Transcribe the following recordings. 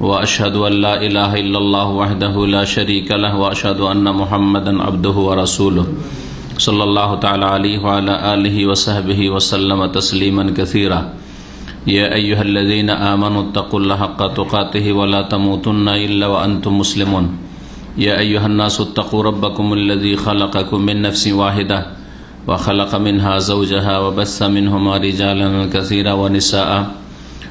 وأشهد أن لا إله إلا الله وحده لا شريك له وأشهد أن محمدا عبده ورسوله صلى الله تعالى عليه وعلى آله وصحبه وسلم تسليما كثيرا. يا أيها الذين آمنوا اتقوا الله حق تقاته ولا تموتن إلا وأنتم مسلمون. يا أيها الناس اتقوا ربكم الذي خلقكم من نفس واحدة وخلق منها زوجها وبث منهما رجالا كثيرا ونساء.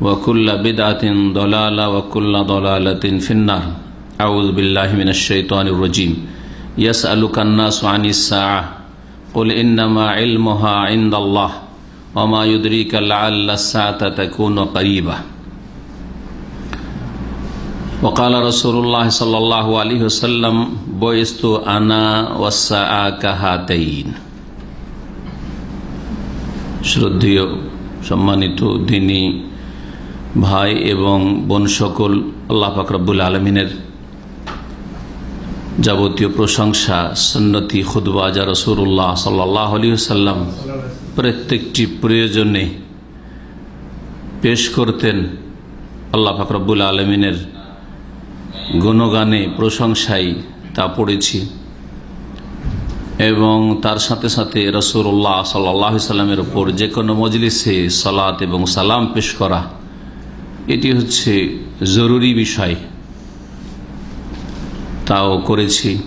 وكل بدعة ضلالة وكل ضلالة في النار أعوذ بالله من الشيطان الرجيم يسألك الناس عن الساعة قل إنما علمها عند الله وما يدريك لعل الساعة تكون قريبة وقال رسول الله صلى الله عليه وسلم بويست أنا والساعة كهاتين শ্রদ্ধেয় সম্মানিত দিনী ভাই এবং বোন সকল আল্লাহ ফাকরাবুল আলমিনের যাবতীয় প্রশংসা, সন্নতি খুদবা খুদবাজা রসুল্লাহ সাল্লাহ আলী সাল্লাম প্রত্যেকটি প্রয়োজনে পেশ করতেন, আল্লাহ ফাকরাবুল আলমিনের গুণগানে প্রশংসায় তা পড়েছি এবং তার সাথে সাথে রসুল্লাহ সাল্লাহ সাল্লামের ওপর যে কোনো মজলিসে সালাত এবং সালাম পেশ করা এটি হচ্ছে জরুরি বিষয়। তাও করেছি।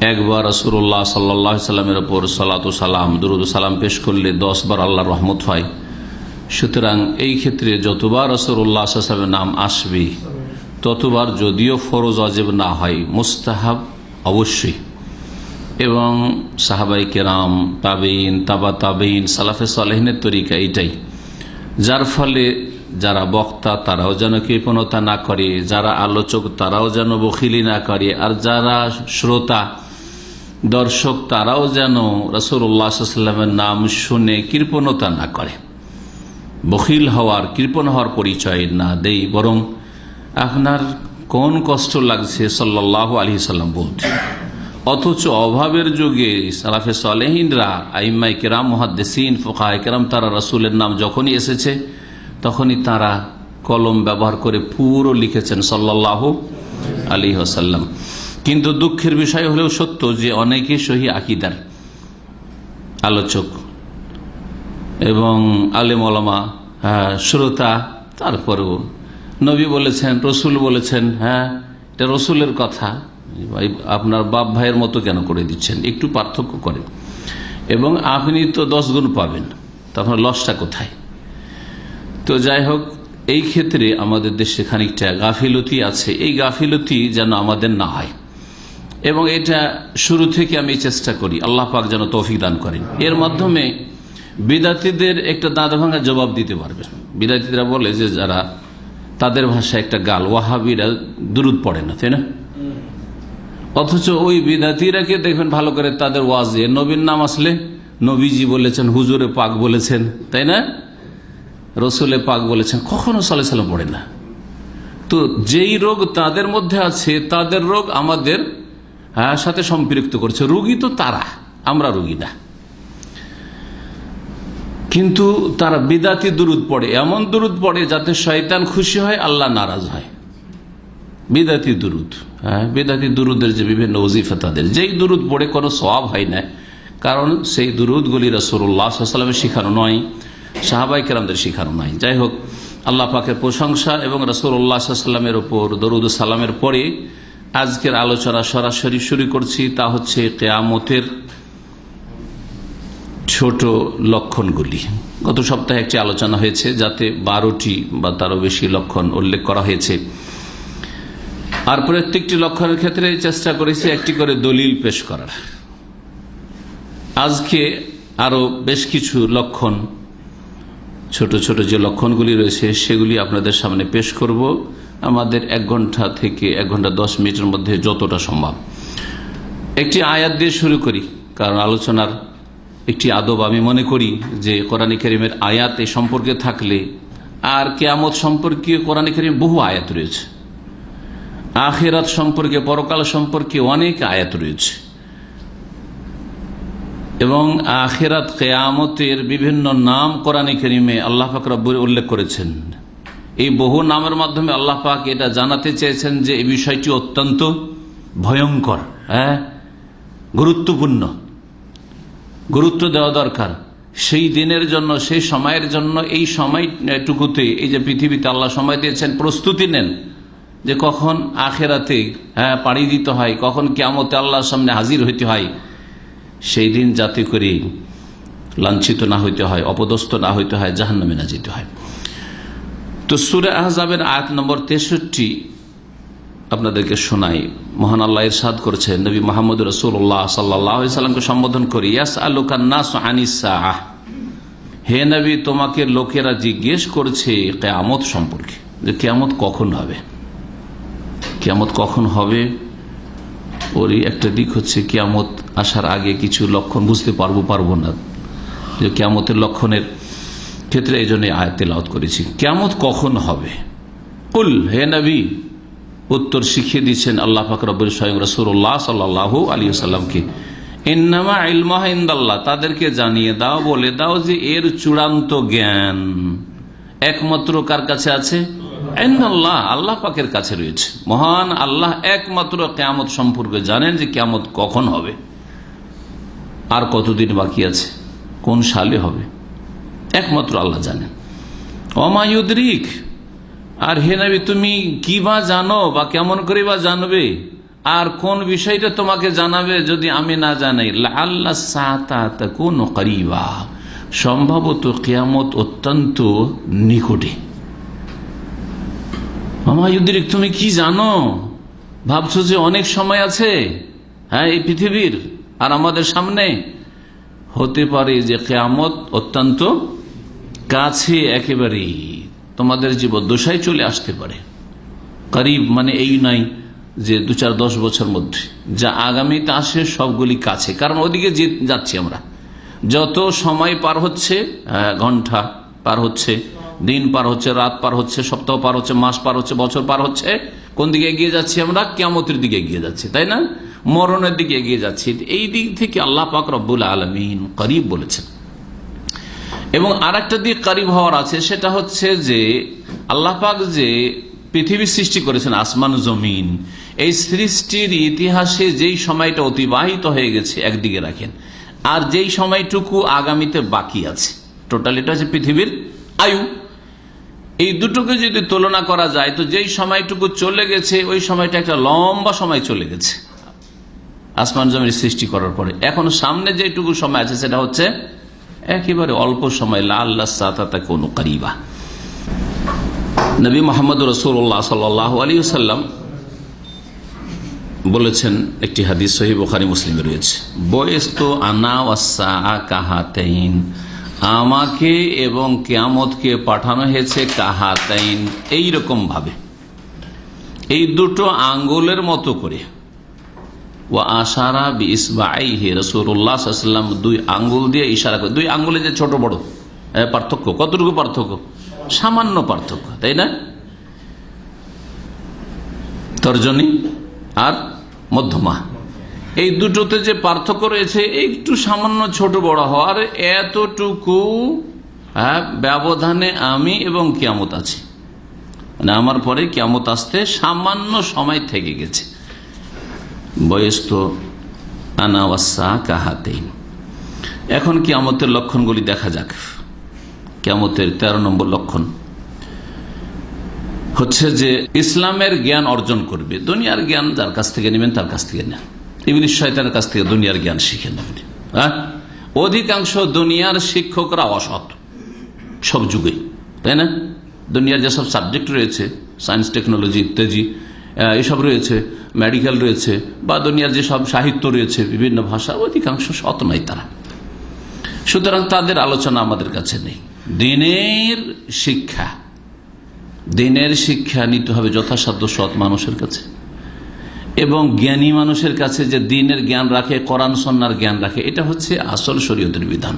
একবার রসুল্লাহ সাল্লাহ সাল্লামের ওপর সালাত সালাম, দুরুদ সালাম পেশ করলে দশ বার আল্লাহ রহমত হয়। সুতরাং এই ক্ষেত্রে যতবার রসুল্লাহ সাল্লামের নাম আসবে, ততবার যদিও ফরজ অজেব না হয়, মুস্তাহাব অবশ্যই। এবং সাহাবাই কেরাম তাবেইন তাবা তাবেইন সালাফে সালেহিনের তরিকা এইটাই যার ফলে যারা বক্তা, তারাও যেন কৃপণতা না করে। যারা আলোচক, তারাও যেন বখিলি না করে। আর যারা শ্রোতা, দর্শক, তারাও যেন রসুল্লাহামের নাম শুনে কৃপণতা না করে। বখিল হওয়ার, কৃপণ হওয়ার পরিচয় না দেই, বরং আপনার কোন কষ্ট লাগছে সাল্লাহ আলি সাল্লাম বলতে। অথচ অভাবের যুগে সালাফে সালেহিনরা আইম্মাই কেরাম, মহাদ্দেসিন ফোকাহ কেরাম তারা রসুলের নাম যখনই এসেছে তখনই তারা কলম ব্যবহার করে পুরো লিখেছেন সাল্লাহ আলী হাসাল্লাম কিন্তু দুঃখের বিষয় হলেও সত্য যে অনেকে সহি আকিদার আলোচক এবং আলেম অলমা হ্যাঁ, শ্রোতা তারপরেও নবী বলেছেন রসুল বলেছেন হ্যাঁ এটা রসুলের কথা। আপনার বাপ ভাইয়ের মতো কেন করে দিচ্ছেন? একটু পার্থক্য করেন। এবং আপনি তো দশ গুণ পাবেন তখন লসটা কোথায়? তো যাই হোক, এই ক্ষেত্রে আমাদের দেশে খানিকটা গাফিলতি আছে। এই গাফিলতি যেন আমাদের না হয়। এবং এটা শুরু থেকে আমি চেষ্টা করি, আল্লাহ পাক যেন তৌফিক দান করেন। এর মাধ্যমে বিদাতিদের একটা দাঁত ভাঙা জবাব দিতে পারবে। বিদ্যার্থীরা বলে যে, যারা তাদের ভাষায় একটা গাল, ওয়াহাবিরা দুরুদ পড়ে না, তাই না? অথচ ওই বিদাতিরাকে দেখবেন ভালো করে তাদের ওয়াজে, নবীর নাম আসলে নবীজি বলেছেন, হুজুরে পাক বলেছেন, তাই না? রসুলে পাক বলেছেন, কখনো সাল্লাহ সাল্লাম পড়ে না। তো যেই রোগ তাদের মধ্যে আছে, তাদের রোগ আমাদের হ্যাঁ সাথে সম্পৃক্ত করছে। রুগী তো তারা, আমরা রুগী না। কিন্তু তারা বিদাতি দুরুদ পড়ে, এমন দুরুদ পড়ে যাতে শয়তান খুশি হয়, আল্লাহ নারাজ হয়। বিদাতি দুরুদ হ্যাঁ বিদাতি দুরুদের যে বিভিন্ন ওজিফা তাদের। যেই দুরুদ পড়ে কোনো সবাব হয় না, কারণ সেই দুরুদগুলি রসুল্লাহামের শিখানো নয়। সাহাবাই কেরামদের শিখানো নাই। যাই হোক আল্লাহ পাকের প্রশংসা এবং রসুল্লাহামের ওপর দরুদ সালামের পরে আজকের আলোচনা সরাসরি শুরু করছি। তা হচ্ছে কেয়ামতের ছোট লক্ষণগুলি। গত সপ্তাহে একটি আলোচনা হয়েছে, যাতে বারোটি বা তারও বেশি লক্ষণ উল্লেখ করা হয়েছে। আর প্রত্যেকটি লক্ষণের ক্ষেত্রে চেষ্টা করেছি একটি করে দলিল পেশ করার। আজকে আরও বেশ কিছু লক্ষণ ছোট ছোট যে লক্ষণগুলি রয়েছে, সেগুলি আপনাদের সামনে পেশ করব। আমাদের এক ঘণ্টা থেকে এক ঘণ্টা দশ মিনিটের মধ্যে যতটা সম্ভব। একটি আয়াত দিয়ে শুরু করি, কারণ আলোচনার একটি আদব আমি মনে করি যে কোরআন করিমের আয়াত এ সম্পর্কে থাকলে আর কেয়ামত সম্পর্কে কোরআন করিম বহু আয়াত রয়েছে। আখেরাত সম্পর্কে, পরকাল সম্পর্কে অনেক আয়াত রয়েছে। এবং আখেরাত কেয়ামতের বিভিন্ন নাম কোরআন করিমে আল্লাহ পাক রব্বুর উল্লেখ করেছেন। এই বহু নামের মাধ্যমে আল্লাহ পাক এটা জানাতে চেয়েছেন যে এই বিষয়টি অত্যন্ত ভয়ঙ্কর হ্যাঁ? গুরুত্বপূর্ণ। গুরুত্ব দেওয়া দরকার। সেই দিনের জন্য, সেই সময়ের জন্য, এই সময়টুকুতে, এই যে পৃথিবীতে আল্লাহ সময় দিয়েছেন, প্রস্তুতি নেন যে কখন আখেরাতে হ্যাঁ পাড়ি দিতে হয়, কখন কেমতে আল্লাহর সামনে হাজির হইতে হয়। সেই দিন যাতে করে লাঞ্ছিত না হইতে হয়, অপদস্থ না হইতে হয়, জাহান্নামে না যেতে হয়। তো সুরে আহজাবের আয়াত নম্বর তেষট্টি আপনাদেরকে শোনাই। মহান আল্লাহ ইরশাদ করেছেন, নবী মোহাম্মদ রসুল্লাহ সাল্লামকে সম্বোধন করি ইয়াস আলুকান্নাস আনিসাহ হে নবী, তোমাকে লোকেরা জিজ্ঞেস করছে কেয়ামত সম্পর্কে, যে কেয়ামত কখন হবে? কেয়ামত কখন হবে? ওরই একটা দিক হচ্ছে কেয়ামত আসার আগে কিছু লক্ষণ বুঝতে পারব পারব না। যে কেয়ামতের লক্ষণের ক্ষেত্রে এই জন্য আয়তে লাউত করেছি। কেয়ামত কখন হবে? কুল, হে নবী, উত্তর শিখিয়ে দিচ্ছেন আল্লাহ ফাকরবুল স্বয়ং রসুল্লাহ সাল্লাহ আলী সাল্লামকে ইন্নামা ইলমাহ ইন্দাল্লাহ, তাদেরকে জানিয়ে দাও, বলে দাও যে এর চূড়ান্ত জ্ঞান একমাত্র কার কাছে আছে? আল্লাহ আল্লাহ পাকের কাছে রয়েছে। মহান আল্লাহ একমাত্র কেয়ামত সম্পর্কে জানেন যে কেয়ামত কখন হবে, আর কতদিন বাকি আছে, কোন সালে হবে, একমাত্র আল্লাহ জানেন। অমায়ুদ্রিক আর হে নবী, তুমি কি বা জানো বা কেমন করে বা জানবে, আর কোন বিষয়টা তোমাকে জানাবে যদি আমি না জানাই? আল্লাহ কোন করিবা। সম্ভবত কেয়ামত অত্যন্ত নিকটে। মামায়ুদ্দিক তুমি কি জানো? ভাবছ যে অনেক সময় আছে হ্যাঁ এই পৃথিবীর আর আমাদের সামনে? হতে পারে যে কেয়ামত অত্যন্ত কাছে একেবারেই তোমাদের জীবদ্দশায় চলে আসতে পারে। করিব মানে এই নাই যে দু চার দশ বছর মধ্যে। যা আগামীতে আসে, সবগুলি কাছে। কারণ ওদিকে যাচ্ছি আমরা। যত সময় পার হচ্ছে ঘণ্টা পার হচ্ছে দিন পার হচ্ছে, রাত পার হচ্ছে, সপ্তাহ পার হচ্ছে, মাস পার হচ্ছে, বছর পার হচ্ছে। কোন দিকে এগিয়ে যাচ্ছি আমরা? কেমতের দিকে এগিয়ে যাচ্ছি, তাই না? মরণের দিকে এগিয়ে যাচ্ছি। এই দিক থেকে আল্লাহ পাক রব্বুল আলমিন করিব বলেছেন। এবং আর একটা দিক কারিব হওয়ার আছে, সেটা হচ্ছে যে আল্লাহ পাক যে পৃথিবী সৃষ্টি করেছেন, আসমান, জমিন, এই সৃষ্টির ইতিহাসে যেই সময়টা অতিবাহিত হয়ে গেছে, একদিকে রাখেন। আর যেই সময়টুকু আগামীতে বাকি আছে, টোটাল এটা হচ্ছে পৃথিবীর আয়ু। এই দুটোকে যদি তুলনা করা যায়, তো যেই সময়টুকু চলে গেছে, ওই সময়টা একটা লম্বা সময় চলে গেছে। আসমান জমির সৃষ্টি করার পরে। এখন সামনে যেটুকু সময় আছে, সেটা হচ্ছে একেবারে অল্প সময়। লাল্লা সাতা কোন কারিবা। নবী মোহাম্মদ রসুল্লাহ সাল্লাহ আলী সাল্লাম বলেছেন, একটি হাদিস সহি বোখারি মুসলিমে রয়েছে। বয়স তো আনা ওয়াসা কাহাতেইন। আমাকে এবং কেয়ামতকে পাঠানো হয়েছে কাহাতাইন এইরকম ভাবে। এই দুটো আঙ্গুলের মতো করে। ও আশারা বিসবাই হে রসুল্লাহাম দুই আঙ্গুল দিয়ে ইশারা করে। দুই আঙ্গুলে যে ছোট বড় পার্থক্য। কতটুকু পার্থক্য? সামান্য পার্থক্য, তাই না? তর্জনী আর মধ্যমা। এই দুটোতে যে পার্থক্য রয়েছে একটু সামান্য ছোট বড় হওয়ার এতটুকু হ্যাঁ, ব্যবধানে আমি এবং কিয়ামত আছি। মানে আমার পরে কিয়ামত আসতে সামান্য সময় থেকে গেছে। বয়স তো আনাওয়াসা কাহাতেই এখন কিয়ামতের লক্ষণগুলি দেখা যাক। কিয়ামতের তেরো নম্বর লক্ষণ হচ্ছে যে ইসলামের জ্ঞান অর্জন করবে। দুনিয়ার জ্ঞান যার কাছ থেকে নেবেন তার কাছ থেকে নেন। ইবলিশ শয়তানের কাছ থেকে দুনিয়ার জ্ঞান শিখে নেবেন। হ্যাঁ? অধিকাংশ দুনিয়ার শিক্ষকরা অসৎ। সব যুগে। তাই না? দুনিয়ার যেসব সাবজেক্ট রয়েছে সায়েন্স টেকনোলজি ইত্যাদি এসব রয়েছে মেডিকেল রয়েছে, বা দুনিয়ার যেসব সাহিত্য রয়েছে, বিভিন্ন ভাষা, অধিকাংশ সৎ নয় তারা। সুতরাং তাদের আলোচনা আমাদের কাছে নেই। দিনের শিক্ষা। দিনের শিক্ষা নিতে হবে যথাসাধ্য সৎ মানুষের কাছে। এবং জ্ঞানী মানুষের কাছে যে দিনের জ্ঞান রাখে, কোরআন সন্ন্যার জ্ঞান রাখে, এটা হচ্ছে আসল শরীয়তের বিধান।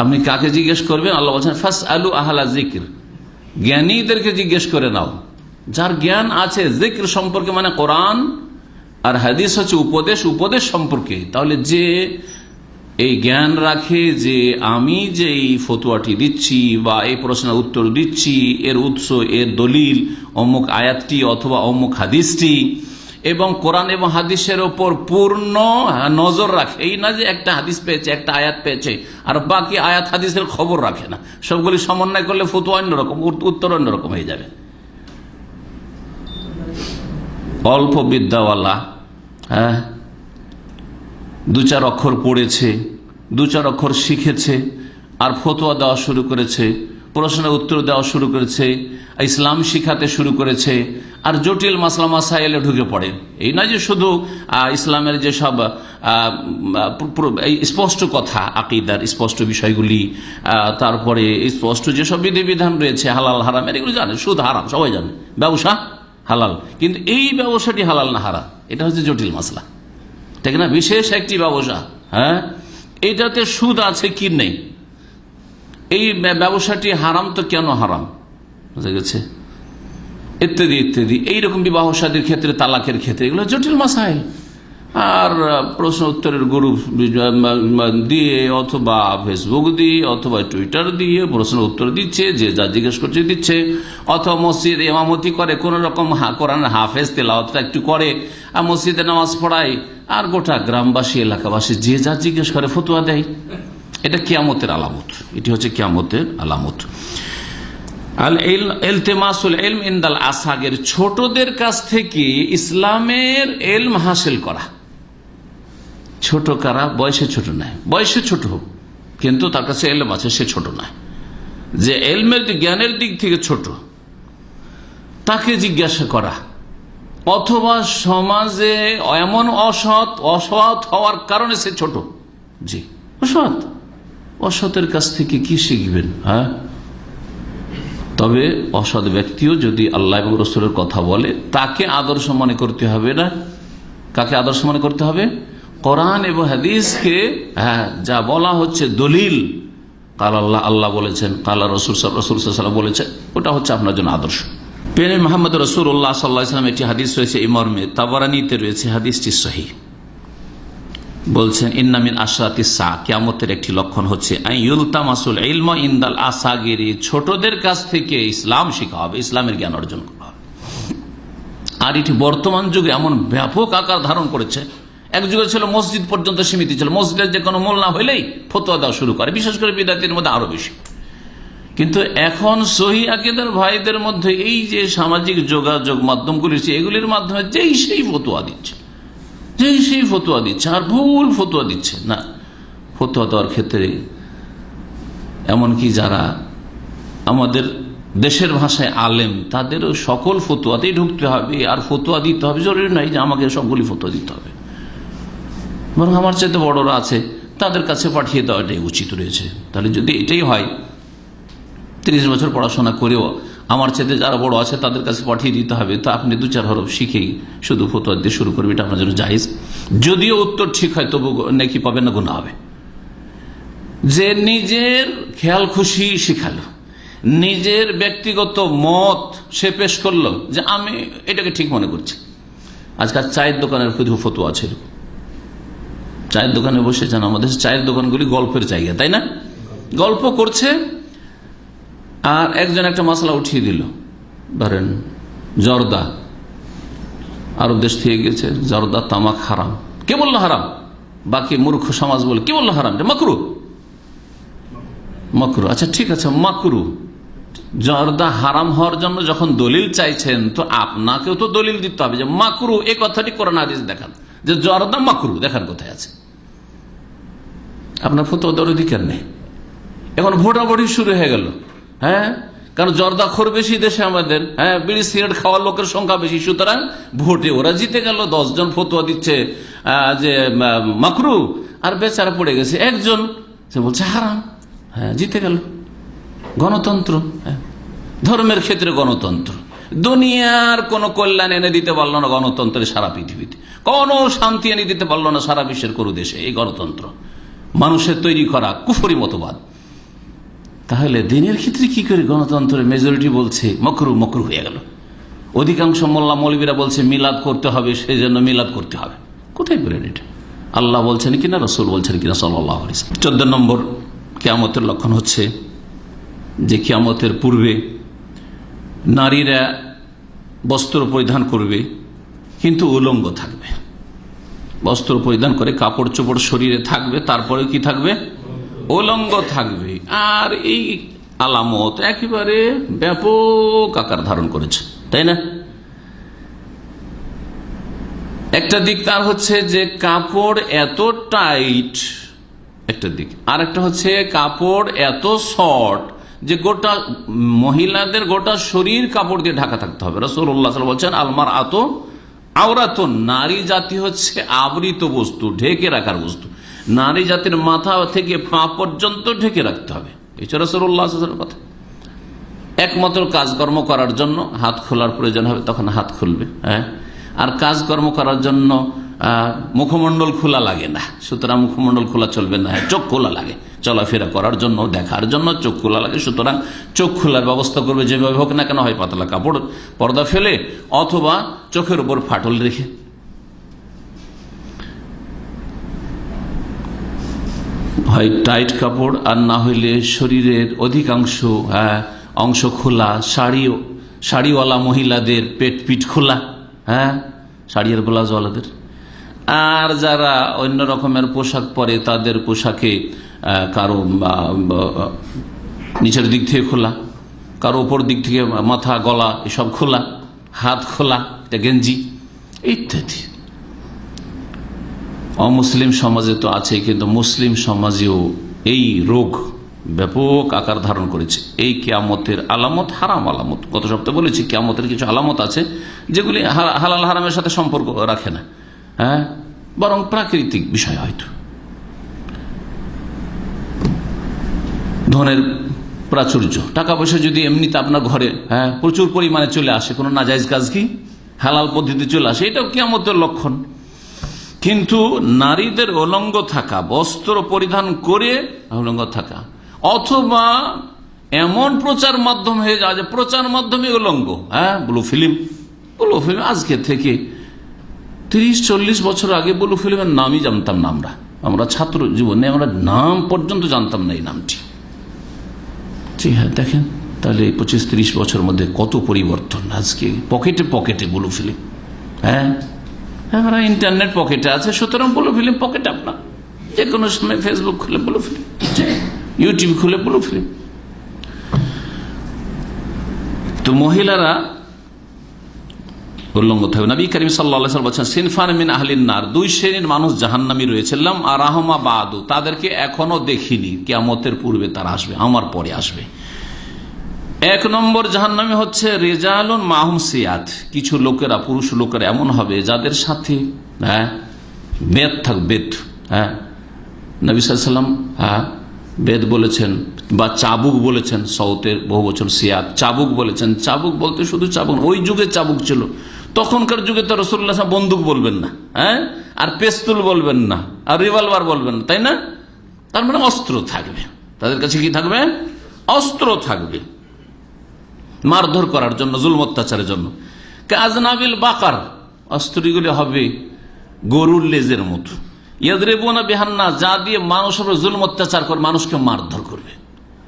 আপনি কাকে জিজ্ঞেস করবেন? আল্লাহ বলছেন ফার্স্ট আলু আহলা জিকির জ্ঞানীদেরকে জিজ্ঞেস করে নাও। যার জ্ঞান আছে জিক্র সম্পর্কে মানে কোরআন আর হাদিস হচ্ছে উপদেশ উপদেশ সম্পর্কে। তাহলে যে এই জ্ঞান রাখে, যে আমি যে এই ফতুয়াটি দিচ্ছি বা এই প্রশ্নের উত্তর দিচ্ছি, এর উৎস, এর দলিল, অমুক আয়াতটি অথবা অমুক হাদিসটি এবং কোরআন এবং হাদিসের ওপর পূর্ণ নজর রাখে এই না যে একটা হাদিস পেয়েছে, একটা আয়াত পেয়েছে, আর বাকি আয়াত হাদিসের খবর রাখে না। সবগুলি সমন্বয় করলে ফতুয়া অন্যরকম, উত- উত্তর অন্যরকম হয়ে যাবে। অল্প বিদ্যাওয়ালা হ্যাঁ দু চার অক্ষর পড়েছে, দু চার অক্ষর শিখেছে, আর ফতোয়া দেওয়া শুরু করেছে, প্রশ্নের উত্তর দেওয়া শুরু করেছে ইসলাম শিখাতে শুরু করেছে আর জটিল মাসলা মাসাইলে ঢুকে পড়ে। এই নয় যে শুধু ইসলামের যেসব স্পষ্ট কথা, আকিদার স্পষ্ট বিষয়গুলি তারপরে স্পষ্ট যেসব বিধিবিধান রয়েছে, হালাল হারামের এগুলো জানে সুদ, হারাম, সবাই জানে। ব্যবসা, হালাল। কিন্তু এই ব্যবসাটি হালাল না হারাম? এটা হচ্ছে জটিল মাসলা। ঠিক না? বিশেষ একটি ব্যবসা হ্যাঁ? এটাতে সুদ আছে কি নেই? এই ব্যবসাটি হারাম তো কেন হারাম? বুঝা গেছে? ইত্যাদি ইত্যাদি। এইরকম বিবাহ সাদীর ক্ষেত্রে তালাকের ক্ষেত্রে এগুলো জটিল মাসাইল আর প্রশ্ন উত্তরের গ্রুপ দিয়ে অথবা ফেসবুক দিয়ে অথবা টুইটার দিয়ে প্রশ্ন উত্তর দিচ্ছে, যে যা জিজ্ঞেস করছে দিচ্ছে। অথবা মসজিদ এমামতি করে, কোন রকম কোরআনের হাফেজ তেলাওয়াতটা একটু করে, আর মসজিদে নামাজ পড়ায়। আর গোটা গ্রামবাসী, এলাকাবাসী যে যা জিজ্ঞেস করে, ফতুয়া দেয়। এটা কিয়ামতের আলামত। এটি হচ্ছে কিয়ামতের আলামত। আসাগের, ছোটদের কাছ থেকে ইসলামের এলম হাসিল করা। ছোট কারা? বয়সে ছোট নয় বয়সে ছোট হোক, কিন্তু তার কাছে এলম আছে, সে ছোট নয় যে এলমের জ্ঞানের দিক থেকে ছোট, তাকে জিজ্ঞাসা করা। অথবা সমাজে এমন অসৎ অসৎ হওয়ার কারণে সে ছোট। জি, অসৎ। অসতের কাছ থেকে কি শিখবেন হ্যাঁ? তবে অসৎ ব্যক্তিও যদি আল্লাহ এবং রসুলের কথা বলে, তাকে আদর্শ মনে করতে হবে না। কাকে আদর্শ মনে করতে হবে? কোরআন এবং হাদিসকে হ্যাঁ যা বলা হচ্ছে দলিল। কাল আল্লাহ আল্লাহ বলেছেন, কালা রসুল রসুল সাল্লাম বলেছেন, ওটা হচ্ছে আপনার জন্য আদর্শ। পেনে মোহাম্মদ রসুল্লাহ সাল্লাহ ইসলাম একটি হাদিস রয়েছে এই মর্মে তাবারানিতে রয়েছে হাদিসটি সহি। বলছেন ইন্নামিন আশরাতি সা কিয়ামতের একটি লক্ষণ হচ্ছে ইন্দাল আসাগিরি ছোটদের কাছ থেকে ইসলাম শিখা হবে, ইসলামের জ্ঞান অর্জন করা হবে। আর এটি বর্তমান যুগে এমন ব্যাপক আকার ধারণ করেছে, এক যুগে ছিল মসজিদ পর্যন্ত সীমিত ছিল, মসজিদের যে কোনো মোল না হইলেই ফতোয়া দেওয়া শুরু করে, বিশেষ করে বিদ্যার্থীর মধ্যে আরও বেশি। কিন্তু এখন সহি আকিদার ভাইদের মধ্যে এই যে সামাজিক যোগাযোগ মাধ্যমগুলি এগুলির মাধ্যমে যেই সেই ফতোয়া দিচ্ছে। যেই সেই ফতোয়া দিচ্ছে, আর ভুল ফতোয়া দিচ্ছে। না, ফতোয়া দেওয়ার ক্ষেত্রে এমনকি যারা আমাদের দেশের ভাষায় আলেম, তাদেরও সকল ফতোয়াতেই ঢুকতে হবে, আর ফতোয়া দিতে হবে। জরুরি নয় যে আমাকে সবগুলি ফতোয়া দিতে হবে। বরং আমার চাইতে বড়রা আছে, তাদের কাছে পাঠিয়ে দেওয়াটাই উচিত রয়েছে। তাহলে যদি এটাই হয়, তিরিশ বছর পড়াশোনা করেও আমার চাইতে যারা বড় আছে, তাদের কাছে পাঠিয়ে দিতে হবে। তো আপনি দু চার হরফ শিখেই শুধু ফতোয়া দিয়ে শুরু করবে, এটা আপনার জন্য জাহিজ যদিও উত্তর ঠিক হয়, তবু নাকি পাবেন না গুণা হবে। যে নিজের খেয়াল খুশি শিখালো, নিজের ব্যক্তিগত মত সে পেশ করল যে আমি এটাকে ঠিক মনে করছি। আজকাল চায়ের দোকানের শুধু ফতোয়া ছিল চায়ের দোকানে বসে বসেছেন আমাদের চায়ের দোকানগুলি গল্পের জায়গা, তাই না? গল্প করছে আর একজন একটা মশলা উঠিয়ে দিল। ধরেন, জর্দা। আরব দেশ থেকে গেছে, জর্দা, তামাক, হারাম। কে বলল হারাম? বাকি মূর্খ সমাজ বলে, কি বলল হারাম? মাকরু। মাকরু। আচ্ছা ঠিক আছে, মাকরু। জর্দা হারাম হওয়ার জন্য যখন দলিল চাইছেন, তো আপনাকেও তো দলিল দিতে হবে যে মাকরু এই কথাটি কোরআন আদিস দেখান। যে জর্দা মাকরু দেখান কোথায় আছে। আপনার ফতো দেওয়ার অধিকার নেই। এখন ভোটাভুটি শুরু হয়ে গেল। হ্যাঁ? কারণ জর্দা খোর বেশি দেশে আমাদের হ্যাঁ? বিড়ি, সিগারেট খাওয়ার লোকের সংখ্যা বেশি। সুতরাং ভোটে ওরা জিতে গেল, দশজন ফতুয়া দিচ্ছে যে মাকরু, আর বেচারা পড়ে গেছে একজন। সে বলছে, হারাম। হ্যাঁ জিতে গেল। গণতন্ত্র হ্যাঁ। ধর্মের ক্ষেত্রে গণতন্ত্র। দুনিয়ার কোন কল্যাণ এনে দিতে পারল না গণতন্ত্রের সারা পৃথিবীতে। কোনো শান্তি এনে দিতে পারল না সারা বিশ্বের কোনো দেশে এই গণতন্ত্র। মানুষের তৈরি করা কুফরি মতবাদ। তাহলে দিনের ক্ষেত্রে কি করে গণতন্ত্রের মেজরিটি বলছে? মকরু মকরু হয়ে গেল। অধিকাংশ মোল্লা মৌলবীরা বলছে, মিলাদ করতে হবে সেই জন্য মিলাদ করতে হবে। কোথায় পেলেন এটা? আল্লাহ বলছেন কিনা, রসুল বলছেন কিনা সাল্লাহ চোদ্দ নম্বর, কেয়ামতের লক্ষণ হচ্ছে যে কিয়ামতের পূর্বে নারীরা বস্ত্র পরিধান করবে, কিন্তু উলঙ্গ থাকবে। বস্ত্র পরিধান করে কাপড় চোপড় শরীরে থাকবে তারপরে কি থাকবে? উলঙ্গ থাকবে। আর এই আলামত একেবারে ব্যাপক আকার ধারণ করেছে, তাই না? একটা দিক তার হচ্ছে যে কাপড় এত টাইট, একটা দিক। আর একটা হচ্ছে কাপড় এত শর্ট যে গোটা মহিলাদের গোটা শরীর কাপড় দিয়ে ঢাকা থাকতে হবে। রসুল্লাহ বলছেন আলমার আত আওরাত নারী জাতি হচ্ছে আবৃত বস্তু, ঢেকে রাখার বস্তু। নারী জাতির মাথা থেকে পা পর্যন্ত ঢেকে রাখতে হবে। এছাড়া রসুল্লাহ কথা। একমাত্র কাজকর্ম করার জন্য হাত খোলার প্রয়োজন হবে, তখন হাত খুলবে হ্যাঁ? আর কাজকর্ম করার জন্য মুখমণ্ডল খোলা লাগে না। সুতরাং মুখমণ্ডল খোলা চলবে না, চোখ খোলা লাগে। চলাফেরা করার জন্য, দেখার জন্য চোখ খোলা লাগে। সুতরাং চোখ খোলার ব্যবস্থা করবে যেভাবে হোক না কেন, হয় পাতলা কাপড়, পর্দা ফেলে, অথবা চোখের উপর ফাটল রেখে। হয় টাইট কাপড় আর না হইলে শরীরের অধিকাংশ হ্যাঁ, অংশ খোলা শাড়ি শাড়িওয়ালা মহিলাদের পেট পিঠ খোলা হ্যাঁ শাড়ি আর ব্লাউজওয়ালাদের। আর যারা অন্য রকমের পোশাক পরে তাদের পোশাকে কারও নিচের দিক থেকে খোলা কারও ওপর দিক থেকে মাথা গলা এসব খোলা হাত খোলা এটা গেঞ্জি ইত্যাদি। অমুসলিম সমাজে তো আছে, কিন্তু মুসলিম সমাজেও এই রোগ ব্যাপক আকার ধারণ করেছে। এই কেয়ামতের আলামত হারাম আলামত। গত সপ্তাহে বলেছি, কেয়ামতের কিছু আলামত আছে যেগুলি হালাল হারামের সাথে সম্পর্ক রাখে না। হ্যাঁ? বরং প্রাকৃতিক বিষয় হয়তো। ধনের প্রাচুর্য। টাকা পয়সা যদি এমনিতে আপনার ঘরে হ্যাঁ প্রচুর পরিমাণে চলে আসে, কোনো নাজাইজ কাজ কি? হালাল পদ্ধতি চলে আসে, এটাও কেয়ামতের লক্ষণ। কিন্তু নারীদের অলঙ্গ থাকা, বস্ত্র পরিধান করে অলঙ্গ থাকা। অথবা এমন প্রচার মাধ্যম হয়ে যাওয়া যে প্রচার মাধ্যমে উলঙ্গ হ্যাঁ ব্লু ফিল্ম। ব্লু ফিল্ম, আজকে থেকে তিরিশ, চল্লিশ বছর আগে ব্লু ফিল্মের নামই জানতাম না আমরা। আমরা ছাত্র জীবনে আমরা নাম পর্যন্ত জানতাম না এই নামটি। হ্যাঁ দেখেন, তাহলে পঁচিশ, ত্রিশ বছর মধ্যে কত পরিবর্তন আজকে। পকেটে পকেটে ব্লু ফিল্ম। হ্যাঁ আমরা ইন্টারনেট পকেটে আছে, সুতরাং ব্লু ফিল্ম পকেট আপনার। যে কোনো সময় ফেসবুক খুলে ব্লু ফিল্ম ইউটিউব খুলে ব্লু ফিল্ম তো মহিলারা উল্লঙ্গ থাকবে। নবী করিম সাল্লা বলছেন সিনফান মিন আহলিন নার দুই শ্রেণির মানুষ জাহান্নামি রয়েছিলাম আর আহমা তাদেরকে এখনও দেখিনি। কেমতের পূর্বে তারা আসবে, আমার পরে আসবে। এক নম্বর জাহান্নামী হচ্ছে রেজালুন মাহুম সিয়াত। কিছু লোকেরা, পুরুষ লোকেরা এমন হবে যাদের সাথে হ্যাঁ বেদ থাক, বেদ হ্যাঁ। নবী সাল্লাম হ্যাঁ বেদ বলেছেন বা চাবুক বলেছেন সৌতের বহু বছর সিয়াত। চাবুক বলেছেন। চাবুক বলতে শুধু চাবুক ওই যুগে চাবুক ছিল। তখনকার যুগে তো রসুল্লাহ বন্দুক বলবেন না হ্যাঁ আর পেস্তুল বলবেন না, আর রিভলভার বলবেন না, তাই না? তার মানে অস্ত্র থাকবে। তাদের কাছে কি থাকবে? অস্ত্র থাকবে। মারধর করার জন্য, জুলম অত্যাচারের জন্য। কাজনাবিল বাকার, অস্ত্রগুলি হবে গরুর লেজের মতো। ইয়াদরেবনা বেহান্না, যা দিয়ে মানুষের জুলম অত্যাচার করে, মানুষকে মারধর করবে।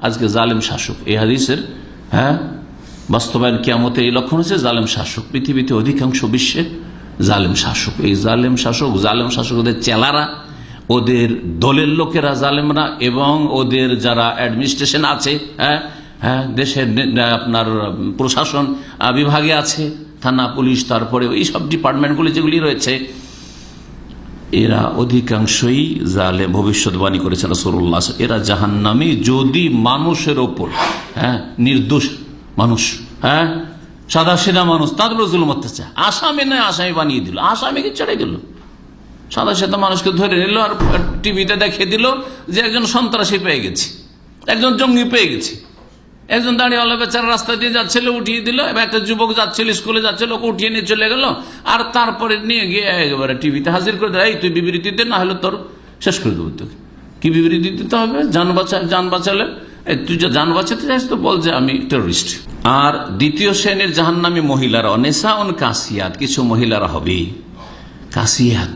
আজকে জালেম শাসক, এই হাদিসের হ্যাঁ? বাস্তবায়ন কেমতে এই লক্ষণ হচ্ছে জালেম শাসক। পৃথিবীতে অধিকাংশ বিশ্বে জালেম শাসক। এই জালেম শাসক জালেম শাসক ওদের চেলারা, ওদের দলের লোকেরা জালেমরা এবং ওদের যারা অ্যাডমিনিস্ট্রেশন আছে হ্যাঁ? হ্যাঁ দেশের আপনার প্রশাসন বিভাগে আছে, থানা, পুলিশ তারপরে এই সব ডিপার্টমেন্টগুলি যেগুলি রয়েছে, এরা অধিকাংশই জালে ভবিষ্যৎবাণী করেছে রসুল্লাহ এরা জাহান্নামী যদি মানুষের ওপর হ্যাঁ নির্দোষ মানুষ হ্যাঁ সাদা সেনা মানুষ তাদের জুলুম অত্যাচার। আসামি নয়, আসামি বানিয়ে দিল, আসামিকে ছেড়ে দিল। সাদা সেনা মানুষকে ধরে নিল আর টিভিতে দেখিয়ে দিল যে একজন সন্ত্রাসী পেয়ে গেছে, একজন জঙ্গি পেয়ে গেছে। একজন দাঁড়িয়ে বেচারা রাস্তা দিয়ে যাচ্ছিল, উঠিয়ে দিল, এবার একটা যুবক যাচ্ছিল, স্কুলে যাচ্ছিল, ওকে উঠিয়ে নিয়ে চলে গেল, আর তারপরে নিয়ে গিয়ে একেবারে টিভিতে হাজির করে দেয় তুই বিবৃতি দে, না হলে তোর শেষ করে দেবো তোকে। কি বিবৃতি দিতে হবে? যান বাঁচা, যান বাঁচালে। তুই যে, যান বাঁচাতে চাইছ তো, বল যে আমি টেরোরিস্ট আর দ্বিতীয় শ্রেণির জাহান্নামী মহিলারা, অনেসা অন কাসিয়াত, কিছু মহিলারা হবে। কাসিয়াত,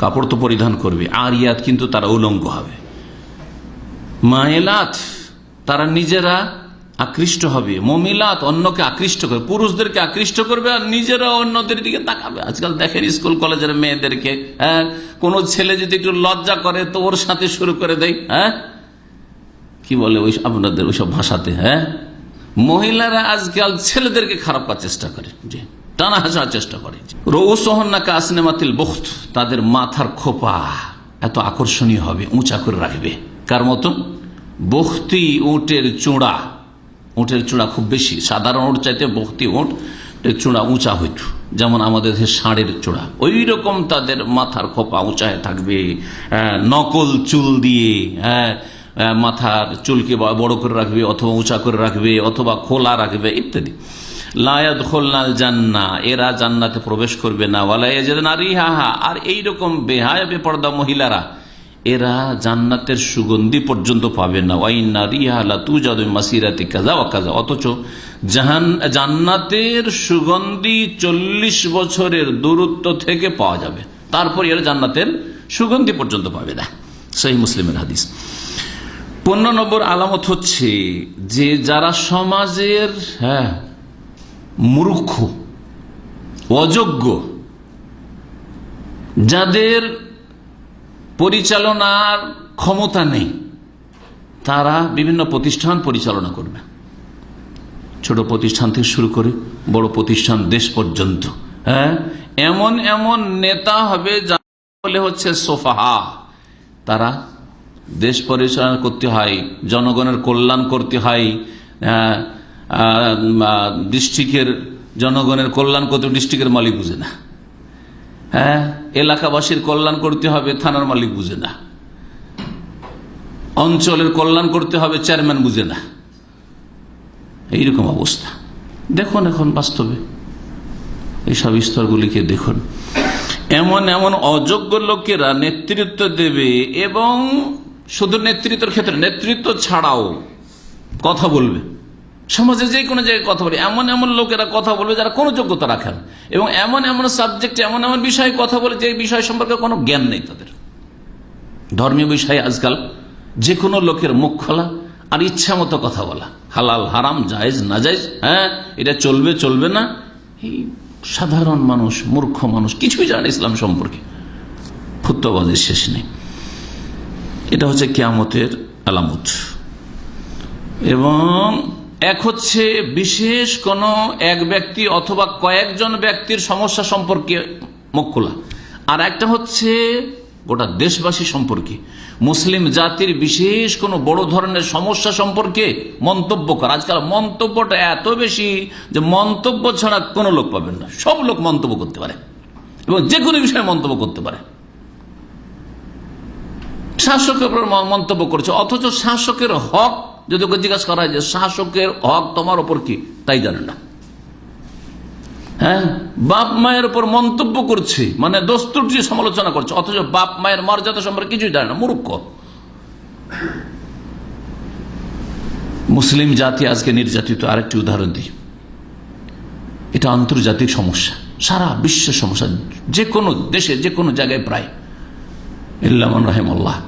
কাপড় তো পরিধান করবে আর ইয়াত কিন্তু তারা উলঙ্গ হবে। মায়েলাত তারা নিজেরা আকৃষ্ট হবে। মমিলাত অন্যকে আকৃষ্ট করবে, পুরুষদেরকে আকৃষ্ট করবে আর নিজেরা অন্যদের দিকে তাকাবে। আজকাল দেখেন স্কুল, কলেজের মেয়েদেরকে হ্যাঁ? কোন ছেলে যদি একটু লজ্জা করে তো ওর সাথে শুরু করে দেয় হ্যাঁ? কি বলে ওই আপনাদের ওইসব ভাষাতে হ্যাঁ? মহিলারা আজকাল ছেলেদেরকে খারাপ করার চেষ্টা করে টানা হাসার চেষ্টা করে রৌসহন্না কাসনেমাতিল বখত, তাদের মাথার খোপা এত আকর্ষণীয় হবে, উঁচা করে রাখবে। কার মতন? বখতি উটের চূড়া। উটের চূড়া খুব বেশি। সাধারণ উঁট চাইতে বখতি উঠ চূড়া উঁচা হইত। যেমন আমাদের ষাঁড়ের চূড়া। ওই রকম তাদের মাথার খোপা উঁচায় থাকবে আহ, নকল চুল দিয়ে হ্যাঁ আহ, মাথার চুলকে বড় করে রাখবে অথবা উঁচা করে রাখবে অথবা খোলা রাখবে ইত্যাদি। লায়াদ খোলনাল জান্না এরা জান্নাতে প্রবেশ করবে না। ওয়ালাইয়াজ নারী হাহা আর এইরকম বেহায় বেপর্দা মহিলারা এরা জান্নাতের সুগন্ধি পর্যন্ত পাবে না। ওয়াই নারী হালা তু যাদু মাসিরাতি কাজা ও কাজা অথচ জাহান জান্নাতের সুগন্ধি চল্লিশ বছরের দূরত্ব থেকে পাওয়া যাবে। তারপর এরা জান্নাতের সুগন্ধি পর্যন্ত পাবে না। সেই মুসলিমের হাদিস। পনেরো নম্বর আলামত হচ্ছে যে যারা সমাজের হ্যাঁ মূর্খ, অযোগ্য, যাদের পরিচালনার ক্ষমতা নেই। তারা বিভিন্ন প্রতিষ্ঠান পরিচালনা করবে। ছোট প্রতিষ্ঠান থেকে শুরু করে বড় প্রতিষ্ঠান দেশ পর্যন্ত। হ্যাঁ? এমন এমন নেতা হবে যা বলে হচ্ছে সোফাহা। তারা দেশ পরিচালনা করতে হয় জনগণের কল্যাণ করতে হয় আহ, ডিস্ট্রিক্টের জনগণের কল্যাণ করতে ডিস্ট্রিক্টের মালিক বুঝে না। হ্যাঁ এলাকাবাসীর কল্যাণ করতে হবে, থানার মালিক বুঝে না। অঞ্চলের কল্যাণ করতে হবে, চেয়ারম্যান বুঝে না। এইরকম অবস্থা। দেখুন এখন বাস্তবে। এইসব স্তরগুলিকে দেখুন। এমন এমন অযোগ্য লোকেরা নেতৃত্ব দেবে এবং শুধু নেতৃত্বের ক্ষেত্রে, নেতৃত্ব ছাড়াও কথা বলবে। সমাজে যে কোনো জায়গায় কথা বলে, এমন এমন লোকেরা কথা বলবে যারা কোনো যোগ্যতা রাখেন। এবং এমন এমন সাবজেক্ট এমন এমন বিষয়ে কথা বলে যে বিষয় সম্পর্কে কোনো জ্ঞান নেই তাদের। ধর্মীয় বিষয়ে আজকাল যে কোনো লোকের মুখ খোলা আর ইচ্ছা মতো কথা বলা। হালাল, হারাম, জায়েজ না জায়েজ হ্যাঁ এটা চলবে চলবে না। এই সাধারণ মানুষ, মূর্খ মানুষ, কিছুই জানে ইসলাম সম্পর্কে। ফুত্তবাজের শেষ নেই। এটা হচ্ছে কেয়ামতের আলামত। এবং এক হচ্ছে বিশেষ কোন এক ব্যক্তি অথবা কয়েকজন ব্যক্তির সমস্যা সম্পর্কে মুখ খোলা আর একটা হচ্ছে গোটা দেশবাসী সম্পর্কে। মুসলিম জাতির বিশেষ কোনো বড় ধরনের সমস্যা সম্পর্কে মন্তব্য করা। আজকাল মন্তব্যটা এত বেশি যে মন্তব্য ছাড়া কোনো লোক পাবেন না। সব লোক মন্তব্য করতে পারে। এবং যে কোনো বিষয়ে মন্তব্য করতে পারে। শাসকের মন্তব্য করছে। অথচ শাসকের হক যদি ওকে জিজ্ঞাসা করা হয় যে, শাসকের হক তোমার ওপর কি? তাই জানে না। হ্যাঁ? বাপ মায়ের উপর মন্তব্য করছে মানে দস্তুটি সমালোচনা করছে, অথচ বাপ মায়ের মর্যাদা সম্পর্কে কিছুই জানে না, মূর্খ। মুসলিম জাতি আজকে নির্যাতিত। আরেকটি উদাহরণ দিই। এটা আন্তর্জাতিক সমস্যা, সারা বিশ্ব সমস্যা, যে কোনো দেশে, যে কোনো জায়গায় প্রায়। ইল্লামন রাহেমাল্লাহ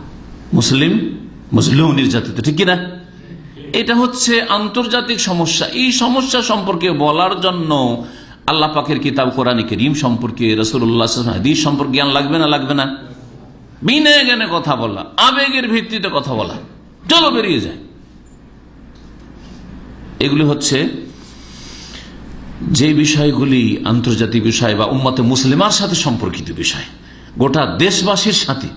মুসলিম মুসলিম নির্যাতিত, ঠিক কিনা? এটা হচ্ছে আন্তর্জাতিক সমস্যা। এই সমস্যা সম্পর্কে বলার জন্য আল্লাহ পাকের কিতাব কোরআন করিম সম্পর্কে রসুল্লাহ সম্পর্কে জ্ঞান লাগবে না লাগবে না? বিনা জ্ঞানে কথা বলা, আবেগের ভিত্তিতে কথা বলা। চলো বেরিয়ে যায় এগুলি হচ্ছে যে বিষয়গুলি আন্তর্জাতিক বিষয় বা উম্মতে মুসলিমার সাথে সম্পর্কিত বিষয়। গোটা দেশবাসীর সাথে,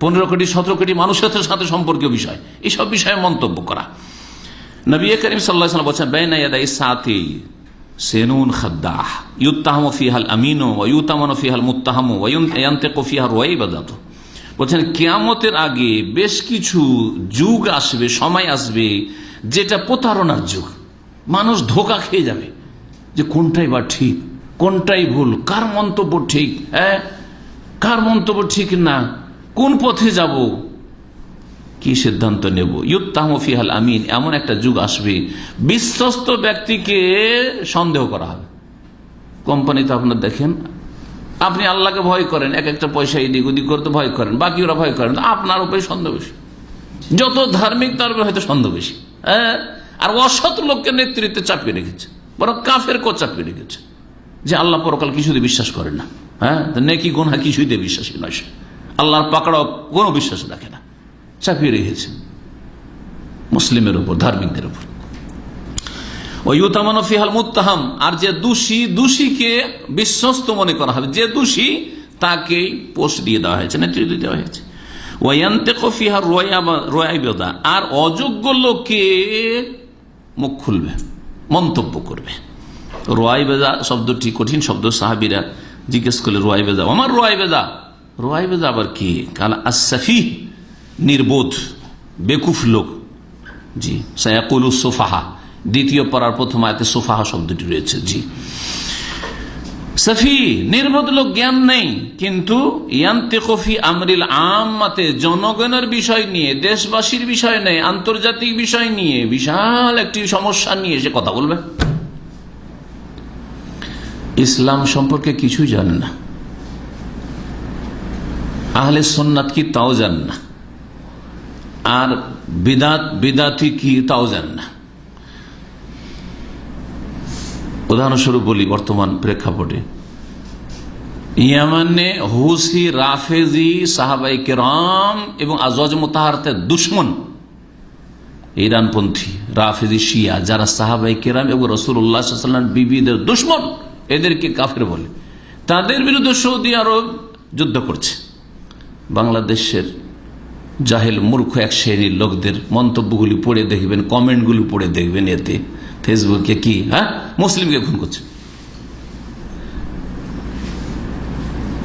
পনেরো কোটি, সতেরো কোটি মানুষের সাথে সম্পর্কীয় বিষয়। এইসব বিষয়ে মন্তব্য করা। করিম সেনুন খাদ্দাহ আমিনো ফিহাল বাদাত। বলছেন, কিয়ামতের আগে বেশ কিছু যুগ আসবে, সময় আসবে, যেটা প্রতারণার যুগ। মানুষ ধোকা খেয়ে যাবে যে কোনটাই বা ঠিক, কোনটাই ভুল, কার মন্তব্য ঠিক হ্যাঁ? কার মন্তব্য ঠিক না? কোন পথে যাব? কি সিদ্ধান্ত নেব? ইউত্তাহম আমিন, এমন একটা যুগ আসবে, বিশ্বস্ত ব্যক্তিকে সন্দেহ করা হবে। কোম্পানিতে আপনার দেখেন, আপনি আল্লাহকে ভয় করেন, এক একটা পয়সা এদিক ওদিক করতে ভয় করেন বাকি ওরা ভয় করেন আপনার উপরে সন্দেহ বেশি। যত ধার্মিক তার উপরে হয়তো সন্দেহ বেশি। হ্যাঁ? আর অসৎ লোককে নেতৃত্বে চাপিয়ে রেখেছে, বরং কাফের কো চাপিয়ে রেখেছে, যে আল্লাহ পরকাল কিছুতে বিশ্বাস করে না। হ্যাঁ? নেকি গোনা কিছুতে বিশ্বাসী নয় আল্লাহর পাকড়াও কোনো বিশ্বাস রাখে না। চাপিয়ে রেখেছে। মুসলিমের উপর, ধার্মিকদের উপর। আর যে দোষী, দোষীকে বিশ্বস্ত মনে করা হবে, যে দোষী তাকেই পোস্ট দিয়ে দেওয়া হয়েছে, নেতৃত্ব দেওয়া হয়েছে। ওয়ান্তে কফিহার রয়াইবেদা আর অযোগ্য লোকে মুখ খুলবে, মন্তব্য করবে। রোয়াই বেদা শব্দটি কঠিন শব্দ, সাহাবিরা জিজ্ঞেস করলে রোয়াই বেদা আমার রোয়াই বেদা রোয়াই বেদা আবার কি? কাল আসাফি নির্বোধ, বেকুফ লোক। জি, সায়াকুল সোফাহা। দ্বিতীয় পড়ার প্রথম আয়তে সোফাহা শব্দটি রয়েছে, জি। সফি, নির্বোধ লোক জ্ঞান নেই, কিন্তু আমরিল আমাতে জনগণের বিষয় নিয়ে, দেশবাসীর বিষয় নেই, আন্তর্জাতিক বিষয় নিয়ে বিশাল একটি সমস্যা নিয়ে সে কথা বলবে। ইসলাম সম্পর্কে কিছুই জানে না। আহলে সোননাথ কি তাও জান না। আর বিদাত, বিদাতি কি? তাও জান না উদাহরণস্বরূপ বলি বর্তমান প্রেক্ষাপটে। ইয়ামানে হুসি, রাফেজি সাহাবাই কেরাম এবং আজওয়াজ মোতাহারতের দুশ্মন। ইরানপন্থী, রাফেজি, শিয়া, যারা সাহাবাই কেরাম এবং রসুল্লাহাম বিবিদের দুশ্মন, এদেরকে কাফের বলে। তাদের বিরুদ্ধে সৌদি আরব যুদ্ধ করছে। বাংলাদেশের জাহেল মূর্খ এক শ্রেণির লোকদের মন্তব্যগুলি পড়ে দেখবেন, কমেন্টগুলি পড়ে দেখবেন এতে। ফেসবুকে কি হ্যাঁ? মুসলিমকে খুন করছে।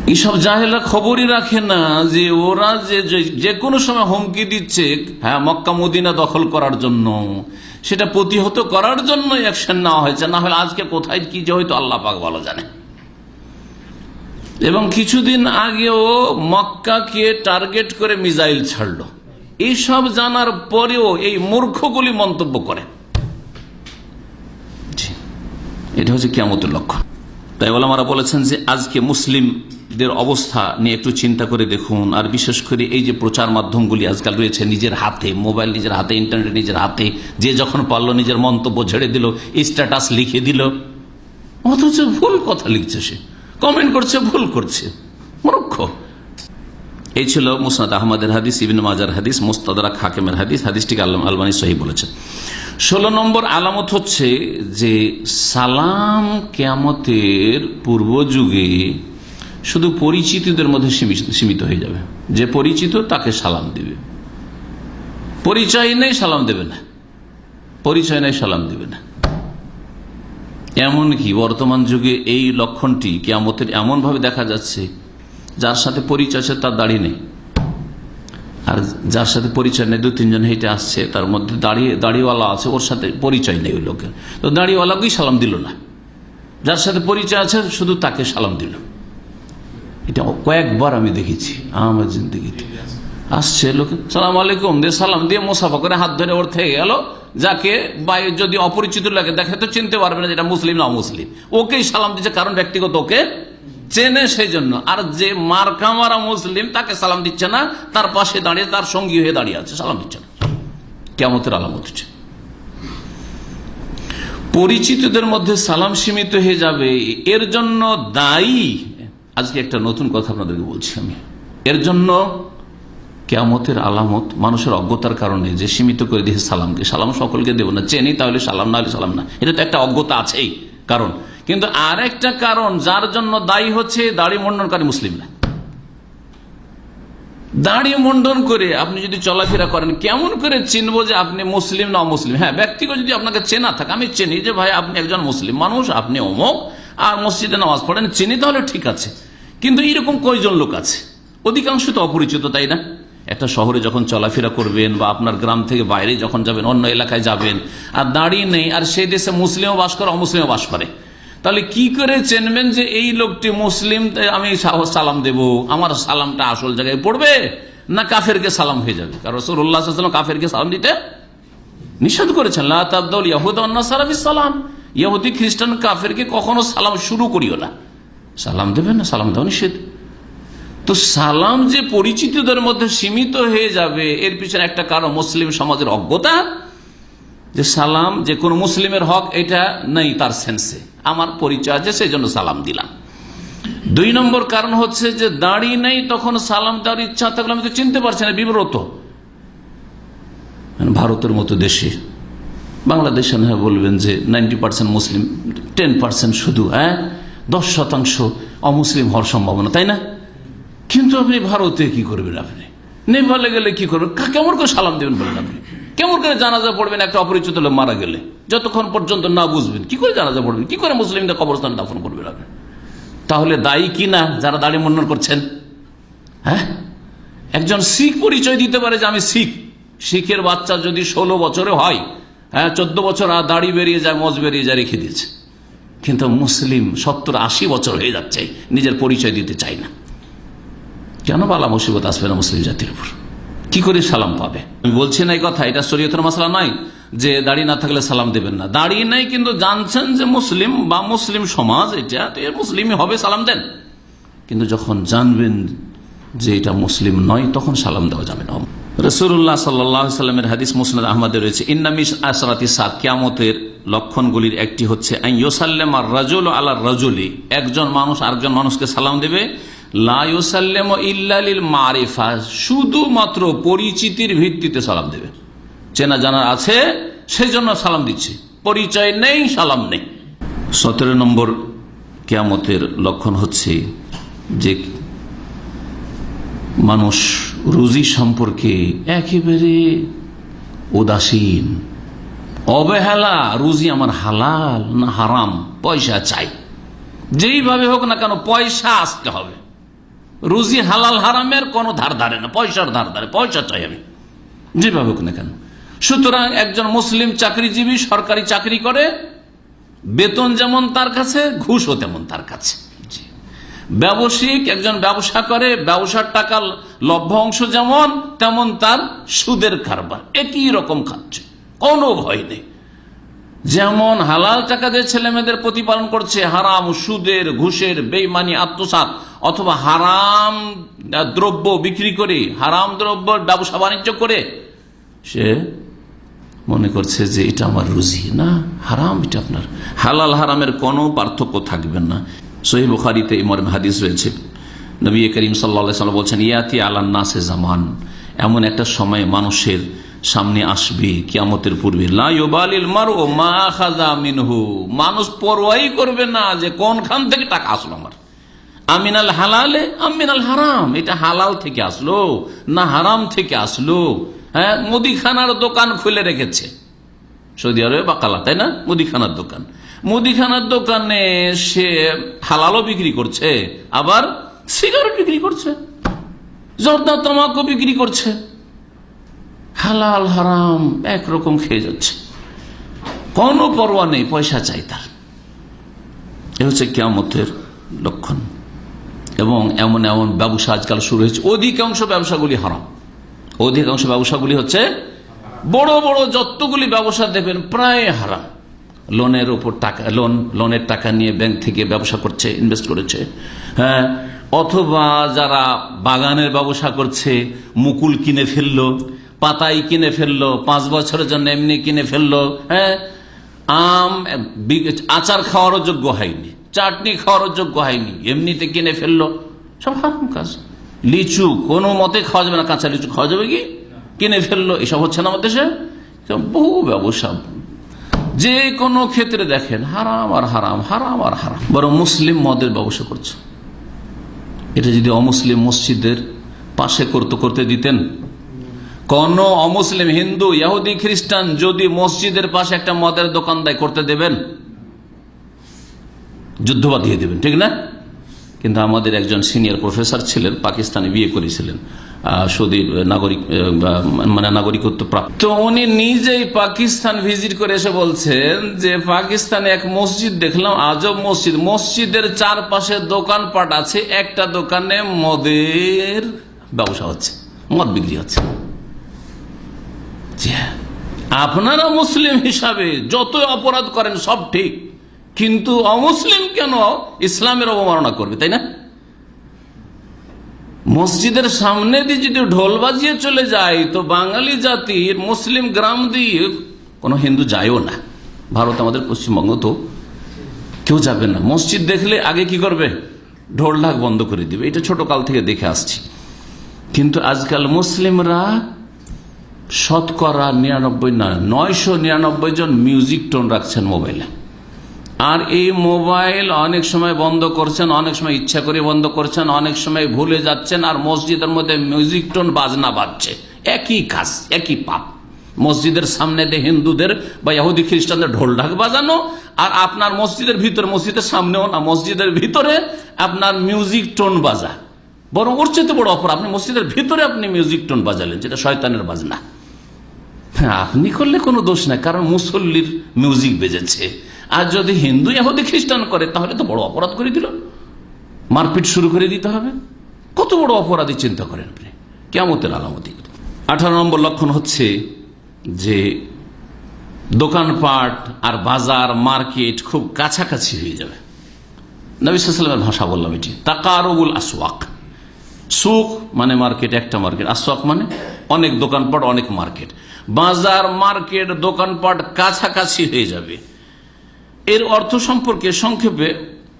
এইসব জাহেলা খবরই রাখে না যে ওরা যে যে কোনো সময় হুমকি দিচ্ছে হ্যাঁ মক্কা মদিনা দখল করার জন্য। সেটা প্রতিহত করার জন্য অ্যাকশন নেওয়া হয়েছে, না হলে আজকে কোথায়, কি যে হয়তো আল্লাহ পাক ভালো জানে। এবং কিছুদিন আগেও মক্কাকে টার্গেট করে মিজাইল ছাড়লো। এইসব জানার পরেও এই মূর্খগুলি মন্তব্য করে। এটা হচ্ছে কেমতের লক্ষণ। তাই ওলামারা বলেছেন যে আজকে মুসলিমদের অবস্থা নিয়ে একটু চিন্তা করে দেখুন, আর বিশেষ করে এই যে প্রচার মাধ্যমগুলি আজকাল রয়েছে নিজের হাতে, মোবাইল নিজের হাতে, ইন্টারনেট নিজের হাতে, যে যখন পারল নিজের মন্তব্য ছেড়ে দিল, স্ট্যাটাস লিখে দিল। অথচ ভুল কথা লিখছে সে। কমেন্ট করছে, ভুল করছে। মূর্খ। এই ছিল মুসনাদ আহমদের হাদিস, ইবিন মাজার হাদিস মুস্তাদরা খাকেমের হাদিস, হাদিসটিকে আল্লাহ আলমানি সহি বলেছেন। ষোলো নম্বর আলামত হচ্ছে যে সালাম কেয়ামতের পূর্ব যুগে শুধু পরিচিতদের মধ্যে সীমিত হয়ে যাবে। যে পরিচিত তাকে সালাম দিবে। পরিচয় নেই, সালাম দেবে না। পরিচয় নেই, সালাম দেবে না। এমনকি বর্তমান যুগে এই লক্ষণটি কেয়ামতের এমনভাবে দেখা যাচ্ছে, যার সাথে পরিচয় আছে তার দাড়ি নেই। আর যার সাথে পরিচয় নেই দু তিনজন হেঁটে আসছে, তার মধ্যে দাঁড়িয়ে দাড়িওয়ালা আছে, ওর সাথে পরিচয় নেই ওই লোকের। তো দাড়িওয়ালাকেই সালাম দিল না। যার সাথে পরিচয় আছে, শুধু তাকে সালাম দিল। এটা কয়েকবার আমি দেখেছি, আমার জিন্দগিতে। আসছে লোকে, সালাম আলাইকুম, দিয়ে সালাম দিয়ে মোসাফা করে হাত ধরে ওর থেকে গেল যাকে বা যদি অপরিচিত লাগে দেখে, তো চিনতে পারবে না যেটা মুসলিম না মুসলিম ওকেই সালাম দিচ্ছে কারণ ব্যক্তিগত ওকে চেনে সেই জন্য আর যে মারকামারা মুসলিম, তাকে সালাম দিচ্ছে না, তার পাশে দাঁড়িয়ে তার সঙ্গী হয়ে দাঁড়িয়ে আছে, সালাম দিচ্ছে না। কেমতের আলামত হচ্ছে। পরিচিতদের মধ্যে সালাম সীমিত হয়ে যাবে, এর জন্য দায়ী। আজকে একটা নতুন কথা আপনাদেরকে বলছি আমি। এর জন্য কেয়ামতের আলামত মানুষের অজ্ঞতার কারণে যে সীমিত করে দিয়েছে সালামকে। সালাম সকলকে দেব না। চেনি তাহলে সালাম, না হলে সালাম না। এটা তো একটা অজ্ঞতা আছেই। কারণ? কিন্তু আর একটা কারণ যার জন্য দায়ী হচ্ছে দাড়ি মন্ডনকারী মুসলিমরা। দাড়ি মন্ডন করে আপনি যদি চলাফেরা করেন, কেমন করে চিনবো যে আপনি মুসলিম না মুসলিম হ্যাঁ ব্যক্তিগত যদি আপনাকে চেনা থাকে, আমি চিনি যে ভাই আপনি একজন মুসলিম মানুষ, আপনি অমক, আর মসজিদে নামাজ পড়েন, চিনি তাহলে ঠিক আছে। কিন্তু এরকম কয়জন লোক আছে? অধিকাংশ তো অপরিচিত, তাই না? একটা শহরে যখন চলাফেরা করবেন বা আপনার গ্রাম থেকে বাইরে যখন যাবেন, অন্য এলাকায় যাবেন, আর দাঁড়িয়ে নেই, আর সেই দেশে মুসলিমও বাস করে, অমুসলিমও বাস করে। তাহলে কি করে চেনবেন যে এই লোকটি মুসলিম আমি সালাম দেব? আমার সালামটা আসল জায়গায় পড়বে না কাফেরকে সালাম হয়ে যাবে? কারণ রসুল্লাহ কাফেরকে সালাম দিতে নিষেধ করেছেন। ইয়াহুদ সালাম ইহুদি খ্রিস্টান কাফেরকে কখনো সালাম শুরু করিও না। সালাম দেবেন না, সালাম দেওয়া নিষেধ। তো সালাম যে পরিচিতদের মধ্যে সীমিত হয়ে যাবে, এর পিছনে একটা কারণ, মুসলিম সমাজের অজ্ঞতা, যে সালাম যে কোনো মুসলিমের হক, এটা নেই তার সেন্সে আমার পরিচয় আছে সেই জন্য সালাম দিলাম। দুই নম্বর কারণ হচ্ছে যে দাঁড়িয়ে নেই, তখন সালাম দেওয়ার ইচ্ছা থাকলে আমি তো চিনতে পারছি না, বিব্রত। মানে ভারতের মতো দেশে। বাংলাদেশে না বলবেন যে নাইনটি পার্সেন্ট মুসলিম, টেন পার্সেন্ট শুধু হ্যাঁ? দশ শতাংশ অমুসলিম হওয়ার সম্ভাবনা, তাই না? কিন্তু আপনি ভারতে কি করবেন আপনি? নেপালে গেলে কি করবেন? কেমন করে সালাম দেবেন বলেন আপনি? কেমন করে জানাজা পড়বেন? একটা অপরিচিত লোক মারা গেলে। যতক্ষণ পর্যন্ত না বুঝবেন, কি করে জানাজা পড়বেন? কি করে মুসলিমদের কবরস্থান দাফন করবেন আপনি? তাহলে দায়ী কি না? যারা দাড়ি মন্নন করছেন। হ্যাঁ? একজন শিখ পরিচয় দিতে পারে যে আমি শিখ। শিখের বাচ্চা যদি ষোলো বছরে হয় হ্যাঁ চোদ্দ বছর আর দাড়ি বেরিয়ে যায়, মজ বেরিয়ে যায়, রেখে দিয়েছে। কিন্তু মুসলিম সত্তর আশি বছর হয়ে যাচ্ছে, নিজের পরিচয় দিতে চাই না। কেন বালা মুসিবত আসবে না মুসলিম জাতির উপর? কি করে সালাম পাবে? আমি বলছি না এই কথা, এটা শরীয়তের মশলা নয় যে দাড়ি না থাকলে সালাম দেবেন না। দাড়ি নাই কিন্তু জানছেন যে মুসলিম বা মুসলিম সমাজ এটা, তো মুসলিমই হবে, সালাম দেন। কিন্তু যখন জানবেন যে এটা মুসলিম নয়, তখন সালাম দেওয়া যাবে না। রসুল্লাহ সাল্লামের হাদিস মুসনাদ আহমদে রয়েছে ইন্নামিস আসরাতি সাত কিয়ামতের লক্ষণগুলির একটি হচ্ছে আর রাজুল আল্লাহ রাজুলি একজন মানুষ আরেকজন মানুষকে সালাম দেবে লাইসাল্লাম ইল্লালিল মারিফা, শুধুমাত্র পরিচিতির ভিত্তিতে সালাম দেবে। চেনা জানা আছে সেই জন্য সালাম দিচ্ছে। পরিচয় নেই, সালাম নেই। সতেরো নম্বর কেয়ামতের লক্ষণ হচ্ছে যে মানুষ রুজি সম্পর্কে একেবারে উদাসীন, অবহেলা, রুজি আমার হালাল না হারাম, পয়সা চাই। যেইভাবে হোক না কেন, পয়সা আসতে হবে। রুজি হালাল হারামের কোনো ধার ধারে না, পয়সার ধার ধারে, পয়সা চাই আমি। যেভাবে না কেন। সুতরাং একজন মুসলিম চাকরিজীবী সরকারি চাকরি করে, বেতন যেমন তার কাছে, ঘুষও তেমন তার কাছে। ব্যবসায়িক একজন ব্যবসা করে, ব্যবসার টাকা লভ্য অংশ যেমন, তেমন তার সুদের কারবার। একই রকম খাচ্ছে। কোনো ভয় নেই। যেমন হালাল টাকা দিয়ে ছেলে মেয়েদের প্রতিপালন করছে, হারাম সুদের, ঘুষের, বেইমানি আত্মসাত অথবা হারাম দ্রব্য বিক্রি করে, হারাম দ্রব্য ব্যবসা বাণিজ্য করে, সে মনে করছে যে এটা আমার রুজি। না, হারাম এটা আপনার। হালাল হারামের কোনো পার্থক্য থাকবে না। সহি বুখারিতে ইমর হাদিস রয়েছে। নবী করিম সাল্লা সাল্লাম বলছেন, ইয়াতি আলান্না সে জামান। এমন একটা সময় মানুষের সামনে আসবে কিয়ামতের পূর্বে। মিনহু। মানুষ পরোয়াই করবে না যে কোনখান থেকে টাকা আসলো আমার। আমিনাল হালালে আমিনাল হারাম। এটা হালাল থেকে আসলো না হারাম থেকে আসলো? হ্যাঁ মুদিখানার দোকান খুলে রেখেছে। সৌদি আরবে বাকালা, তাই না? মুদিখানার দোকান। মুদিখানার দোকানে সে হালালও বিক্রি করছে, আবার সিগারেট বিক্রি করছে। জর্দা তামাকও বিক্রি করছে। হালাল, হারাম, একরকম খেয়ে যাচ্ছে। কোনো পরোয়া নেই, পয়সা চাই তার। এ হচ্ছে কেয়ামতের লক্ষণ। এবং এমন এমন ব্যবসা আজকাল শুরু হয়েছে। অধিকাংশ ব্যবসাগুলি হারাম। অধিকাংশ ব্যবসাগুলি হচ্ছে বড় বড় যতগুলি ব্যবসা দেখবেন প্রায় হারাম। লোনের উপর টাকা, লোন, লোনের টাকা নিয়ে ব্যাংক থেকে ব্যবসা করছে ইনভেস্ট করেছে। হ্যাঁ অথবা যারা বাগানের ব্যবসা করছে, মুকুল কিনে ফেলল। পাতাই কিনে ফেলল, পাঁচ বছরের জন্য এমনি কিনে ফেলল হ্যাঁ? আম আচার খাওয়ারও যোগ্য হয়নি, চাটনি খাওয়ারও যোগ্য হয়নি, এমনিতে কিনে ফেলল। সব হারাম কাজ। লিচু, কোনো মতে খাওয়া যাবে না, কাঁচা লিচু খাওয়া যাবে কি? কিনে ফেলল, এসব হচ্ছে না আমাদের দেশে। বহু ব্যবসা। যে কোনো ক্ষেত্রে দেখেন, হারাম আর হারাম হারাম আর হারাম। বরং মুসলিম মদের ব্যবসা করছে। এটা যদি অমুসলিম মসজিদের পাশে করতে করতে দিতেন কোন অমুসলিম হিন্দু ইহুদি খ্রিস্টান যদি মসজিদের পাশে একটা মদের দোকান দেয় করতে দেবেন যুদ্ধ বাঁধিয়ে দেবেন ঠিক না? কিন্তু আমাদের একজন সিনিয়র প্রফেসর ছিলেন পাকিস্তানে বিয়ে করেছিলেন আহ, সৌদি নাগরিক মানে নাগরিকত্ব প্রাপ্ত। তো উনি নিজেই পাকিস্তান ভিজিট করে এসে বলছেন যে পাকিস্তানে এক মসজিদ দেখলাম আজব মসজিদ। মসজিদের চারপাশে দোকানপাট আছে একটা দোকানে মদের ব্যবসা হচ্ছে মদ বিক্রি হচ্ছে। আপনারা মুসলিম হিসাবে যত অপরাধ করেন সব ঠিক, কিন্তু অমুসলিম কেন ইসলামের অবমাননা করবে, তাই না? মসজিদের সামনে দিয়ে যদি ঢোল বাজিয়ে চলে যায়, তো বাঙালি জাতির, মুসলিম গ্রাম দিয়ে কোনো হিন্দু যায়ও না। ভারত আমাদের পশ্চিমবঙ্গ, তো কেউ যাবে না। মসজিদ দেখলে আগে কি করবে? ঢোল ঢাক বন্ধ করে দিবে। এটা ছোট কাল থেকে দেখে আসছি। কিন্তু আজকাল মুসলিমরা শতকরা নিরানব্বই না নয়শো নিরানব্বই জন মিউজিক টোন রাখছেন মোবাইলে আর এই মোবাইল অনেক সময় বন্ধ করছেন, অনেক সময় ইচ্ছা করে বন্ধ করছেন, অনেক সময় ভুলে যাচ্ছেন আর মসজিদের মধ্যে মিউজিক টোন বাজনা বাজছে। একই কাজ, একই পাপ। মসজিদের সামনে দিয়ে হিন্দুদের বা ইহুদি খ্রিস্টানদের ঢোল ঢাক বাজানো আর আপনার মসজিদের ভিতরে, মসজিদের সামনেও না, মসজিদের ভিতরে আপনার মিউজিক টোন বাজা। বরং ওর চেয়ে বড় অপর আপনি মসজিদের ভিতরে আপনি মিউজিক টোন বাজালেন, যেটা শয়তানের বাজনা। হ্যাঁ, আপনি করলে কোনো দোষ নাই কারণ মুসল্লির মিউজিক বেজেছে। আর যদি হিন্দু এহুদি খ্রিস্টান করে তাহলে তো বড় অপরাধ করে দিল। মারপিট শুরু করে দিতে হবে। কত বড় অপরাধী চিন্তা করেন আপনি? কেমতের আলামতি আঠারো নম্বর লক্ষণ হচ্ছে যে দোকানপাট আর বাজার মার্কেট খুব কাছাকাছি হয়ে যাবে। নবিসামের ভাষা বললাম এটি তাকারবুল আসওয়াক। সুক মানে মার্কেট একটা মার্কেট। আসওয়াক মানে অনেক দোকানপাট অনেক মার্কেট। বাজার মার্কেট দোকানপাট কাছাকাছি হয়ে যাবে। এর অর্থ সম্পর্কে সংক্ষেপে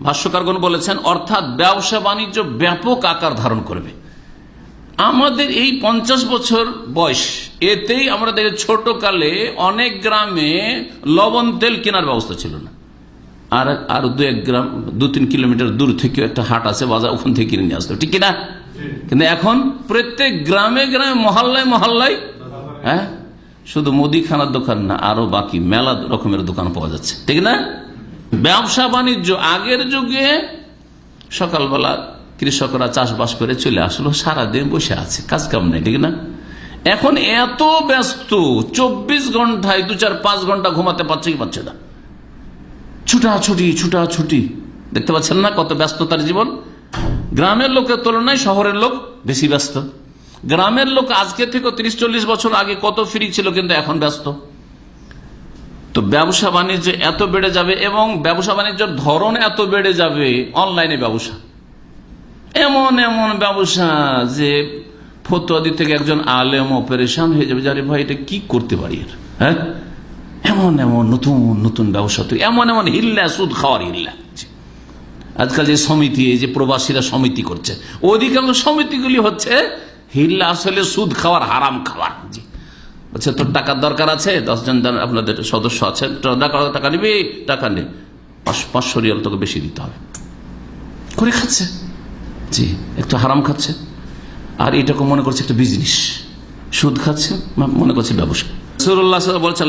ভাষ্যকারগণ বলেছেন অর্থাৎ ব্যবসা বাণিজ্য ব্যাপক আকার ধারণ করবে। আমাদের এই পঞ্চাশ বছর বয়স এতেই আমরা দেখি ছোট কালে অনেক গ্রামে লবণ তেল কেনার ব্যবস্থা ছিল না। আর আর দু এক গ্রাম দু তিন কিলোমিটার দূর থেকে একটা হাট আছে বাজার ওখান থেকে কিনে নিয়ে আসতো। ঠিক কিনা? কিন্তু এখন প্রত্যেক গ্রামে গ্রামে মহল্লায় মহল্লায় হ্যাঁ? শুধু মুদিখানার দোকান না, আরও বাকি মেলা রকমের দোকান পাওয়া যাচ্ছে। ঠিক না? ব্যবসা বাণিজ্য আগের যুগে সকালবেলা কৃষকরা চাষবাস করে চলে আসলো, সারাদিন বসে আছে কাজ কাম নেই, ঠিক না? এখন এত ব্যস্ত, চব্বিশ ঘন্টায় দু চার পাঁচ ঘণ্টা ঘুমাতে পারছে কি পারছে না? ছুটাছুটি ছুটাছুটি। দেখতে পাচ্ছেন না কত ব্যস্ততার জীবন? গ্রামের লোকের তুলনায় শহরের লোক বেশি ব্যস্ত। গ্রামের লোক আজকে থেকে তিরিশ, চল্লিশ বছর আগে কত ফ্রি ছিল, কিন্তু এখন ব্যস্ত। তো ব্যবসা বাণিজ্য এত বেড়ে যাবে এবং ব্যবসা বাণিজ্যের ধরন এত বেড়ে যাবে অনলাইনে ব্যবসা। এমন এমন ব্যবসা যে ফতোয়া দিতে গিয়ে একজন আলেম অপারেশন হয়ে যাবে যারে ভাই, এটা কি করতে পারি? হ্যাঁ? এমন এমন নতুন নতুন ব্যবসা তৈরি। এমন এমন হিল্লা, সুদ খাওয়ার হিল্লা। আজকাল যে সমিতি যে প্রবাসীরা সমিতি করছে, অধিকাংশ সমিতিগুলি হচ্ছে হিল্লা আসলে সুদ খাওয়ার, হারাম খাওয়ার। বলছে তোর টাকার দরকার আছে? দশজন আপনাদের সদস্য আছে টাকা নিবি? টাকা নে। পাঁচ- পাঁচশো রিয়াল তোকে বেশি দিতে হবে। করে খাচ্ছে। জি, একটু হারাম খাচ্ছে। আর এটাকে মনে করছে একটা বিজনেস সুদ খাচ্ছে মনে করছে ব্যবসা। বলছে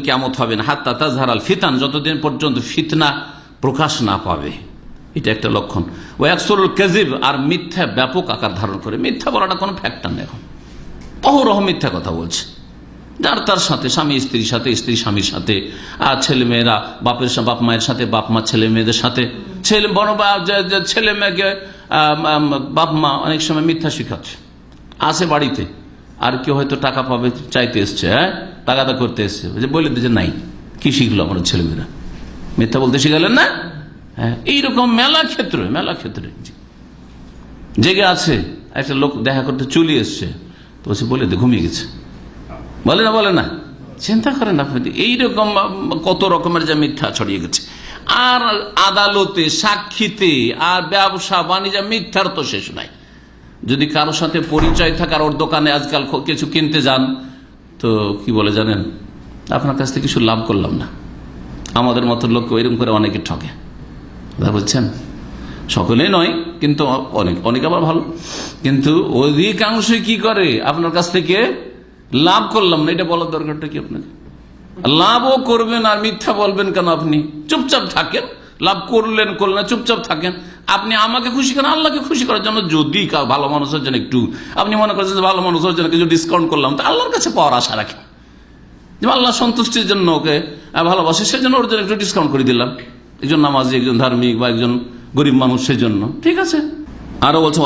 কেমত হবে না। হাত্তা তাজহারাল ফিতান, যতদিন পর্যন্ত ফিতনা প্রকাশ না পাবে। এটা একটা লক্ষণ। ও একসরুল কেজিব আর মিথ্যা ব্যাপক আকার ধারণ করে। মিথ্যা বলাটা কোনো ফ্যাক্টর নেই এখন। অহরহ মিথ্যা কথা বলছে। যার তার সাথে, স্বামী স্ত্রীর সাথে, স্ত্রী স্বামীর সাথে, আর ছেলে মেয়েরা বাপের বাপ মায়ের সাথে, বাপ মা ছেলে মেয়েদের সাথে। ছেলে, বড় ছেলে মেয়েকে বাপ মা অনেক সময় মিথ্যা শিখাচ্ছে। আসে বাড়িতে, আর কেউ হয়তো টাকা পাবে, চাইতে এসছে হ্যাঁ? টাকাটা করতে এসছে। বলে দিচ্ছে নাই। কি শিখলো আমার ছেলেমেয়েরা? মিথ্যা বলতে শিখালেন না? এইরকম মেলা ক্ষেত্রে মেলা ক্ষেত্রে। জেগে আছে, একটা লোক দেখা করতে চলে এসছে, তো সে বলে দে, ঘুমিয়ে গেছে। বলে না বলে না। চিন্তা করেন আপনি, এইরকম কত রকমের যা মিথ্যা ছড়িয়ে গেছে। আর আদালতে, সাক্ষীতে, আর ব্যবসা, বাণিজ্য, মিথ্যার তো শেষ নাই। যদি কারোর সাথে পরিচয় থাকার ওর দোকানে আজকাল কিছু কিনতে যান, তো কি বলে জানেন? আপনার কাছ থেকে কিছু লাভ করলাম না। আমাদের মতো লোক এরকম করে অনেকে ঠকে। বুঝছেন? সকলেই নয়, কিন্তু অনেক অনেক আবার ভালো। কিন্তু অধিকাংশই কি করে? আপনার কাছ থেকে লাভ করলাম না, এটা বলার দরকারটা কি আপনাকে লাভও করবেন আর মিথ্যা বলবেন কেন আপনি? চুপচাপ থাকেন, লাভ করলেন করলেন চুপচাপ থাকেন। আপনি আমাকে খুশি করেন, আল্লাহকে খুশি করার জন্য যদি ভালো মানুষের জন্য একটু, আপনি মনে করছেন ভালো মানুষের জন্য কিছু ডিসকাউন্ট করলাম, তো আল্লাহর কাছে পাওয়ার আশা রাখেন। যে আল্লাহ সন্তুষ্টির জন্য ওকে ভালোবাসে, সেজন্য ওর জন্য একটু ডিসকাউন্ট করে দিলাম। একজন নামাজি, একজন ধার্মিক বা একজন গরিব মানুষ সেজন্য। ঠিক আছে? আরও বলছে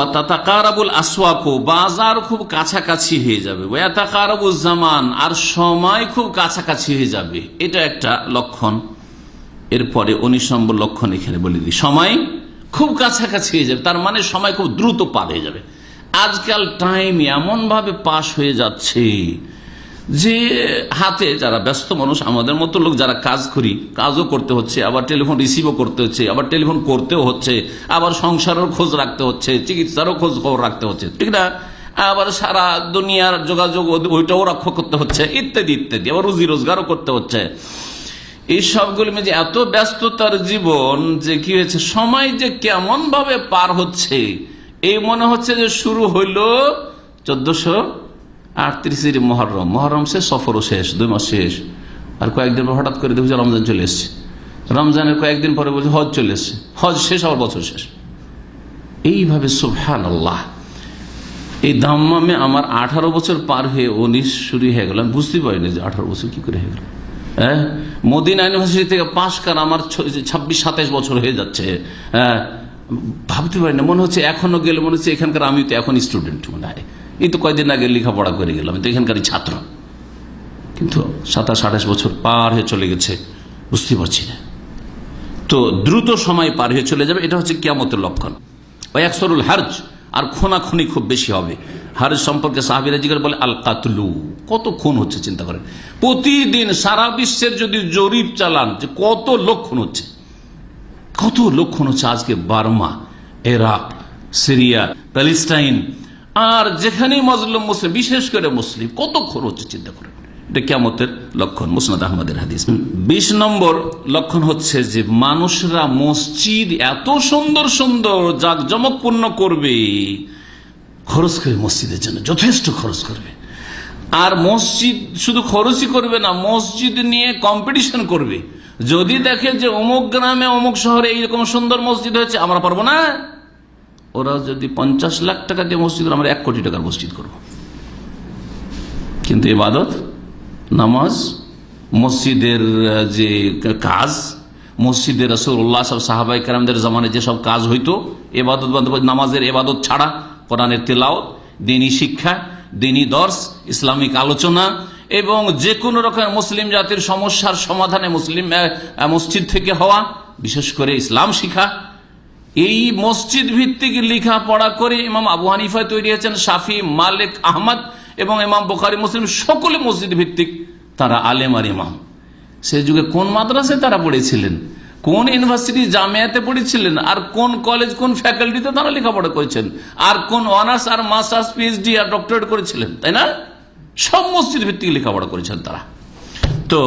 কারাবুল আসওয়াকো বাজার খুব কাছাকাছি হয়ে যাবে। কারাবুল জামান আর সময় খুব কাছাকাছি হয়ে যাবে। এটা একটা লক্ষণ। এরপরে উনিশ নম্বর লক্ষণ এখানে বলে দিই। সময় খুব কাছাকাছি হয়ে যাবে। তার মানে সময় খুব দ্রুত পার হয়ে যাবে। আজকাল টাইম এমন ভাবে পাশ হয়ে যাচ্ছে যে হাতে যারা ব্যস্ত মানুষ, আমাদের মতো লোক যারা কাজ করি, কাজও করতে হচ্ছে, আবার টেলিফোন রিসিভও করতে হচ্ছে, আবার টেলিফোন করতেও হচ্ছে, আবার সংসারের খোঁজ রাখতে হচ্ছে, চিকিৎসারও খোঁজ খবর রাখতে হচ্ছে, ঠিক না? আবার সারা দুনিয়ার যোগাযোগ ওইটাও রক্ষা করতে হচ্ছে, ইত্যাদি ইত্যাদি, আবার রুজি রোজগারও করতে হচ্ছে। এই সবগুলি যে এত ব্যস্ততার জীবন যে কি হয়েছে? সময় যে কেমন ভাবে পার হচ্ছে, এই মনে হচ্ছে যে শুরু হইল চোদ্দশো আটত্রিশের মহরম মহরম শেষ, সফরও শেষ, দুই মাস শেষ। আর কয়েকদিন পর হঠাৎ করে দেখছি রমজান চলে এসছে। রমজানের কয়েকদিন পরে বলছে হজ চলে এসছে। হজ শেষ, আবার বছর শেষ। এইভাবে সুফহান আল্লাহ এই দাম্মামে আমার আঠারো বছর পার হয়ে উনিশ শুরু হয়ে গেল। আমি বুঝতে পারিনি যে আঠারো বছর কি করে হয়ে গেল। হ্যাঁ? মদিনা ইউনিভার্সিটি থেকে পাশ কর আমার ছাব্বিশ, সাতাইশ বছর হয়ে যাচ্ছে। হ্যাঁ? ভাবতে পারি না মনে হচ্ছে এখনও গেলে মনে হচ্ছে এখানকার আমি তো এখন স্টুডেন্ট মনে হয়। এই তো কয়দিন আগে লেখাপড়া করে গেলাম তো এখানকারই ছাত্র। কিন্তু সাতাশ, আঠাশ বছর পার হয়ে চলে গেছে, বুঝতে পারছি না। তো দ্রুত সময় পার হয়ে চলে যাবে, এটা হচ্ছে কিয়ামতের লক্ষণ। ওই একসরুল হার্জ, আর খোনাখুনি খুব বেশি হবে। হার্জ সম্পর্কে সাহাবিরা জিজ্ঞাসা বলে আল কাতলু, কত খুন হচ্ছে চিন্তা করেন। প্রতিদিন সারা বিশ্বের যদি জরিপ চালান, যে কত লক্ষণ হচ্ছে। কত লক্ষণ হচ্ছে আজকে বার্মা ইরাক সিরিয়া, প্যালেস্টাইন আর যেখানেই মজলুম মুসলিম, বিশেষ করে মুসলিম, কত খরচ চিন্তা করেন এটা কেমতের লক্ষণ, মুসনাদ আহমদের হাদিস। বিশ নম্বর লক্ষণ হচ্ছে যে মানুষরা মসজিদ এত সুন্দর সুন্দর জাকজমকপূর্ণ করবে, খরচ করে মসজিদের জন্য, যথেষ্ট খরচ করবে। আর মসজিদ শুধু খরচই করবে না, মসজিদ নিয়ে কম্পিটিশন করবে। যদি দেখে যে অমুক গ্রামে, অমুক শহরে এইরকম সুন্দর মসজিদ হয়েছে, আমরা পারব না। ওরা যদি পঞ্চাশ লাখ টাকা দিয়ে মসজিদ আমরা এক কোটি টাকার মসজিদ করব। কিন্তু এবাদত নামাজ, মসজিদের যে কাজ মসজিদের রসুল্লাহ সব সাহাবাই কালামদের জামানে যেসব কাজ হইতো এবাদত নামাজের এবাদত ছাড়া, কোরআনের তেলাওত দিনী শিক্ষা দিনী দর্শ, ইসলামিক আলোচনা, এবং যে কোনো রকমের মুসলিম জাতির সমস্যার সমাধানে মুসলিম মসজিদ থেকে হওয়া, বিশেষ করে ইসলাম শিখা এই মসজিদ ভিত্তিক লেখাপড়া করে ইমাম আবু হানিফা তৈরি হয়েছেন শাফি, মালিক, আহমদ এবং ইমাম বুখারি, মুসলিম সকলে মসজিদ ভিত্তিক তারা আলেম আর ইমাম। সে যুগে কোন মাদ্রাসায় তারা পড়েছিলেন? কোন ইউনিভার্সিটি জামিয়াতে পড়েছিলেন? আর কোন কলেজ, কোন ফ্যাকাল্টিতে তারা লেখাপড়া করেছেন? আর কোন অনার্স আর মাস্টার্স পিএইচডি আর ডক্টরেট করেছিলেন? তাই না? সব মসজিদ ভিত্তিক লেখাপড়া করেছেন তারা। তো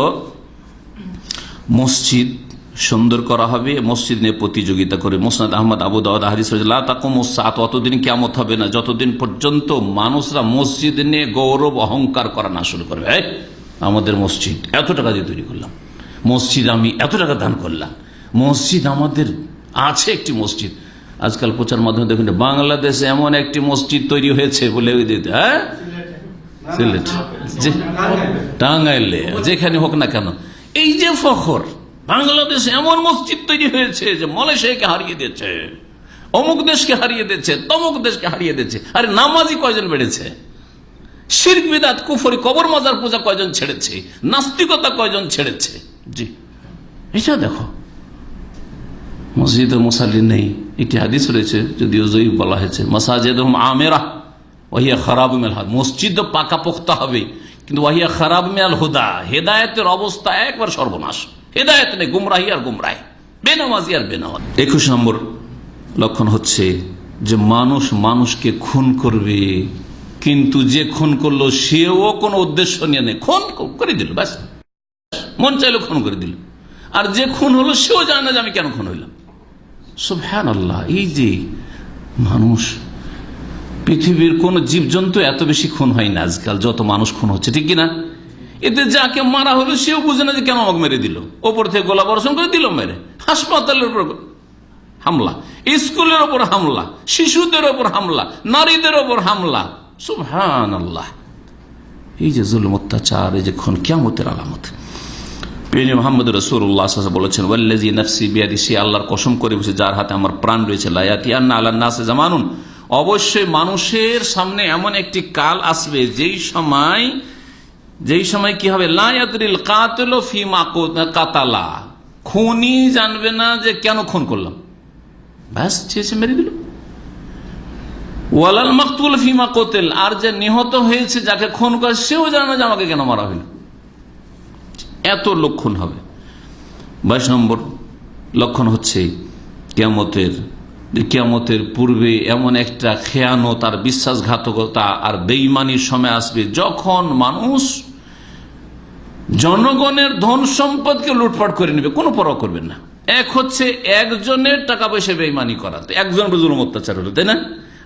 মসজিদ সুন্দর করা হবে মসজিদ নিয়ে প্রতিযোগিতা করে মোসনাদ আহমদ আবু দাওয়াদ অতদিন কেমত হবে না যতদিন পর্যন্ত মানুষরা মসজিদ নিয়ে গৌরব অহংকার করা না শুরু করবে আমাদের মসজিদ এত টাকা দিয়ে তৈরি করলাম মসজিদ আমি এত টাকা দান করলাম মসজিদ আমাদের আছে একটি মসজিদ আজকাল প্রচার মাধ্যমে দেখুন বাংলাদেশে এমন একটি মসজিদ তৈরি হয়েছে বলে হ্যাঁ টাঙ্গাইলে যেখানে হোক না কেন এই যে ফখর বাংলাদেশে এমন মসজিদ তৈরি হয়েছে যে মালয়েশিয়াকে হারিয়ে দিয়েছে, অমুক দেশকে হারিয়ে দিচ্ছে তমুক দেশকে হারিয়ে দিচ্ছে আরে নামাজি কয়জন বেড়েছে? শির্ক, বিদাত, কুফরি, কবর, মাজার পূজা কয়জন ছেড়েছে? নাস্তিকতা কয়জন ছেড়েছে? জি। এটা দেখো। মসজিদে মুসাল্লি নেই। একটি হাদিস রয়েছে, যদিও জয়ীব বলা হয়েছে মাসাজেদ আমেরা ওহিয়া মেল হাদ। মসজিদ পাকা পোক্তা হবে, কিন্তু ওয়াহিয়া খারাপ মেল হুদা, হেদায়তের অবস্থা একবার সর্বনাশ। হেদায়ত নেই গুমরাহি আর গুমরাহি। বেনামাজি আর বেনামাজ। একুশ নম্বর লক্ষণ হচ্ছে যে মানুষ মানুষকে খুন করবে, কিন্তু যে খুন করল সেও কোনো উদ্দেশ্য নিয়ে নেই। খুন করে দিল, ব্যাস। মন চাইলো খুন করে দিল। আর যে খুন হলো সেও জানে না যে আমি কেন খুন হইলাম। সব হ্যান আল্লাহ এই যে মানুষ, পৃথিবীর কোন জীবজন্তু এত বেশি খুন হয় না আজকাল, যত মানুষ খুন হচ্ছে, ঠিক কিনা? এতে যাকে মারা হলো, সেও বুঝে না যে কেন আমাকে মেরে দিল। ওপর থেকে গোলা বর্ষণ করে দিল মেরে। হাসপাতালের উপর হামলা, স্কুলের ওপর হামলা, শিশুদের ওপর হামলা, নারীদের ওপর হামলা। সুবহান আল্লাহ এই যে জুলুম অত্যাচার, এই যে খুন কেমতের আলামত। সে কসম করে বসে যার হাতে আমার প্রাণ রয়েছে আন্না আল্লাহ অবশ্যই মানুষের সামনে এমন একটি কাল আসবে যেই সময় যেই সময় কি হবে? কাতল কাতালা। খুনি জানবে না যে কেন খুন করলাম। ব্যাস, চেয়েছে মেরে দিল। ওয়ালাল মাকতুল ফিমা কোতেল। আর যে নিহত হয়েছে, যাকে খুন করে, সেও জানে না যে আমাকে কেন মারা হইল। এত লক্ষণ হবে। বাইশ নম্বর লক্ষণ হচ্ছে, কেয়ামতের কেয়ামতের পূর্বে এমন একটা খেয়ানো তার বিশ্বাসঘাতকতা আর বেইমানির সময় আসবে, যখন মানুষ জনগণের ধন সম্পদকে লুটপাট করে নেবে, কোনো পরোয়া করবেন না। এক হচ্ছে একজনের টাকা পয়সা বেইমানি করা একজন অত্যাচার হলো, তাই না?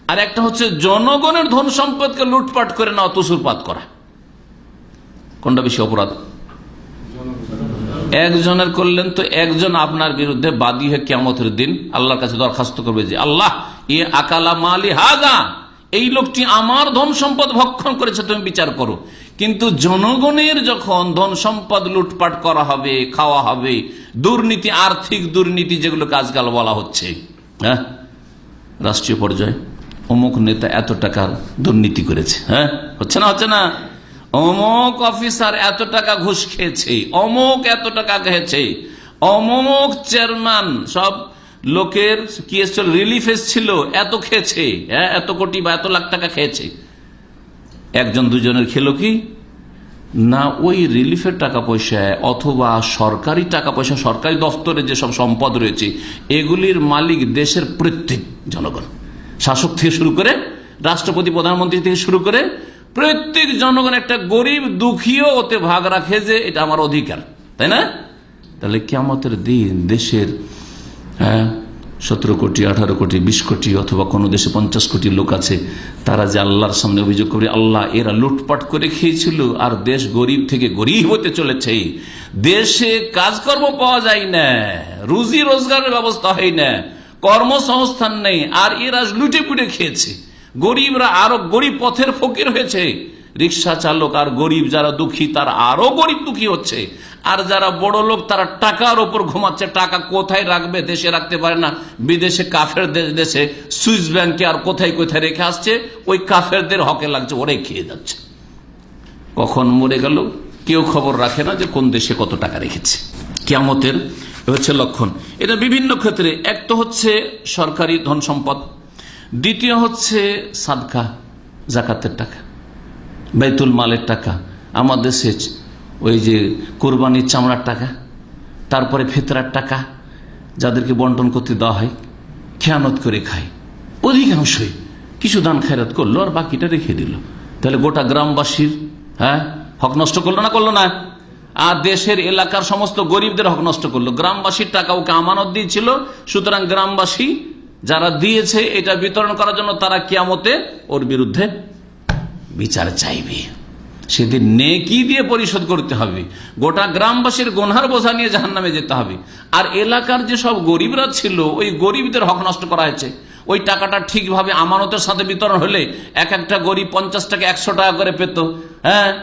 আর একটা হচ্ছে জনগণের ধন সম্পদকে লুটপাট করে না অতসুরপাত করা। কোনটা বেশি অপরাধ? একজনের করলেন তো একজন আপনার বিরুদ্ধে বাদী হয়ে কেমতের দিন আল্লাহর কাছে দরখাস্ত করবে যে, আল্লাহ, এ আকালা মালি হাজা এই লোকটি আমার ধন সম্পদ ভক্ষণ করেছে, তুমি বিচার করো। কিন্তু জনগণের যখন ধন সম্পদ লুটপাট করা হবে, খাওয়া হবে, দুর্নীতি, আর্থিক দুর্নীতি যেগুলোকে আজকাল বলা হচ্ছে হ্যাঁ? রাষ্ট্রীয় পর্যায়ে অমুক নেতা এত টাকার দুর্নীতি করেছে হ্যাঁ? হচ্ছে না হচ্ছে না? অমুক অফিসার এত টাকা ঘুষ খেয়েছে, অমুক এত টাকা খেয়েছে, অমুক চেয়ারম্যান সব লোকের কি রিলিফ এসছিল, এত খেয়েছে হ্যাঁ? এত কোটি বা এত লাখ টাকা খেয়েছে। একজন দুজনের খেলো কি? না, ওই রিলিফের টাকা পয়সা অথবা সরকারি টাকা পয়সা সরকারি দফতরে যেসব সম্পদ রয়েছে, এগুলির মালিক দেশের প্রত্যেক জনগণ। শাসক থেকে শুরু করে রাষ্ট্রপতি, প্রধানমন্ত্রী থেকে শুরু করে প্রত্যেক জনগণ একটা গরিব, দুঃখীও ওতে ভাগ রাখে যে এটা আমার অধিকার, তাই না? তাহলে কেমতের দিন দেশের হ্যাঁ সতেরো কোটি, আঠারো কোটি, বিশ কোটি অথবা কোনো দেশে পঞ্চাশ কোটি লোক আছে, তারা যে আল্লাহর সামনে অভিযোগ করে, আল্লাহ এরা লুটপাট করে খেয়েছিল, আর দেশ গরিব থেকে গরিব হতে চলেছে। দেশে কাজকর্ম পাওয়া যায় না, রুজি রোজগারের ব্যবস্থা হয় না, কর্মসংস্থান নেই, আর এরা লুটে পুটে খেয়েছে। গরিবরা আরও গরিব পথের ফকির হয়েছে। রিক্সা চালক আর গরিব, যারা দুঃখী, তারা আরও গরিব দুঃখী হচ্ছে। আর যারা বড় লোক, তারা টাকার ওপর ঘুমাচ্ছে। টাকা কোথায় রাখবে, দেশে রাখতে পারে না। বিদেশে কাফের দেশে সুইস ব্যাংকে আর কোথায় কোথায় রেখে আসছে, ওই কাফেরদের হকে লাগছে, ওরাই খেয়ে যাচ্ছে। কখন মরে গেল, কেউ খবর রাখে না যে কোন দেশে কত টাকা রেখেছে। কেমতের হচ্ছে লক্ষণ। এটা বিভিন্ন ক্ষেত্রে, এক তো হচ্ছে সরকারি ধন সম্পদ, দ্বিতীয় হচ্ছে সাদকা জাকাতের টাকা। বেতুল মালের টাকা, আমার দেশে ওই যে কোরবানির চামড়ার টাকা, তারপরে ফেতরার টাকা, যাদেরকে বন্টন করতে দেওয়া হয়, খেয়ানত করে খায়। অধিকাংশই কিছু দান খেরাত করল আর বাকিটা রেখে দিল। তাহলে গোটা গ্রামবাসীর হ্যাঁ হক নষ্ট করল না করল না? আর দেশের এলাকার সমস্ত গরিবদের হক নষ্ট করল। গ্রামবাসীর টাকা ওকে আমানত দিয়েছিল, সুতরাং গ্রামবাসী যারা দিয়েছে এটা বিতরণ করার জন্য তারা কিয়ামতে ওর বিরুদ্ধে বিচার চাইবে। সেদিন নেকি দিয়ে পরিশোধ করতে হবে। গোটা গ্রামবাসীর গোনহার বোঝা নিয়ে জাহান নামে যেতে হবে। আর এলাকার যে সব গরিবরা ছিল, ওই গরিবদের হক নষ্ট করা হয়েছে। ওই টাকাটা ঠিকভাবে আমানতের সাথে বিতরণ হলে এক একটা গরিব পঞ্চাশ টাকা, একশো টাকা করে পেত। হ্যাঁ?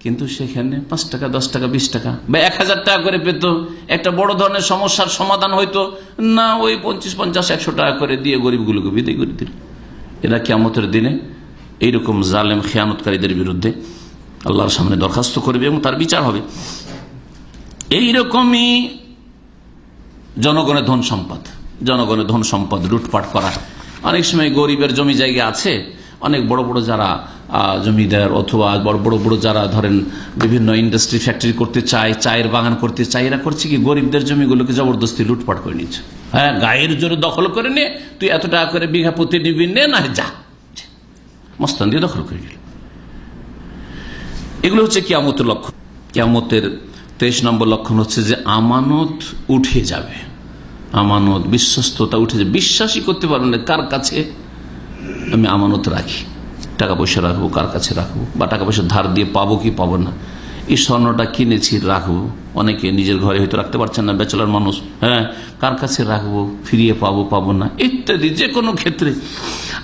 কিন্তু সেখানে পাঁচ টাকা, দশ টাকা, বিশ টাকা বা এক হাজার টাকা করে পেত। একটা বড় ধরনের সমস্যার সমাধান হইতো। না, ওই পঞ্চাশ পঞ্চাশ, একশো টাকা করে দিয়ে গরিবগুলোকে বিদায় করে দিল। এরা কেমতের দিনে এইরকম জালেম খেয়ানতকারীদের বিরুদ্ধে আল্লাহর সামনে দরখাস্ত করবে এবং তার বিচার হবে। এইরকমই জনগণের ধন সম্পদ, জনগণের ধন সম্পদ লুটপাট করা। অনেক সময় গরিবের জমি জায়গা আছে, অনেক বড় বড় যারা জমিদার অথবা বড় বড় বড় যারা ধরেন বিভিন্ন ইন্ডাস্ট্রি ফ্যাক্টরি করতে চায়, চায়ের বাগান করতে চায়, এরা করছে কি গরিবদের জমিগুলোকে জবরদস্তি লুটপাট করে নিচ্ছে। হ্যাঁ গায়ের জোরে দখল করে নে, তুই এত টাকা করে বিঘা প্রতি নিবি নে, না, যা। মস্তান দিয়ে দখল করে গেল এগুলো হচ্ছে কিয়ামতের লক্ষণ। কিয়ামতের তেইশ নম্বর লক্ষণ হচ্ছে যে আমানত উঠে যাবে। আমানত, বিশ্বস্ততা উঠে যাবে। বিশ্বাসই করতে পারবেন না কার কাছে। আমি আমানত রাখি। টাকা পয়সা রাখব, কার কাছে রাখব? বা টাকা পয়সা ধার দিয়ে পাবো কি পাবো না? এই স্বর্ণটা কিনেছি রাখব। অনেকে নিজের ঘরে হয়তো রাখতে পারছেন না, ব্যাচেলার মানুষ। হ্যাঁ কার কাছে রাখব, ফিরিয়ে পাবো পাবো না? ইত্যাদি, যে কোনো ক্ষেত্রে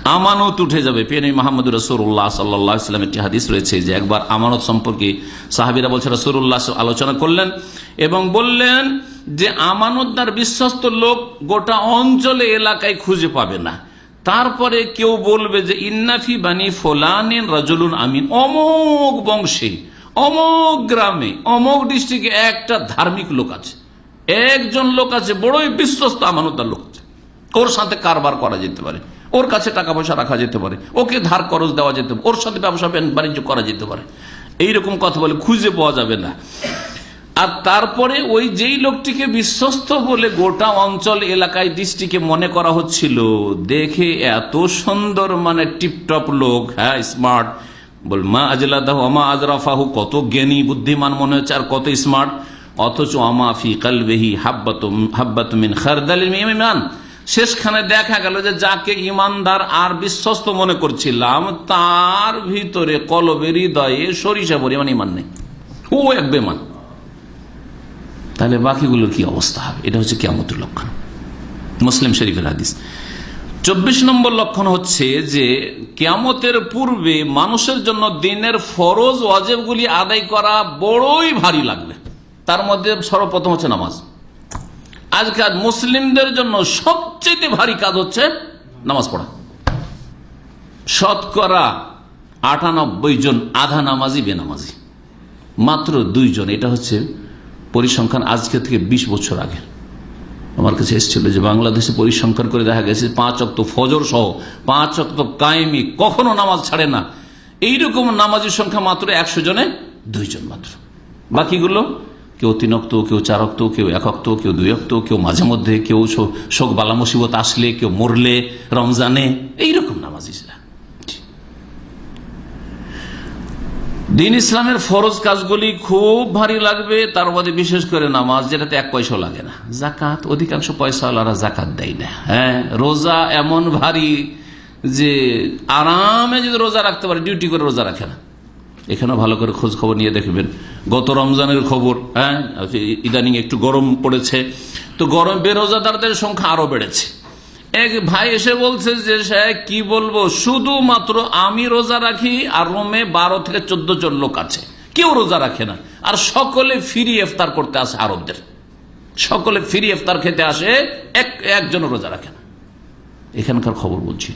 আমানত উঠে যাবে। পেন মাহমুদ রসুল্লাহ সাল্লাহ ইসলাম একটি হাদিস রয়েছে যে একবার আমানত সম্পর্কে সাহাবিরা বলছে রসুল্লাহ আলোচনা করলেন এবং বললেন যে আমানতদার বিশ্বস্ত লোক গোটা অঞ্চলে, এলাকায় খুঁজে পাবে না। তারপরে কেউ বলবে যে ইন্নাফি বানি ফোলানিন রাজুলুন আমিন। অমোক বংশে। অমোক গ্রামে, অমোক ডিস্ট্রিক্টে একটা ধার্মিক লোক আছে। একজন লোক আছে, বড়ই বিশ্বস্ত আমানতদার লোক আছে। ওর সাথে কারবার করা যেতে পারে। ওর কাছে টাকা পয়সা রাখা যেতে পারে। ওকে ধার খরচ দেওয়া যেতে পারে। ওর সাথে ব্যবসা বাণিজ্য করা যেতে পারে। এইরকম কথা বলে খুঁজে পাওয়া যাবে না। আর তারপরে ওই যেই লোকটিকে বিশ্বস্ত বলে গোটা অঞ্চল, এলাকায় দৃষ্টিকে মনে করা হচ্ছিল, দেখে এত সুন্দর মানে টিপটপ লোক হ্যাঁ স্মার্ট বল, মা আজলাদাহ, আমা আজরাফাহু, কত জ্ঞানী, বুদ্ধিমান মনে হচ্ছে, আর কত স্মার্ট অথচ আমাফি কালবেহি হাব্বাতুম হাব্বাতুমিন খারদালিল শেষখানে দেখা গেল যে যাকে ইমানদার আর বিশ্বস্ত মনে করছিলাম, তার ভিতরে কলবের হৃদয়ে সরিষা পরিমাণ ইমান নেই। ও এক বেমান তাহলে বাকিগুলোর কি অবস্থা হবে? এটা হচ্ছে কেমতের লক্ষণ। মুসলিম শরীফের হাদিস। চব্বিশ নম্বর লক্ষণ হচ্ছে যে কেয়ামতের পূর্বে মানুষের জন্য দিনের ফরজ ওয়াজেবগুলি আদায় করা বড়ই ভারী লাগবে। তার মধ্যে সর্বপ্রথম হচ্ছে নামাজ। আজকাল মুসলিমদের জন্য সবচেয়ে ভারী কাজ হচ্ছে নামাজ পড়া। শতকরা আটানব্বই জন আধা নামাজি, বেনামাজি। মাত্র দুইজন এটা হচ্ছে পরিসংখ্যান আজকে থেকে ২০ বছর আগে। আমার কাছে এসেছিল যে বাংলাদেশে পরিসংখ্যান করে দেখা গেছে পাঁচ অক্ত ফজর সহ পাঁচ অক্ত কায়েমি, কখনো নামাজ ছাড়ে না। এইরকম নামাজের সংখ্যা মাত্র একশো জনে, দুইজন মাত্র। বাকিগুলো কেউ তিনক্ত কেউ চার চারক্ত কেউ একক্ত কেউ দুই অক্ত কেউ মাঝে মধ্যে, কেউ শোক বালা মুসিবত আসলে, কেউ মরলে, রমজানে, এইরকম নামাজিরা দিন ইসলামের ফরজ কাজগুলি খুব ভারী লাগবে, তার মধ্যে বিশেষ করে নামাজ, যেটাতে এক পয়সা লাগে না। জাকাত, অধিকাংশ পয়সা আলারা জাকাত দেয় না। হ্যাঁ রোজা এমন ভারী যে আরামে যদি রোজা রাখতে পারে ডিউটি করে রোজা রাখে না। এখানেও ভালো করে খোঁজ খবর নিয়ে দেখবেন। গত রমজানের খবর হ্যাঁ ইদানিং একটু গরম পড়েছে। তো গরম বেরোজাদারদের সংখ্যা আরও বেড়েছে। এক ভাই এসে বলছে যে কি বলব? শুধুমাত্র আমি রোজা রাখি আর রোমে বারো থেকে চোদ্দ জন লোক আছে। কেউ রোজা রাখে না। আর সকলে ফিরি এফতার করতে আসে আরবদের। সকলে ফিরি এফতার খেতে আসে, এক একজন রোজা রাখে না। এখানকার খবর বলছি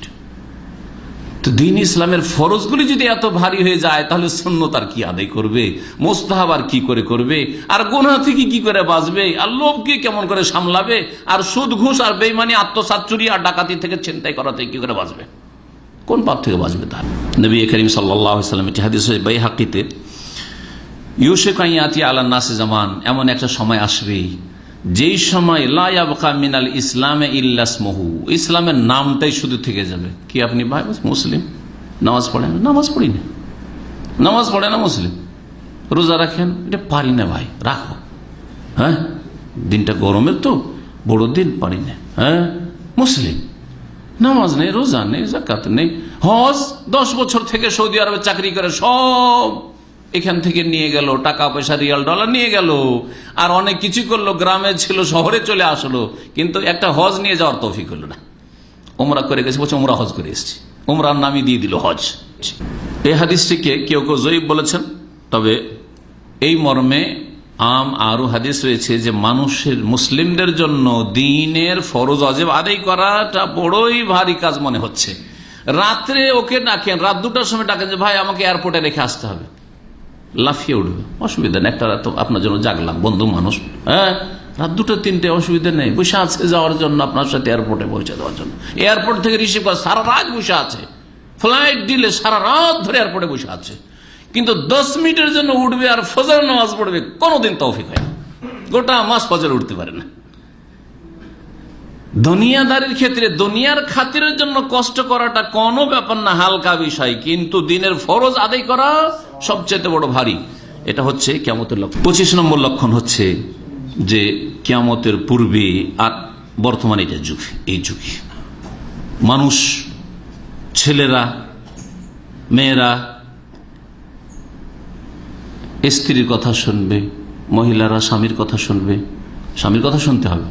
তো দিন ইসলামের ফরজগুলি যদি এত ভারী হয়ে যায়, তাহলে শূন্যতার কি আদায় করবে? মোস্তাহাব আর কি করে করবে? আর গোনা থেকে কি করে বাঁচবে? আর লোভকে কেমন করে সামলাবে? আর সুদ ঘুষ আর বেইমানি আত্মসাত চুরি আর ডাকাতি থেকে চিন্তাই করা থেকে কি করে বাঁচবে? কোন পাপ থেকে বাঁচবে তার? নবী করিম সাল্লাম এটি হাদিস বাই হাকিতে ইউসেফ আইয়াতি আল্লাহ নাসে জামান এমন একটা সময় আসবে যেই সময় লায়াবকা মিনাল ইসলামে ইল্লাসমহু ইসলামের নামটাই শুধু থেকে যাবে। কি আপনি ভাই? মুসলিম। নামাজ পড়েন? নামাজ পড়ি না। নামাজ পড়ে না মুসলিম? রোজা রাখেন? এটা পারি না ভাই, রাখো। হ্যাঁ? দিনটা গরমের তো, বড় দিন, পারি না। হ্যাঁ? মুসলিম। নামাজ নেই, রোজা নেই জাকাত নেই। হজ দশ বছর থেকে সৌদি আরবে চাকরি করে, সব এখান থেকে নিয়ে গেল, টাকা পয়সা, রিয়াল ডলার নিয়ে গেল। আর অনেক কিছু করল, গ্রামে ছিল, শহরে চলে আসলো। কিন্তু একটা হজ নিয়ে যাওয়ার তৌফিক হলো না। ওমরা করে গেছে, বলছে ওমরা হজ করে এসছি। ওমরার নামই দিয়ে দিল হজ। এই হাদিসটিকে কেউ কেউ জয়ীব বলেছেন, তবে এই মর্মে আম আরও হাদিস রয়েছে যে, মানুষের, মুসলিমদের জন্য দিনের ফরজ অজেব আদায় করাটা বড়ই ভারী কাজ মনে হচ্ছে। রাত্রে ওকে ডাকেন, রাত দুটার সময় ডাকেন যে, ভাই, আমাকে এয়ারপোর্টে রেখে আসতে হবে। লাফিয়ে উঠবে। অসুবিধা নেই, একটা আপনার জন্য জাগলাম, বন্ধু মানুষ। হ্যাঁ? রাত দুটো, তিনটে, অসুবিধা নেই। বসে আছে যাওয়ার জন্য আপনার সাথে এয়ারপোর্টে পৌঁছে দেওয়ার জন্য। এয়ারপোর্ট থেকে রিসিভ করা সারা রাত বসে আছে। ফ্লাইট দিলে সারা রাত ধরে এয়ারপোর্টে বসে আছে। কিন্তু দশ মিনিটের জন্য উঠবে আর ফজর নামাজ পড়বে, কোনোদিন তৌফিক হয় না। গোটা মাস ফজর উঠতে পারে না। দুনিয়াদারির ক্ষেত্রে দুনিয়ার খাতিরের জন্য কষ্ট করাটা কোনো ব্যাপার না, হালকা বিষয়। কিন্তু দিনের ফরজ আদায় করা সবচেয়ে বড় ভারী। এটা হচ্ছে কেমতের লক্ষণ। পঁচিশ নম্বর লক্ষণ হচ্ছে যে কেমতের পূর্বে আর বর্তমানে এটা যুগ এই যুগে মানুষ, ছেলেরা, মেয়েরা, স্ত্রীর কথা শুনবে, মহিলারা স্বামীর কথা শুনবে। স্বামীর কথা শুনতে হবে।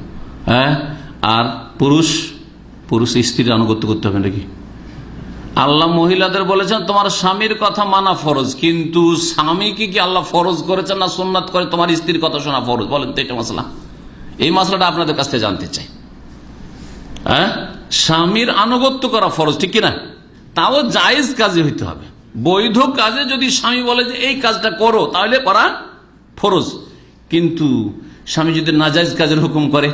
হ্যাঁ? আর পুরুষ পুরুষ স্ত্রীর আনুগত্য করতে হবে নাকি? আল্লাহ মহিলাদের বলেছেন, তোমার স্বামীর কথা মানা ফরজ, কিন্তু স্বামীকে কি আল্লাহ ফরজ করেছেন না সোননাথ করে তোমার স্ত্রীর কথা শোনা ফরজ? বলেন তো এটা মশলা এই মশলাটা আপনাদের কাছ থেকে জানতে চাই। হ্যাঁ? স্বামীর আনুগত্য করা ফরজ, ঠিক কিনা? তাও জায়েজ কাজে হইতে হবে। বৈধ কাজে যদি স্বামী বলে যে, এই কাজটা করো, তাহলে করা ফরজ। কিন্তু স্বামী যদি নাজাইজ কাজের হুকুম করে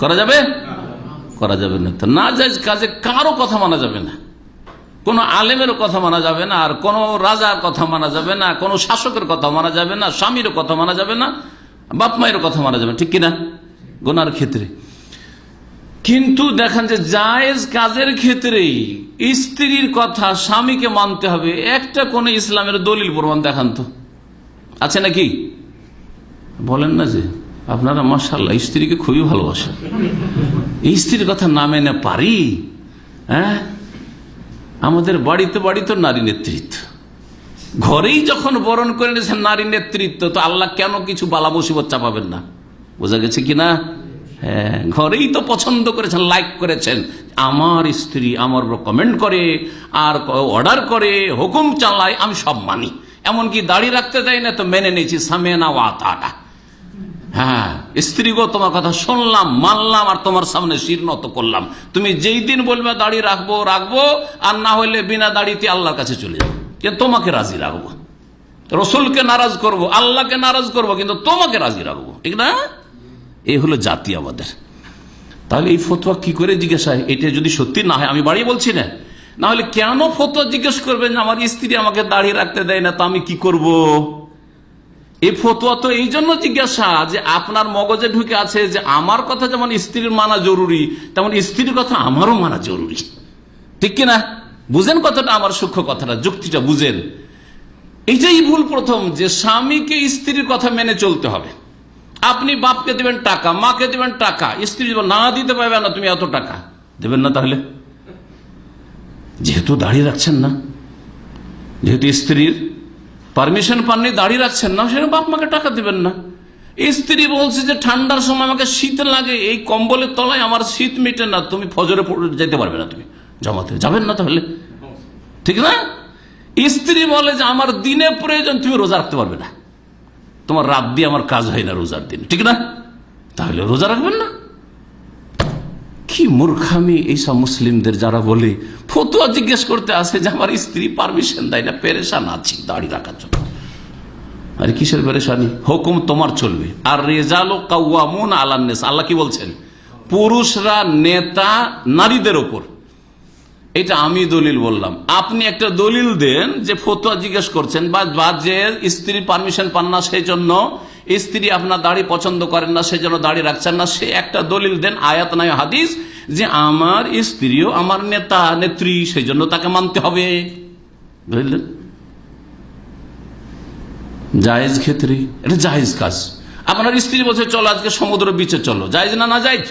করা যাবে? করা যাবে না। তো নাজাইজ কাজে কারও কথা মানা যাবে না। কোন আলেমের কথা মানা যাবে না আর কোন রাজার কথা মানা যাবে না কোন শাসকের কথা মানা যাবে না স্বামীর কথা মানা যাবে না বাপ মায়ের কথা মানা যাবে না, ঠিক কিনা? গোনার ক্ষেত্রে। কিন্তু দেখেন যে জায়েজ কাজের ক্ষেত্রেই স্ত্রীর কথা স্বামীকে মানতে হবে। একটা কোন ইসলামের দলিল প্রমাণ দেখান তো। আছে নাকি? বলেন না যে। আপনারা মাসাল্লাহ স্ত্রীকে খুবই ভালোবাসেন। স্ত্রীর কথা না মেনে পারি হ্যাঁ? আমাদের বাড়িতে বাড়িতে নারী নেতৃত্ব। ঘরেই যখন বরণ করে নিয়েছেন নারী নেতৃত্ব, তো আল্লাহ কেন কিছু বালা মুসিবত চাপাবেন না? বোঝা গেছে কিনা হ্যাঁ ঘরেই তো পছন্দ করেছেন লাইক করেছেন। আমার স্ত্রী আমার কমেন্ট করে, আর অর্ডার করে, হুকুম চালায়, আমি সব মানি। এমনকি দাড়ি রাখতে দেয় না, তো মেনে নিয়েছি সামেনা ওয়াতাটা হ্যাঁ স্ত্রী গো তোমার কথা শুনলাম, মানলাম আর তোমার সামনে শির নত করলাম। তুমি যেই দিন বলবে দাড়ি রাখব রাখব, আর না হলে বিনা দাড়িতে আল্লাহর কাছে চলে যাব। কিন্তু তোমাকে রাজি রাখব? রসুলকে নারাজ করব, আল্লাহকে নারাজ করব, কিন্তু তোমাকে রাজি রাখব। ঠিক না? এই হলো জাতি আমাদের। তাহলে এই ফতোয়া কি করে জিজ্ঞাসা হয় এটা যদি সত্যি না হয়, আমি বাড়িয়ে বলছি না। না হলে কেন ফতোয়া জিজ্ঞেস করবেন আমার স্ত্রী আমাকে দাড়ি রাখতে দেয় না, তো আমি কি করব। এই ফতোয়া তো এই জন্য জিজ্ঞাসা যে আপনার মগজে ঢুকে আছে যে আমার কথা যেমন স্ত্রীর মানা জরুরি, তেমন স্ত্রীর কথা আমারও মানা জরুরি। ঠিক কিনা? বুঝেন কথাটা আমার সূক্ষ্ম কথাটা, যুক্তিটা বুঝেন। এইটাই ভুল প্রথম, যে স্বামীকে স্ত্রীর কথা মেনে চলতে হবে। আপনি বাপকে দেবেন টাকা, মাকে দেবেন টাকা, স্ত্রী না দিতে পারবে না, তুমি এত টাকা। দেবেন না তাহলে? যেহেতু দাঁড়িয়ে রাখছেন না, যেহেতু স্ত্রীর পারমিশন পাননি, দাঁড়িয়ে রাখছেন না। সেটা বাপ মাকে টাকা দিবেন না। স্ত্রী বলছে যে, ঠান্ডার সময় আমাকে শীত লাগে, এই কম্বলের তলায় আমার শীত মিটে না। তুমি ফজরে যেতে পারবে না তুমি। জমাতে যাবেন না তাহলে। ঠিক না? স্ত্রী বলে যে, আমার দিনে প্রয়োজন, তুমি রোজা রাখতে পারবে না। তোমার রাত দিয়ে আমার কাজ হয় না রোজার দিন। ঠিক না? তাহলে রোজা রাখবেন না। কি মূর্খামি এইসব মুসলিমদের যারা বলে? ফতুয়া জিজ্ঞেস করতে আসে যে আমার স্ত্রী পারমিশন দেয় না, পেরেশান আছি দাড়ি রাখার জন্য। আরে কিসের পেরেশানি? হুকুম তোমার চলবে। আর রেজালো কাউয়ামুন আলান্নেস আল্লাহ কি বলছেন? পুরুষরা নেতা নারীদের ওপর। এটা আমি দলিল বললাম। আপনি একটা দলিল দেন যে ফতুয়া জিজ্ঞেস করছেন বা যে স্ত্রীর পারমিশন পান না সেই জন্য স্ত্রী আপনার দাড়ি পছন্দ করেন না সেই জন্য দাড়ি রাখছেন না, সে একটা দলিল দেন, আয়াত নাই, হাদিস, যে আমার স্ত্রীও আমার নেতা, নেত্রী সেই জন্য তাকে মানতে হবে। বুঝলেন জায়েজ ক্ষেত্রে, এটা জায়েজ কাজ। আপনার স্ত্রী বলছে, চলো আজকে সমুদ্র বিচে চলো। জায়েজ না না জায়েজ?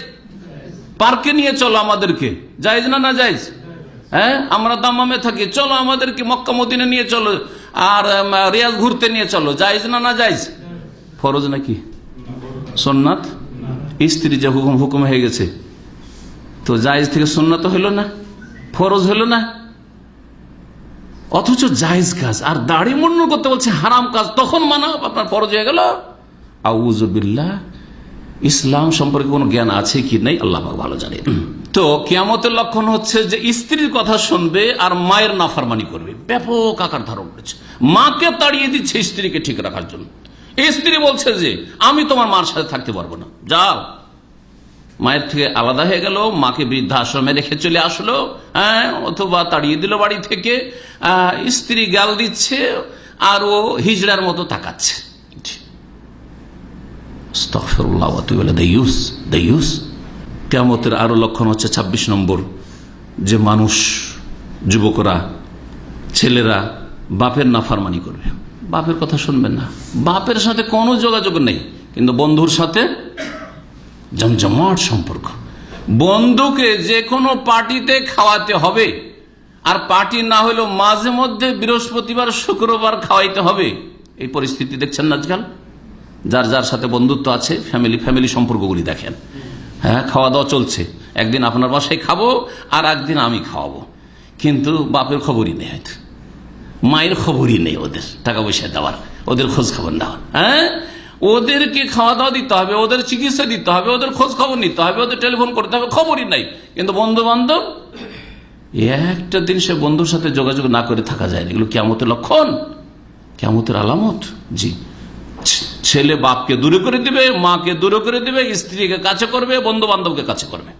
পার্কে নিয়ে চলো আমাদেরকে। জায়েজ না না জায়েজ? হ্যাঁ? আমরা দামামে থাকি। চলো আমাদেরকে মক্কা মদিনে নিয়ে চলো, আর রিয়াজ ঘুরতে নিয়ে চলো। জায়েজ না না জায়েজ? ফরজ নাকি? সোননাথ স্ত্রী যে হুকুম হুকুম হয়ে গেছে। তো জায়েজ থেকে সোননাথ হলো না? ফরজ হলো না? অথচ জায়েজ কাজ। আর দাড়ি মন্ন করতে বলছে হারাম কাজ। তখন মানা আপনার ফরজ হয়ে গেল। আউজবিল্লা ইসলাম সম্পর্কে কোনো জ্ঞান আছে কি নেই? আল্লাহ ভালো জানে তো কিয়ামতের লক্ষণ হচ্ছে যে স্ত্রীর কথা শুনবে আর মায়ের নাফারমানি করবে। ব্যাপক আকার ধারণ করেছে। মাকে তাড়িয়ে দিচ্ছে স্ত্রীকে ঠিক রাখার জন্য। স্ত্রী বলছে যে, আমি তোমার মার সাথে থাকতে পারব না। যাও। মায়ের থেকে আলাদা হয়ে গেল, মাকে বৃদ্ধাশ্রমে রেখে চলে আসলো হ্যাঁ অথবা তাড়িয়ে দিল বাড়ি থেকে। স্ত্রী গাল দিচ্ছে, আর ও হিজড়ার মতো তাকাচ্ছে। দায়ুস। আরও লক্ষণ হচ্ছে ২৬ নম্বর, যে মানুষ, যুবকরা, ছেলেরা বাপের নাফারমানি করবে। বাপের কথা শুনবেন না। বাপের সাথে কোনো যোগাযোগ নেই, কিন্তু বন্ধুর সাথে জমজমাট সম্পর্ক। বন্ধুকে যে কোনো পার্টিতে খাওয়াতে হবে, আর পার্টি না হলেও মাঝে মধ্যে বৃহস্পতিবার, শুক্রবার খাওয়াইতে হবে। এই পরিস্থিতি দেখছেন আজকাল? যার যার সাথে বন্ধুত্ব আছে ফ্যামিলি ফ্যামিলি সম্পর্কগুলি দেখেন। হ্যাঁ খাওয়া দাওয়া চলছে। একদিন আপনার বাসায় খাব, আর একদিন আমি খাওয়াবো। কিন্তু বাপের খবরই নেই হয়তো। মায়ের খবরই নেই ওদের টাকা পয়সা দেওয়ার, ওদের খোঁজ খবর নেওয়ার হ্যাঁ? ওদেরকে খাওয়া দাওয়া দিতে হবে, ওদের চিকিৎসা দিতে হবে, ওদের খোঁজ খবর নিতে হবে, ওদের টেলিফোন করতে হবে, খবরই নাই। কিন্তু বন্ধু বান্ধব একটা দিন সে বন্ধুর সাথে যোগাযোগ না করে থাকা যায় এগুলো কেমতের লক্ষণ কেমতের আলামত। জি। ছেলে বাপকে দূরে করে দিবে, মাকে দূরে করে দিবে, স্ত্রীকে কাছে করবে বন্ধু বান্ধবকে কাছে করবে।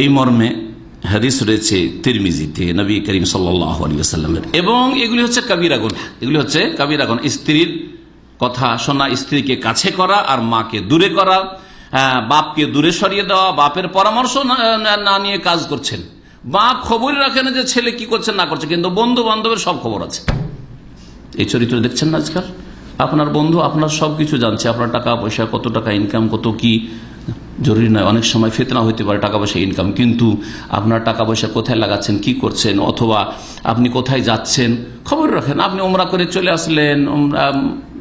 এই মর্মে হাদিস রয়েছে তিরমিজিতে, নবী করিম সাল্লামের এবং এগুলি হচ্ছে কাবিরা গুণ এগুলি হচ্ছে কাবিরা গুণ স্ত্রীর কথা শোনা, স্ত্রীকে কাছে করা আর মাকে দূরে করা বাপকে দূরে সরিয়ে দেওয়া, বাপের পরামর্শ না- নিয়ে কাজ করছেন। বাপ খবর রাখে না যে ছেলে কি করছে, না করছে, কিন্তু বন্ধু বান্ধবের সব খবর আছে। এই চরিত্র দেখছেন না আজকাল? আপনার বন্ধু আপনার সবকিছু জানছে, আপনার টাকা পয়সা কত টাকা ইনকাম কত কি জরুরি নয়। অনেক সময় ফেতনা হইতে পারে টাকা পয়সা ইনকাম কিন্তু আপনার টাকা পয়সা কোথায় লাগাচ্ছেন কি করছেন অথবা আপনি কোথায় যাচ্ছেন? খবর রাখেন আপনি ওমরা করে চলে আসলেন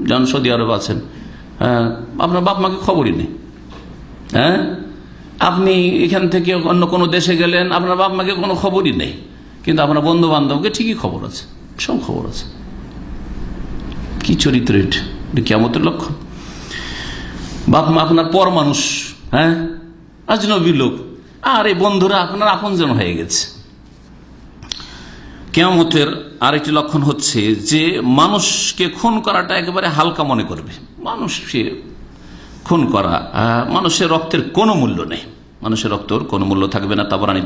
যেমন সৌদি আরব আছেন। হ্যাঁ, আপনার বাপ মাকে খবরই নেই। হ্যাঁ আপনি এখান থেকে অন্য কোনো দেশে গেলেন আপনার বাপ মাকে কোনো খবরই নেই। কিন্তু আপনার বন্ধু বান্ধবকে ঠিকই খবর আছে সব খবর আছে। কি চরিত্র এটা? কেমতের লক্ষণ। বাপ মা আপনার পর মানুষ হ্যাঁ? আজনবী লোক। আর এই বন্ধুরা, আপনার আপনজন হয়ে গেছে। কেয়ামতের আরেকটি লক্ষণ হচ্ছে যে, মানুষকে খুন করাটা একেবারে হালকা মনে করবে। মানুষকে খুন করা মানুষের রক্তের কোনো মূল্য নেই। মানুষের রক্তর কোনো মূল্য থাকবে না।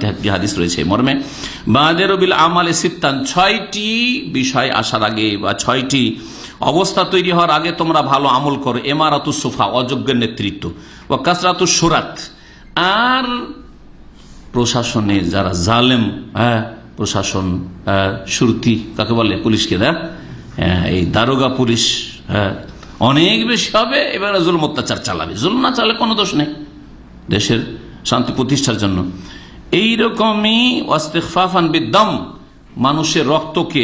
একটি হাদিস রয়েছে মর্মে, বাদের বিল আমালে সিত্তান। ছয়টি বিষয় আসার আগে বা ছয়টি অবস্থা তৈরি হওয়ার আগে তোমরা ভালো আমল করো। এমারাতু সোফা অযোগ্যের নেতৃত্ব। ও কাসরাতু সুরাত আর প্রশাসনে যারা জালেম হ্যাঁ প্রশাসন হ্যাঁ, সুরতি কাকে বলে পুলিশকে দেয় হ্যাঁ, এই দারোগা পুলিশ হ্যাঁ, অনেক বেশি হবে এবারে জুলম অত্যাচার চালাবে। জুলম না চালে কোনো দোষ নেই দেশের শান্তি প্রতিষ্ঠার জন্য। এইরকমই ওয়াস্তেফাফান বিদ্যম মানুষের রক্তকে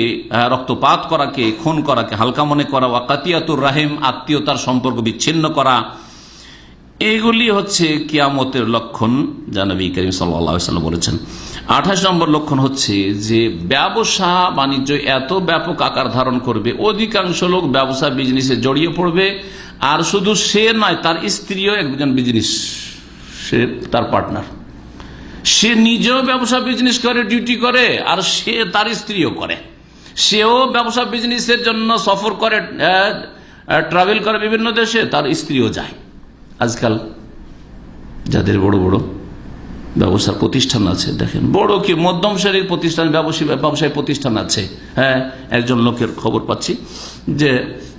রক্তপাত করাকে খুন করাকে হালকা মনে করা ওয়াকাতিয়াতুর রাহিম আত্মীয়তার সম্পর্ক বিচ্ছিন্ন করা এইগুলি হচ্ছে কিয়ামতের লক্ষণ জানবী করিম সাল্লাম বলেছেন। আঠাশ নম্বর লক্ষণ হচ্ছে যে, ব্যবসা বাণিজ্য এত ব্যাপক আকার ধারণ করবে, অধিকাংশ লোক ব্যবসা বিজনেসে জড়িয়ে পড়বে, আর শুধু সে নয়, তার স্ত্রীও একজন বিজনেস সে তার পার্টনার সে নিজেও ব্যবসা বিজনেস করে ডিউটি করে, আর সে তার স্ত্রীও করে। সেও ব্যবসা বিজনেসের জন্য সফর করে ট্রাভেল করে বিভিন্ন দেশে, তার স্ত্রীও যায়। আজকাল যাদের বড় বড় ব্যবসার প্রতিষ্ঠান আছে, দেখেন, বড় কি, মধ্যম শ্রেণির প্রতিষ্ঠান ব্যবসায়ী ব্যবসায়ী প্রতিষ্ঠান আছে। হ্যাঁ একজন লোকের খবর পাচ্ছি যে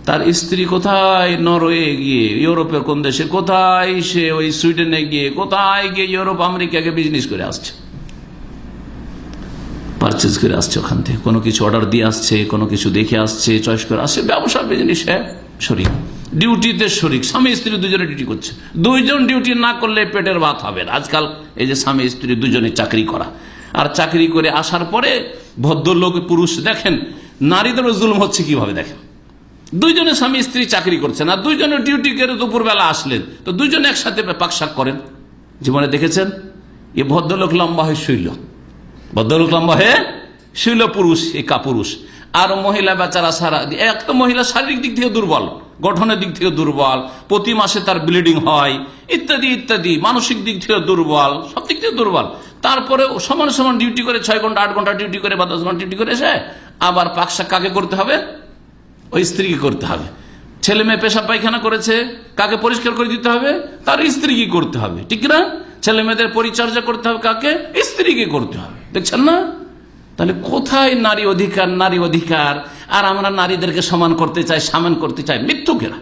তার স্ত্রী কোথায় নরওয়ে গিয়ে, ইউরোপের কোন দেশে, কোথায় সে ওই সুইডেনে গিয়ে, কোথায় গিয়ে ইউরোপ, আমেরিকাকে বিজনেস করে আসছে? পারচেজ করে আসছে ওখান থেকে। কোনো কিছু অর্ডার দিয়ে আসছে, কোনো কিছু দেখে আসছে চয়েস করে আসছে ব্যবসা বিজনেস হ্যাঁ শরিক ডিউটিতে শরিক, স্বামী স্ত্রী দুজনে ডিউটি করছে। দুইজন ডিউটি না করলে পেটের ভাত হবে আজকাল এই যে স্বামী স্ত্রী দুজনে চাকরি করা। আর চাকরি করে আসার পরে ভদ্রলোক, পুরুষ, দেখেন, নারীদেরও জুলুম হচ্ছে কীভাবে দেখেন? দুইজনে স্বামী স্ত্রী চাকরি করছেন আর দুইজনে ডিউটি করে দুপুরবেলা আসলেন, তো দুইজনে একসাথে পাকশাক করেন। জীবনে দেখেছেন? এ ভদ্রলোক লম্বা হয়ে শুইল। ভদ্রলোক লম্বা হয়ে শুইল পুরুষ এই কাপুরুষ আর মহিলা বেচারা সারা এক তো মহিলা শারীরিক দিক থেকে দুর্বল, গঠনের দিক থেকে দুর্বল, প্রতি মাসে তার ব্লিডিং হয়, ইত্যাদি ইত্যাদি, মানসিক দিক থেকে দুর্বল, সব দিক থেকে দুর্বল। তারপরে সমান সমান ডিউটি করে ছয় ঘণ্টা, আট ঘণ্টা ডিউটি করে বা দশ ঘণ্টা ডিউটি করে এসে আবার পাকশাক কাকে করতে হবে? ওই স্ত্রীকে করতে হবে। ছেলে মেয়ে পেশা পায়খানা করেছে, কাকে পরিষ্কার করে দিতে হবে? তার স্ত্রীকে করতে হবে, ঠিক না ছেলে মেয়েদের পরিচর্যা করতে হবে কাকে? স্ত্রীকে করতে হবে, দেখছেন না? তাহলে কোথায় নারী অধিকার নারী অধিকার? আর আমরা নারীদেরকে সমান করতে চাই, সমান করতে চাই? মৃত্যুকেরা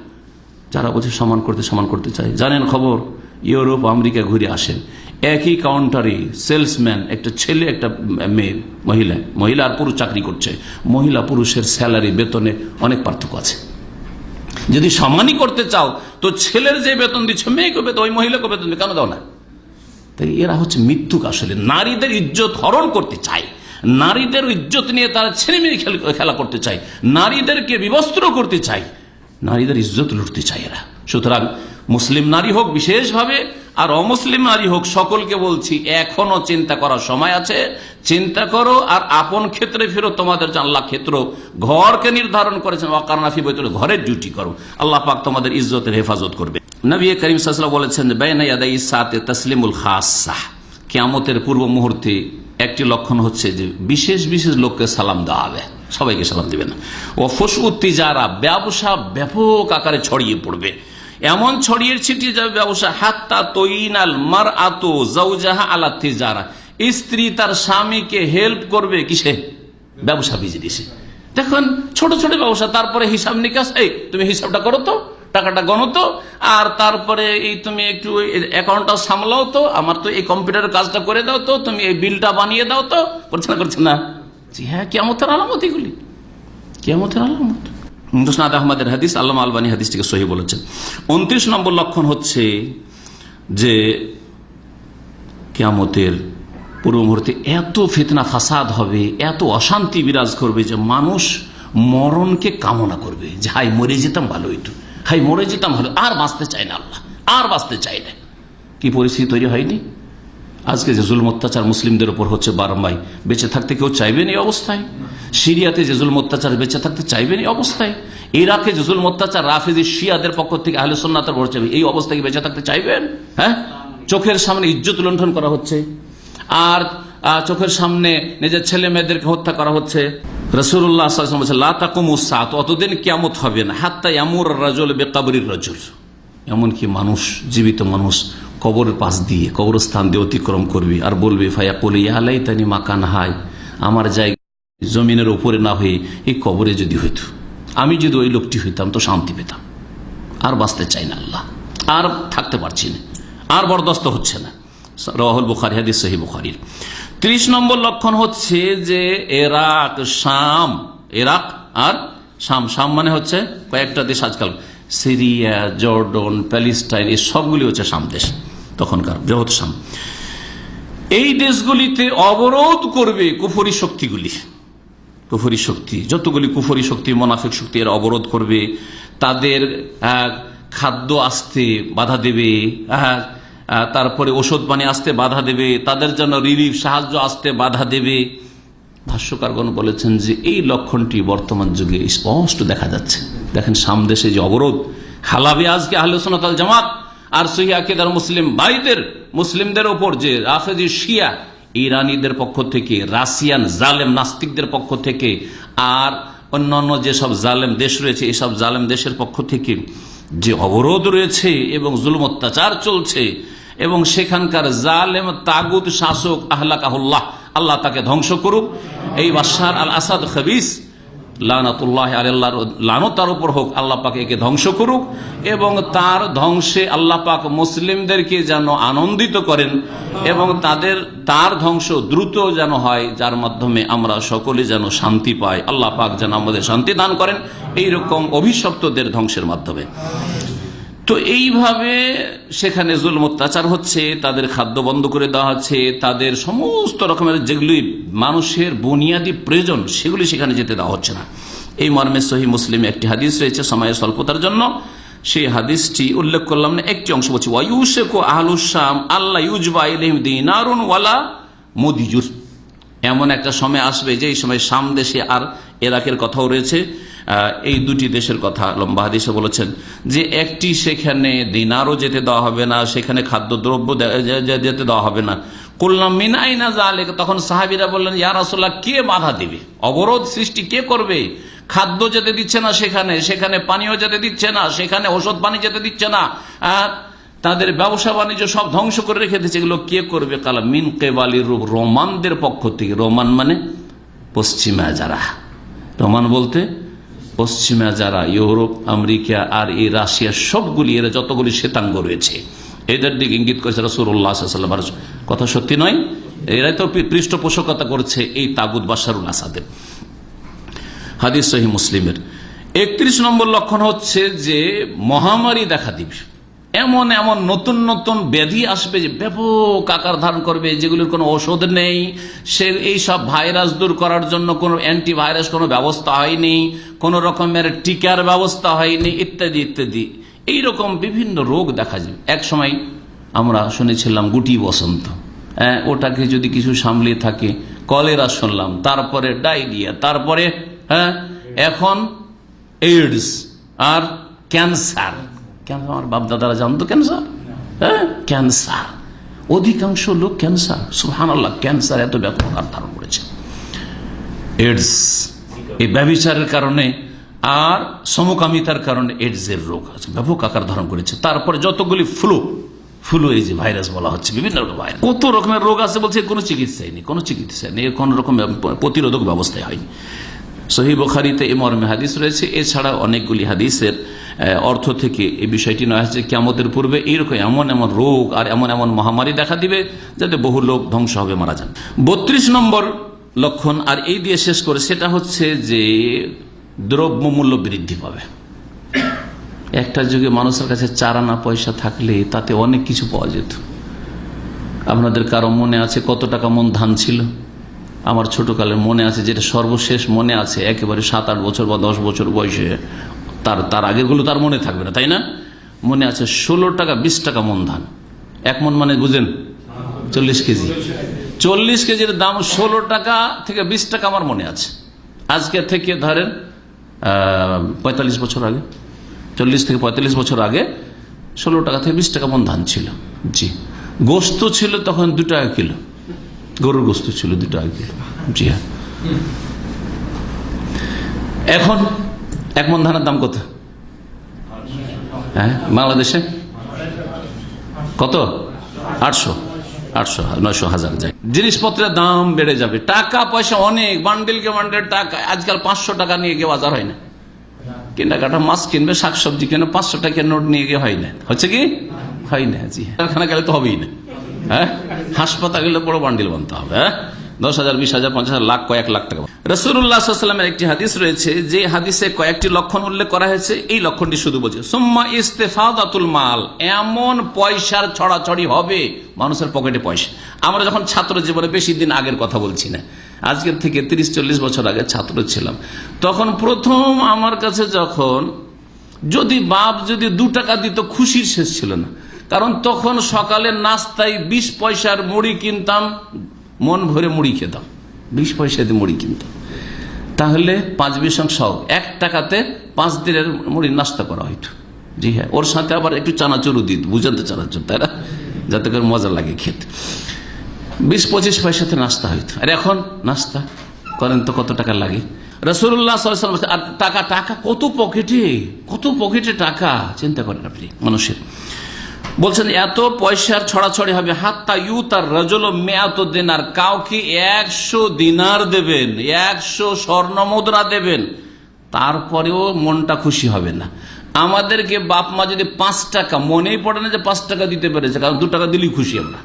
যারা বলছে সমান করতে সমান করতে চাই। জানেন খবর? ইউরোপ, আমেরিকা ঘুরে আসেন। একই কাউন্টারে সেলসম্যান একটা ছেলে, একটা মেয়ে, মহিলা মহিলা আর পুরুষ চাকরি করছে। মহিলা, পুরুষের স্যালারি বেতনে অনেক পার্থক্য আছে। যদি সমানই করতে চাও, তো ছেলের যে বেতন দিচ্ছ, মেয়েকে বেতন, ওই মহিলাকে বেতন কেন দাও না? তাই এরা হচ্ছে মৃত্যুক আসলে। নারীদের ইজ্জত হরণ করতে চায়। নারীদের ইজ্জত নিয়ে তারা ছেলে মেয়ে খেলা করতে চায়। নারীদেরকে বিবস্ত্র করতে চায়। নারীদের ইজ্জত লুটতে চায় এরা। সুতরাং মুসলিম নারী হোক বিশেষভাবে আর অমুসলিম নারী হোক, সকলকে বলছি, এখনও চিন্তা করার সময় আছে। চিন্তা করো আর আপন ক্ষেত্রে ফেরো, তোমাদের জানলা ক্ষেত্র ঘরকে নির্ধারণ করেছেন অকারনাফি বইতুল ঘরের ডিউটি করো। আল্লাহ পাক তোমাদের ইজ্জতের হেফাজত করবে। নবী করিম সাল্লাম বলেছেন সাতে তসলিমুল খাসাহ। কেয়ামতের পূর্ব মুহূর্তে একটি লক্ষণ হচ্ছে যে বিশেষ বিশেষ লোককে সালাম দেওয়া হবে। সবাইকে সালাম দিবে না ও ফসুত্তি যারা ব্যবসা ব্যাপক আকারে ছড়িয়ে পড়বে। এমন ছড়িয়ে ছিটিয়ে যাবে ব্যবসা, হাত্তা তৈনাল মার আতো জৌজাহা আলাত্তি যারা স্ত্রী তার স্বামীকে হেল্প করবে কিসে? ব্যবসা বিজনেসে দেখুন, ছোট ছোট ব্যবসা, তারপরে হিসাব নিকাশ, এই তুমি হিসাবটা করো তো। টাকাটা গণো তো, আর তারপরে এই তুমি একটু অ্যাকাউন্টটা সামলাও তো, আমার তো এই কম্পিউটারের কাজটা করে দাও তো, তুমি এই বিলটা বানিয়ে দাও তো করছে না করছে না। জি হ্যাঁ কেমতের আলামত এগুলি। কেমতের আলামত। মুসনাদ হাদিস আল্লাহ আলবানী হাদিসটিকে সহি বলেছেন। উনত্রিশ নম্বর লক্ষণ হচ্ছে যে, কেয়ামতের পূর্ব মুহূর্তে এত ফেতনা ফাসাদ হবে, এত অশান্তি বিরাজ করবে যে মানুষ মরণকে কামনা করবে। যে হাই মরে যেতাম ভালো হইতো। হাই মরে যেতাম ভালো আর বাঁচতে চায় না আল্লাহ, আর বাঁচতে চায় না। কি পরিস্থিতি তৈরি হয়নি? আজকে যে জুল অত্যাচার মুসলিমদের উপর হচ্ছে বারম্বাই বেঁচে থাকতে কেউ চাইবেন এই অবস্থায়? সিরিয়াতে যে জুল অত্যাচার, বেঁচে থাকতে চাইবেন এই অবস্থায়? ইরাকে যে জুল অত্যাচার রাফিজি শিয়াদের পক্ষ থেকে আহলে সন্ন্যাতের বড় চাইবে এই অবস্থায় বেঁচে থাকতে চাইবেন? হ্যাঁ? চোখের সামনে ইজ্জত লুণ্ঠন করা হচ্ছে। আর চোখের সামনে নিজের ছেলে মেয়েদেরকে হত্যা করা হচ্ছে। রসুল্লাহ লাকুমুসাত অতদিন কেমত হবে না। হাত্তা এমুর রাজল বেকাবরির রজল। এমনকি মানুষ, জীবিত মানুষ, কবরের পাশ দিয়ে, কবরস্থান দিয়ে অতিক্রম করবে। আর বলবে ভাইয়া কলি আলাই তানি মাকান হাই আমার জায়গা জমিনের উপরে না হয়ে এই কবরে যদি হইত, আমি যদি ওই লোকটি হইতাম তো শান্তি পেতাম। আর বাঁচতে চাই না আল্লাহ। আর থাকতে পারছি না। আর বরদস্ত হচ্ছে না। রহুল বুখারি, হাদিস সহি বুখারির। ত্রিশ নম্বর লক্ষণ হচ্ছে যে এরাক, শাম, এরাক আর শাম। শাম মানে হচ্ছে কয়েকটা দেশ আজকাল। সিরিয়া, জর্ডন, প্যালিস্টাইন, এই সবগুলি হচ্ছে শাম দেশ, তখনকার বৃহৎ শাম। এই দেশগুলিতে অবরোধ করবে কুফরি শক্তিগুলি। কুফরি শক্তি, যতগুলি কুফরি শক্তি, মোনাফিক শক্তি এর অবরোধ করবে, তাদের খাদ্য আসতে বাধা দেবে তারপরে ওষুধ পানি আসতে বাধা দেবে, তাদের জন্য রিলিফ সাহায্য আসতে বাধা দেবে। ভাষ্যকারগণ বলেছেন যে এই লক্ষণটি বর্তমান যুগে স্পষ্ট দেখা যাচ্ছে। দেখেন সামদেশে যে অবরোধ, হালাবে আজকে আহলোসনাতাল জামাত আর সহিদার মুসলিম ভাইদের মুসলিমদের ওপর যে রাফেজি শিয়া, ইরানিদের পক্ষ থেকে, রাশিয়ান জালেম নাস্তিকদের পক্ষ থেকে আর অন্যান্য যেসব জালেম দেশ রয়েছে, এসব জালেম দেশের পক্ষ থেকে যে অবরোধ রয়েছে এবং জুলম অত্যাচার চলছে এবং সেখানকার জালেম তাগুদ শাসক, আহ্লাকাহুল্লাহ। আল্লাহ তাকে ধ্বংস করুক। এই বাসার আল আসাদ খবিস, লানাতুল্লাহ আল্লাহর লানো তার উপর হোক, আল্লাহ একে ধ্বংস করুক এবং তার ধ্বংসে আল্লাহ পাক মুসলিমদেরকে যেন আনন্দিত করেন এবং তাদের, তার ধ্বংস দ্রুত যেন হয়, যার মাধ্যমে আমরা সকলে যেন শান্তি পাই। আল্লাহ পাক যেন আমাদের শান্তি দান করেন। এইরকম অভিশপ্তদের ধ্বংসের মাধ্যমে। তো এইভাবে সেখানে জুল অত্যাচার হচ্ছে, তাদের খাদ্য বন্ধ করে দেওয়া হচ্ছে, তাদের সমস্ত রকমের যেগুলি মানুষের বুনিয়াদী প্রয়োজন, সেগুলি সেখানে যেতে দেওয়া হচ্ছে না। এই মর্মে সহি মুসলিম একটি হাদিস রয়েছে সময়ের স্বল্পতার জন্য। সেই হাদিসটি উল্লেখ করলাম না, একটি অংশ বলছি আহলুসাম আল্লাহ ওয়ালা মদিজুর। এমন একটা সময় আসবে যে এই সময় সাম দেশে আর এরাকের কথাও রয়েছে। এই দুটি দেশের কথা লম্বা হাদিসে বলেছেন যে একটি সেখানে দিনারও যেতে দেওয়া হবে না, সেখানে খাদ্যদ্রব্য যেতে দেওয়া হবে না। করলাম মিনাই না জালে তখন সাহাবিরা বললেন, ইয়া রাসুল্লাহ কে বাধা দিবে? অবরোধ সৃষ্টি কে করবে? খাদ্য যেতে দিচ্ছে না সেখানে সেখানে পানীয় যেতে দিচ্ছে না, সেখানে ওষুধ পানি যেতে দিচ্ছে না তাদের ব্যবসা বাণিজ্য সব ধ্বংস করে রেখে দিচ্ছে। এগুলো কে করবে? কালা মিন কেবালি রোমানদের পক্ষ থেকে। রোমান মানে পশ্চিমা যারা। রোমান বলতে পশ্চিমা যারা, ইউরোপ, আমেরিকা আর এই রাশিয়া সবগুলি, এরা যতগুলি শ্বেতাঙ্গ রয়েছে। এদের দিকে ইঙ্গিত করেছে রসুল্লাহামের কথা সত্যি নয়, এরাই তো পৃষ্ঠপোষকতা করছে এই তাগুদ বাসারুল আসাদের। হাদিস সহি মুসলিমের। একত্রিশ নম্বর লক্ষণ হচ্ছে যে মহামারী দেখা দিবে। এমন এমন নতুন নতুন ব্যাধি আসবে যে ব্যাপক আকার ধারণ করবে যেগুলির কোনো ওষুধ নেই। সে এই সব ভাইরাস দূর করার জন্য কোনো অ্যান্টিভাইরাস কোনো ব্যবস্থা হয়নি কোনো রকমের টিকার ব্যবস্থা হয়নি ইত্যাদি ইত্যাদি। এই রকম বিভিন্ন রোগ দেখা যাবে এক সময় আমরা শুনেছিলাম গুটি বসন্ত। হ্যাঁ, ওটাকে যদি কিছু সামলিয়ে থাকে কলেরা শুনলাম তারপরে ডায়রিয়া তারপরে হ্যাঁ এখন এইডস আর ক্যান্সার। ক্যান্সার আমার বাপদাদারা জানতো ক্যান্সার হ্যাঁ? ক্যান্সার অধিকাংশ লোক ক্যান্সার সুহান আল্লাহ ক্যান্সার এত ব্যাপক আকার ধারণ করেছে? এইডস এই ব্যবিচারের কারণে আর সমকামিতার কারণে এইডস এর রোগ আছে ব্যাপক আকার ধারণ করেছে। তারপরে যতগুলি ফ্লু ফ্লু এই যে ভাইরাস বলা হচ্ছে, বিভিন্ন রকম ভাইরাস কত রকমের রোগ আছে বলছে, কোনো চিকিৎসাই নেই, কোনো চিকিৎসা নেই। কোন রকম প্রতিরোধক ব্যবস্থায় হয়নি। সহি বখারিতে এই মর্মে হাদিস রয়েছে। এছাড়া অনেকগুলি হাদিসের অর্থ থেকে এই বিষয়টি নয় হচ্ছে কেমতের পূর্বে এইরকম এমন এমন রোগ আর এমন এমন মহামারী দেখা দিবে যাতে বহু লোক ধ্বংস হবে, মারা যান বত্রিশ নম্বর লক্ষণ, আর এই দিয়ে শেষ করে, সেটা হচ্ছে যে দ্রব্যমূল্য বৃদ্ধি পাবে। একটা যুগে মানুষের কাছে চার আনা পয়সা থাকলে তাতে অনেক কিছু পাওয়া যেত। আপনাদের কারও মনে আছে কত টাকা মন ধান ছিল? আমার ছোটকালের মনে আছে, যেটা সর্বশেষ মনে আছে, একেবারে সাত আট বছর বা দশ বছর বয়সে। তার তার আগেরগুলো তার মনে থাকবে না, তাই না? মনে আছে ষোলো টাকা, বিশ টাকা মন ধান। এক মন মানে বুঝেন, চল্লিশ কেজি। চল্লিশ কেজির দাম ষোলো টাকা থেকে বিশ টাকা আমার মনে আছে। আজকে থেকে ধরেন পঁয়তাল্লিশ বছর আগে, চল্লিশ থেকে পঁয়তাল্লিশ বছর আগে ষোলো টাকা থেকে বিশ টাকা মন ধান ছিল। জি। গোস্ত ছিল তখন দু টাকা কিলো। গরুর গোস্ত ছিল দু টাকা কিলো। জি হ্যাঁ। এখন এক মন ধানের দাম কত? হ্যাঁ বাংলাদেশে? কত? আটশো। আটশো, নয়শো হাজার যায় জিনিসপত্রের দাম বেড়ে যাবে। টাকা পয়সা অনেক, বান্ডেলকে বান্ডেল, টাকা। আজকাল পাঁচশো টাকা নিয়ে গিয়ে বাজার হয় না। কেনাকাটা মাছ কিনবে, শাকসবজি কিনে, পাঁচশো টাকা নোট নিয়ে গিয়ে হয় না। হচ্ছে কি? হয় না, জি। কারখানা গেলে তো হবেই না। হ্যাঁ? হাসপাতাল গেলে বড় বান্ডিল বানতে হবে হ্যাঁ? দশ হাজার, বিশ হাজার, পঞ্চাশ লাখ, কয়েক লাখ টাকা। রসুল্লাহামের একটি হাদিস রয়েছে, যে হাদিসে কয়েকটি লক্ষণ উল্লেখ করা হয়েছে, এই লক্ষণটি শুধু বলছে, সোম্মা ইস্তেফাদাতুল মাল এমন পয়সার ছড়াছড়ি হবে মানুষের পকেটে পয়সা। আমরা যখন ছাত্র জীবনে বেশি দিন আগের কথা বলছি না, আজকের থেকে তিরিশ, চল্লিশ বছর আগে ছাত্র ছিলাম, তখন প্রথম আমার কাছে যখন যদি বাপ যদি দু টাকা দিত, খুশির শেষ ছিল না। কারণ তখন সকালে নাস্তায় বিশ পয়সার মুড়ি কিনতাম মন ভরে মুড়ি খেতাম। বিশ পয়সা দিয়ে মুড়ি কিনতাম। তাহলে পাঁচ বিশ অংশ এক টাকাতে পাঁচ দিনের মুড়ি নাস্তা করা হইতো। জি হ্যাঁ ওর সাথে আবার একটু চানাচুরও দিত, বুঝাতে চানাচুর, তাই না? যাতে করে মজা লাগে খেতে। বিশ পঁচিশ পয়সাতে নাস্তা হইতো। আর এখন নাস্তা করেন তো কত টাকা লাগে? রসুল্লাহ টাকা টাকা কত পকেটে? কত পকেটে টাকা? চিন্তা করেন আপনি, মানুষের। বলছেন, এত পয়সার ছড়াছড়ি হবে। হাত্তা ইউ তার রজল মেয়াত দিনার। কাউকে একশো দিনার দেবেন, একশো স্বর্ণ মুদ্রা দেবেন। তারপরেও মনটা খুশি হবে না। আমাদেরকে বাপ মা যদি পাঁচ টাকা, মনেই পড়ে না যে পাঁচ টাকা দিতে পেরেছে, কারণ দু টাকা দিলেই খুশি আমরা।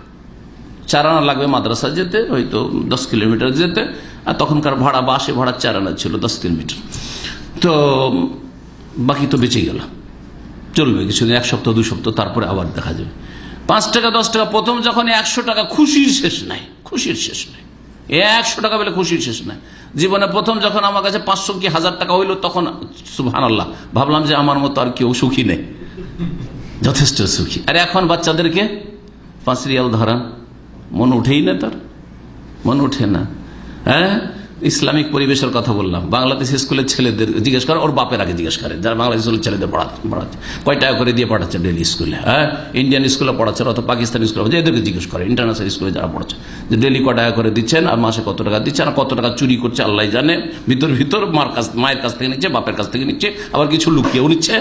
চার আনা লাগবে মাদ্রাসা যেতে, হয়তো দশ কিলোমিটার যেতে, আর তখনকার ভাড়া বাসে ভাড়া চার আনা ছিল দশ কিলোমিটার তো বাকি তো বেঁচে গেল। চলবে, কিছুদিন, এক সপ্তাহ দু সপ্তাহ, তারপরে আবার দেখা যাবে। পাঁচ টাকা, দশ টাকা, প্রথম যখন একশো টাকা, খুশির শেষ নাই, খুশির শেষ নাই। একশো টাকা পেলে খুশির শেষ নাই। জীবনে প্রথম যখন আমার কাছে পাঁচশো কি হাজার টাকা হইল, তখন সুহান আল্লাহ ভাবলাম যে আমার মতো আর কেউ সুখী নেই। যথেষ্ট সুখী। আর এখন বাচ্চাদেরকে, পাঁচ রিয়াল ধরা মন উঠেই না তার? মন উঠে না। হ্যাঁ? ইসলামিক পরিবেশের কথা বললাম। বাংলাদেশ স্কুলের ছেলেদের জিজ্ঞেস করে ওর বাপের আগে জিজ্ঞেস করে যারা বাংলাদেশ স্কুলের ছেলেদের পড়াচ্ছে। কয় টাকা করে দিয়ে পাঠাচ্ছে ডেলি স্কুলে হ্যাঁ? ইন্ডিয়ান স্কুলে পড়াচ্ছে অথবা পাকিস্তানি স্কুলে পড়াচ্ছে, এদেরকে জিজ্ঞেস করে ইন্টারন্যাশনাল স্কুলে যারা পড়াচ্ছে। যে ডেলি ক টাকা করে দিচ্ছেন আর মাসে কত টাকা দিচ্ছেন আর কত টাকা চুরি করছে আল্লাহ জানে। ভিতর ভিতর মার কাছ মায়ের কাছ থেকে নিচ্ছে বাপের কাছ থেকে নিচ্ছে আবার কিছু লুকিয়েও নিচ্ছে।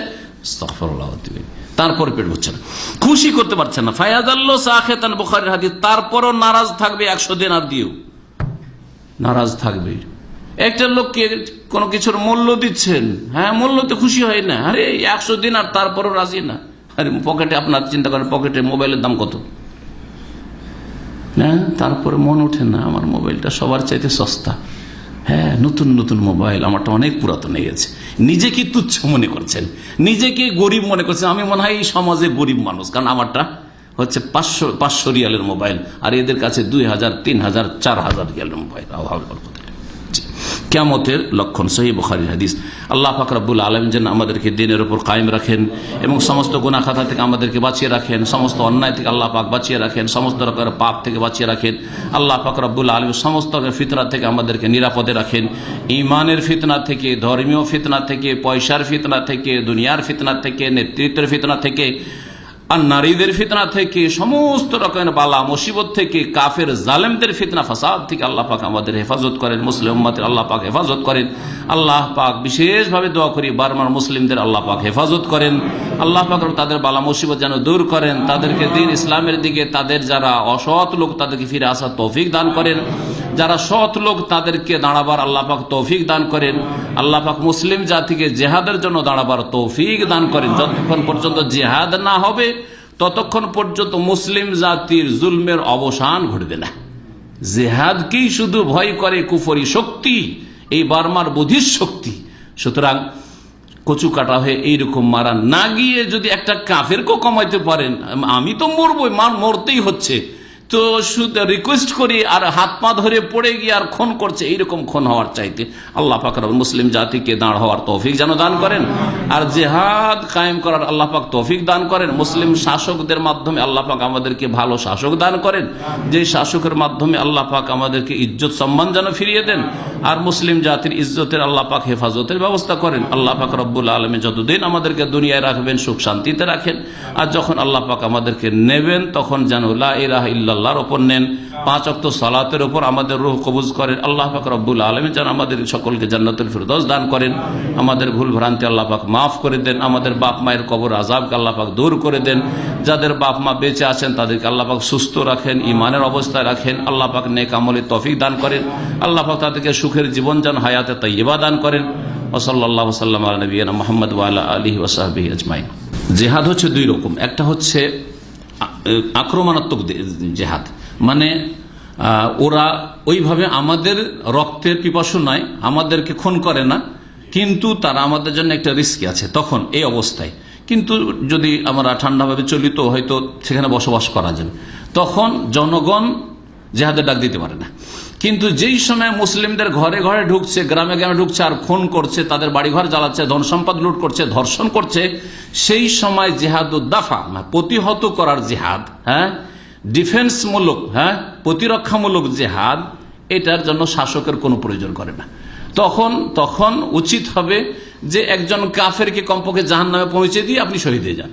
তারপরে পেট হচ্ছে না। খুশি করতে পারছেন না। ফায়াদাল্লো সাহেতান বুখারের হাদিস তারপরও নারাজ থাকবে একশো দিন আর দিয়েও। নারাজ থাকবে। একটা লোককে কোনো কিছুর মূল্য দিচ্ছেন হ্যাঁ মূল্য তো খুশি হয় না। আরে, একশো দিন আর তারপরও রাজি না। আরে, পকেটে আপনার চিন্তা করেন, পকেটে মোবাইলের দাম কত? হ্যাঁ তারপরে মন ওঠে না, আমার মোবাইলটা সবার চাইতে সস্তা। হ্যাঁ নতুন নতুন মোবাইল, আমারটা অনেক পুরাতন হয়ে গেছে। নিজেকে তুচ্ছ মনে করছেন, নিজেকে গরিব মনে করছেন। আমি মনে হয় এই সমাজে গরিব মানুষ, কারণ আমারটা হচ্ছে পাঁচশো পাঁচশো রিয়ালের মোবাইল, আর এদের কাছে দুই হাজার, তিন হাজার, চার হাজার রিয়ালের মোবাইল। কেমতের লক্ষণ সহি বখারি হাদিস। আল্লাহ ফাকরাবুল আলম যেন আমাদেরকে দিনের উপর কায়েম রাখেন এবং সমস্ত গুনা খাতা থেকে আমাদেরকে বাঁচিয়ে রাখেন, সমস্ত অন্যায় থেকে আল্লাহ পাক বাঁচিয়ে রাখেন, সমস্ত রকমের পাপ থেকে বাঁচিয়ে রাখেন, আল্লাহ ফাকরাবুল আলম সমস্ত ফিতনা থেকে আমাদেরকে নিরাপদে রাখেন। ইমানের ফিতনা থেকে, ধর্মীয় ফিতনা থেকে, পয়সার ফিতনা থেকে, দুনিয়ার ফিতনা থেকে, নেতৃত্বের ফিতনা থেকে আর নারীদের ফিতনা থেকে, সমস্ত রকমের বালা, মুসিবত থেকে, কাফের জালেমদের ফিতনা, ফাসাদ থেকে আল্লাহ পাক আমাদের হেফাজত করেন, মুসলিম আল্লাহ পাক হেফাজত করেন। আল্লাহ পাক বিশেষভাবে দোয়া করি বারমার মুসলিমদের আল্লাহ পাক হেফাজত করেন। আল্লাহ পাক তাদের বালা, মুসিবত যেন দূর করেন, তাদেরকে দিন ইসলামের দিকে তাদের যারা অসৎ লোক, তাদেরকে ফিরে আসার তৌফিক দান করেন। যারা সৎ লোক তাদেরকে দাঁড়াবার আল্লাহ পাক তৌফিক দান করেন। আল্লাহ পাক মুসলিম জাতিকে জেহাদের জন্য দাঁড়াবার তৌফিক দান করেন। যতক্ষণ পর্যন্ত জেহাদ না হবে, ততক্ষণ পর্যন্ত মুসলিম জাতির জুলমের অবসান ঘটবে না। জেহাদকেই শুধু ভয় করে কুফরি শক্তি, এই বার্মার বুধির শক্তি। সুতরাং কচু কাটা হয়ে এইরকম মারা না গিয়ে যদি একটা কাফেরকেও কমাইতে পারেন, আমি তো মরবই মার মরতেই হচ্ছে। তো শুধু রিকোয়েস্ট করি আর হাত পা ধরে পড়ে গিয়ে আর খুন করছে, এইরকম খুন হওয়ার চাইতে আল্লাহ পাক মুসলিম জাতিকে দাঁড় হওয়ার তৌফিক যেন দান করেন। আর জেহাদ কায়েম করার আল্লাহ পাক তৌফিক দান করেন। মুসলিম শাসকদের মাধ্যমে আল্লাহ পাক আমাদেরকে ভালো শাসক দান করেন। যে শাসকের মাধ্যমে আল্লাহ পাক আমাদেরকে ইজ্জত সম্মান যেন ফিরিয়ে দেন, আর মুসলিম জাতির ইজ্জতের আল্লাহ পাক হেফাজতের ব্যবস্থা করেন। আল্লাহ পাক রব্বুল আলমী যতদিন আমাদেরকে দুনিয়ায় রাখবেন, সুখ শান্তিতে রাখেন। আর যখন আল্লাহ পাক আমাদেরকে নেবেন, তখন যেন লা ইলাহা ইল্লাল্লাহর ওপর নেন, পাঁচ অক্ত সালাতের ওপর আমাদের রুহ কবুজ করেন, আল্লাহ পাক রব্বুল আলমী যেন আমাদের সকলকে জান্নাতুল ফিরদৌস দান করেন, আমাদের ভুল ভ্রান্তি আল্লাহ পাক মাফ করে দেন, আমাদের বাপ মায়ের কবর আজাবকে আল্লাহ পাক দূর করে দেন, যাদের বাপ মা বেঁচে আছেন তাদেরকে আল্লাহ পাক সুস্থ রাখেন ইমানের অবস্থায় রাখেন, আল্লাহ পাক নেক আমলে তফিক দান করেন, আল্লাহ পাক তাদেরকে সুখের জীবন যান হায়াতে তৈবা দান করেন ওসল্লাহ সাল্লাম আল মোহাম্মদ ওয়ালা আলী ওসাহাবি আজমাইন। জেহাদ হচ্ছে দুই রকম, একটা হচ্ছে আক্রমণাত্মক জেহাদ। মানে ওরা ওইভাবে আমাদের রক্তের পিপাসু নয় আমাদেরকে খুন করে না, কিন্তু তারা আমাদের জন্য একটা রিস্ক আছে তখন এই অবস্থায়। কিন্তু যদি আমরা ঠান্ডাভাবে চলি তো হয়তো সেখানে বসবাস করা যাবে। তখন জনগণ জেহাদের ডাক দিতে পারে না। কিন্তু যেই সময় মুসলিমদের ঘরে ঘরে ঢুকছে, গ্রামে গ্রামে ঢুকছে আর খুন করছে, তাদের বাড়িঘর জ্বালাচ্ছে ধন সম্পদ লুট করছে, ধর্ষণ করছে সেই সময় জেহাদ উদ্দাফা মানে প্রতিহত করার জেহাদ হ্যাঁ? ডিফেন্সমূলক হ্যাঁ? প্রতিরক্ষামূলক জেহাদ, এটার জন্য শাসকের কোনো প্রয়োজন করে না। তখন তখন উচিত হবে যে একজন কাফেরকে কমপক্ষে জাহান নামে পৌঁছে দিয়ে আপনি শহীদ হয়ে যান।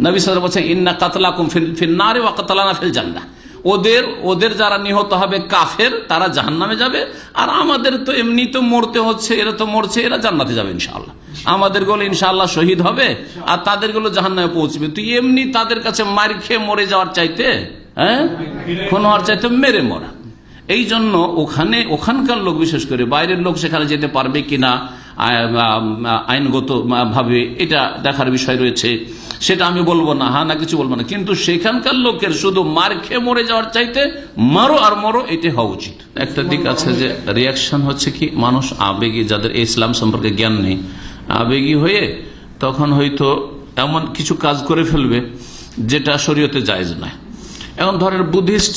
নবী সাল বলছেন, ইন্না কাতলা কাতলাকুম ফিন্নারে ওয়া কাতলানা ফিল জান্নাহ। ওদের ওদের যারা নিহত হবে কাফের, তারা জাহান্নামে যাবে। আর আমাদের তো এমনি তো মরতে হচ্ছে, এরা তো মরছে, এরা জান্নাতে যাবে ইনশাআল্লাহ। আমাদেরগুলো ইনশাআল্লাহ শহীদ হবে, আর তাদেরগুলো জাহান্নামে পৌঁছবে। তুই এমনি তাদের কাছে মার খেয়ে মরে যাওয়ার চাইতে হ্যাঁ? কোন হওয়ার চাইতে মেরে মরা। এই জন্য ওখানে, ওখানকার লোক বিশেষ করে, বাইরের লোক সেখানে যেতে পারবে কিনা আইনগত ভাবে এটা দেখার বিষয় রয়েছে। সেটা আমি বলব না, হা না কিছু বলব না। কিন্তু সেখানকার লোকের শুধু মার খেয়ে মরে যাওয়ার চাইতে মারো আর মরো এটি হওয়া উচিত। একটা দিক আছে যে রিয়াকশন হচ্ছে কি, মানুষ আবেগী, যাদের ইসলাম সম্পর্কে জ্ঞান নেই, আবেগী হয়ে তখন হয়তো এমন কিছু কাজ করে ফেলবে যেটা শরীয়তে জায়েজ নয়। এখন ধরেন বুদ্ধিস্ট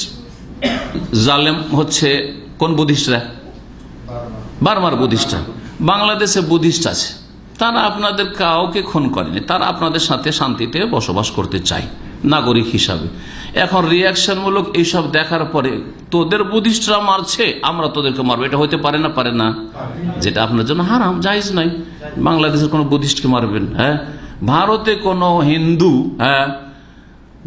জালেম হচ্ছে কোন বুদ্ধিস্টরা? বারবার বুদ্ধিস্টরা। বাংলাদেশে বুদ্ধিস্ট আছে। তারা আপনাদের কাউকে খুন করেনি। তারা আপনাদের সাথে শান্তিতে বসবাস করতে চায়, নাগরিক হিসাবে। এখন রিয়াকশনমূলক এইসব দেখার পরে তোদের বুদ্ধিস্টরা মারছে, আমরা তোদেরকে মারবো। এটা হতে পারে না পারে না। যেটা আপনার জন্য হারাম, জায়জ নাই বাংলাদেশের কোনো বুদ্ধিস্টকে মারবেন হ্যাঁ? ভারতে কোনো হিন্দু হ্যাঁ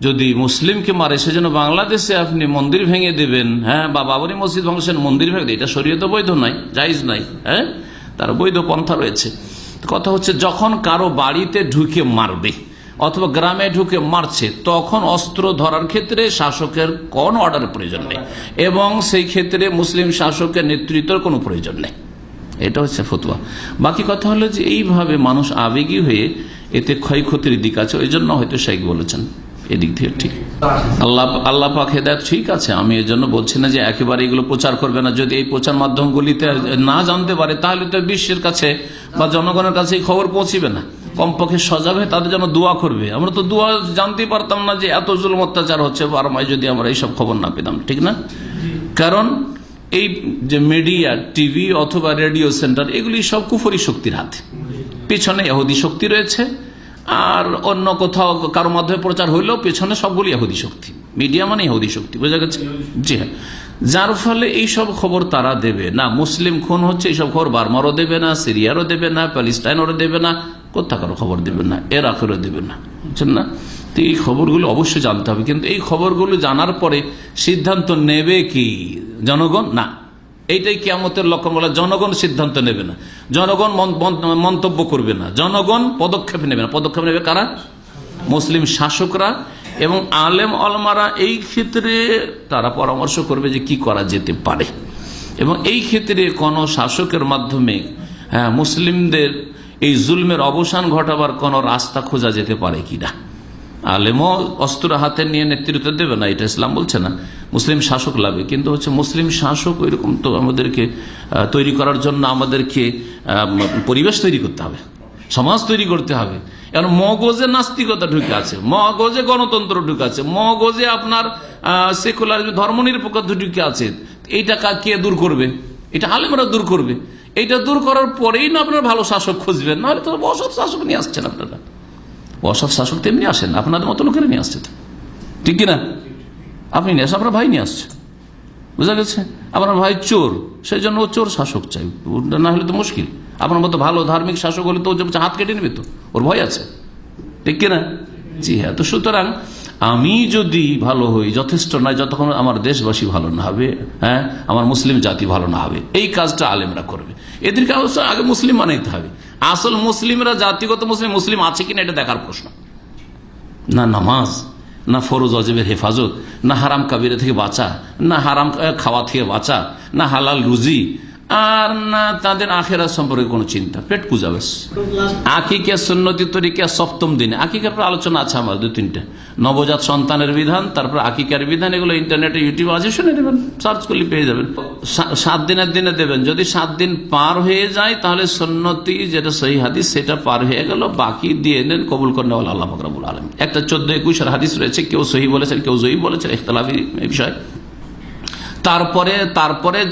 যদি মুসলিমকে মারে, সেজন্য বাংলাদেশে আপনি মন্দির ভেঙে দেবেন হ্যাঁ? বা বাবরি মসজিদ ভাঙছেন, মন্দির ভেঙে এটা শরীয়ত বৈধ নাই জায়জ নাই হ্যাঁ? তার বৈধ পন্থা রয়েছে। কথা হচ্ছে, যখন কারও বাড়িতে ঢুকে মারবে অথবা গ্রামে ঢুকে মারছে, তখন অস্ত্র ধরার ক্ষেত্রে শাসকের কোন অর্ডারের প্রয়োজন নেই। এবং সেই ক্ষেত্রে মুসলিম শাসকের নেতৃত্বের কোনো প্রয়োজন নেই। এটা হচ্ছে ফতুয়া। বাকি কথা হলো যে, এইভাবে মানুষ আবেগী হয়ে এতে ক্ষয়ক্ষতির দিক আছে, ওই জন্য হয়তো শেখ বলেছেন, এদিক থেকে ঠিক। আল্লাহ আল্লাহ পাক হেদায়ত ঠিক আছে, আমি এই জন্য বলছি না যে একেবারে এগুলো প্রচার করবে না। যদি এই প্রচার মাধ্যমগুলিতে না জানতে পারে, তাহলে তো বিশ্বের কাছে বা জনগণের কাছে খবর পৌঁছিবে না। কমপক্ষে সজাগ হয়ে তাদের জন্য দোয়া করবে। আমরা তো দোয়া জানতেই পারতাম না যে এত জুলম অত্যাচার হচ্ছে বারমায় যদি আমরা এইসব খবর না পেতাম, ঠিক না? কারণ এই যে মিডিয়া, টিভি অথবা রেডিও সেন্টার, এগুলি সব কুফরি শক্তির হাতে। পিছনে এহুদি শক্তি রয়েছে, আর অন্য কোথাও কারও মাধ্যমে প্রচার হইলেও পেছনে সবগুলি এহুদি শক্তি। মিডিয়া মানে এহুদি শক্তি, বোঝা গেছে? জি হ্যাঁ। যার ফলে এইসব খবর তারা দেবে না। মুসলিম খুন হচ্ছে এইসব খবর বার্মারও দেবে না, সিরিয়ারও দেবে না প্যালেস্টাইনেরও দেবে না কোথাকারও খবর দেবে না, এর আখেরও দেবে না। বুঝছেন না? তো এই খবরগুলো অবশ্যই জানতে হবে। কিন্তু এই খবরগুলো জানার পরে সিদ্ধান্ত নেবে কি? জনগণ? না। এইটাই কিয়ামতের লক্ষণ বলে জনগণ সিদ্ধান্ত নেবে না। জনগণ মন- মন- মন্তব্য করবে না। জনগণ পদক্ষেপ নেবে না। পদক্ষেপ নেবে কারা? মুসলিম শাসকরা। এবং আলেম অলমারা এই ক্ষেত্রে তারা পরামর্শ করবে যে কি করা যেতে পারে। এবং এই ক্ষেত্রে কোন শাসকের মাধ্যমে হ্যাঁ, মুসলিমদের এই জুলমের অবসান ঘটাবার কোন রাস্তা খোঁজা যেতে পারে কিনা। আলেমও অস্ত্র হাতে নিয়ে নেতৃত্ব দেবে না এটা ইসলাম বলছে না। মুসলিম শাসক লাভে কিন্তু হচ্ছে মুসলিম শাসক ওইরকম তো আমাদেরকে তৈরি করার জন্য আমাদেরকে পরিবেশ তৈরি করতে হবে সমাজ তৈরি করতে হবে। এখন মগজে নাস্তিকতা ঢুকে আছে, মগজে গণতন্ত্র ঢুকে আছে, মগজে আপনার সেকুলার ধর্ম নিরপেক্ষ ঢুকে আছে। এইটা কা- দূর করবে? এটা আলেমরা দূর করবে। এইটা দূর করার পরেই না আপনার ভালো শাসক খুঁজবেন, নাহলে তো অসৎ শাসক নিয়ে আসছেন আপনারা। অসৎ শাসক তেমনি আসেন আপনাদের মতো লোকেরা নিয়ে আসছে ঠিক কিনা? আপনি নিয়ে আসেন আপনার ভাই নিয়ে আসছে। বুঝা গেছে? আপনার ভাই চোর, সেই জন্য ও চোর শাসক চাই। না হলে তো মুশকিল। আপনার মতো ভালো ধার্মিক শাসক হলে তো ও হাত কেটে নেবে তো? ওর ভয় আছে। ঠিক কিনা? জি হ্যাঁ তো সুতরাং আমি যদি ভালো হই, যথেষ্ট নয়, যতক্ষণ আমার দেশবাসী ভালো না হবে হ্যাঁ আমার মুসলিম জাতি ভালো না হবে, এই কাজটা আলেমরা করবে। এদেরকে অবশ্য আগে মুসলিম বানাইতে হবে। আসল মুসলিমরা জাতিগত মুসলিম মুসলিম আছে কিনা এটা দেখার প্রশ্ন। না, নামাজ। না ফরোজ অজেবের হেফাজত, না হারাম কাবিরা থেকে বাঁচা, না হারাম খাওয়া থেকে বাঁচা, না হালাল রুজি আর না তাদের আখেরা সম্পর্কে কোনো চিন্তা। পেট পূজা বেশ আকিকা সুন্নতি তরিকা সপ্তম দিনে। আকিকার আলোচনা আছে আমার, দু, তিনটা। নবজাত সন্তানের বিধান, তারপর আকিকার বিধান, এগুলো ইন্টারনেটে ইউটিউব আছে, শুনে নেবেন। সার্চ করলে পেয়ে যাবেন। সাত দিনের দিনে দেবেন। যদি সাত দিন পার হয়ে যায়, তাহলে সন্ন্যতি যেটা সহি হাদিস, সেটা পার হয়ে গেল। বাকি দিয়ে নেন, কবুল করেন আল্লাহ ফকরাবুল আলম একটা চোদ্দ একুশের হাদিস রয়েছে, কেউ সহি বলেছেন, কেউ জয়ী বলেছেন ইখতলাফি বিষয়। তারপরে তারপরে,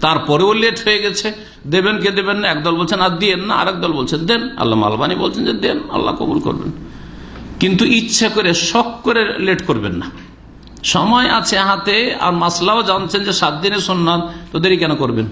তারপরেও লেট হয়ে গেছে। দেবেন কে দেবেন না, একদল বলছেন, আর দিয়েন না। আরেক দল বলছেন, দেন। আল্লাহ মালবানি বলছেন যে, দেন, আল্লাহ কবুল করবেন। কিন্তু ইচ্ছা করে, শখ করে লেট করবেন না। সময় আছে হাতে, আর মাসলাও জানছেন যে, সাত দিনে সন্ন্যান তো দেরি কেন করবেন?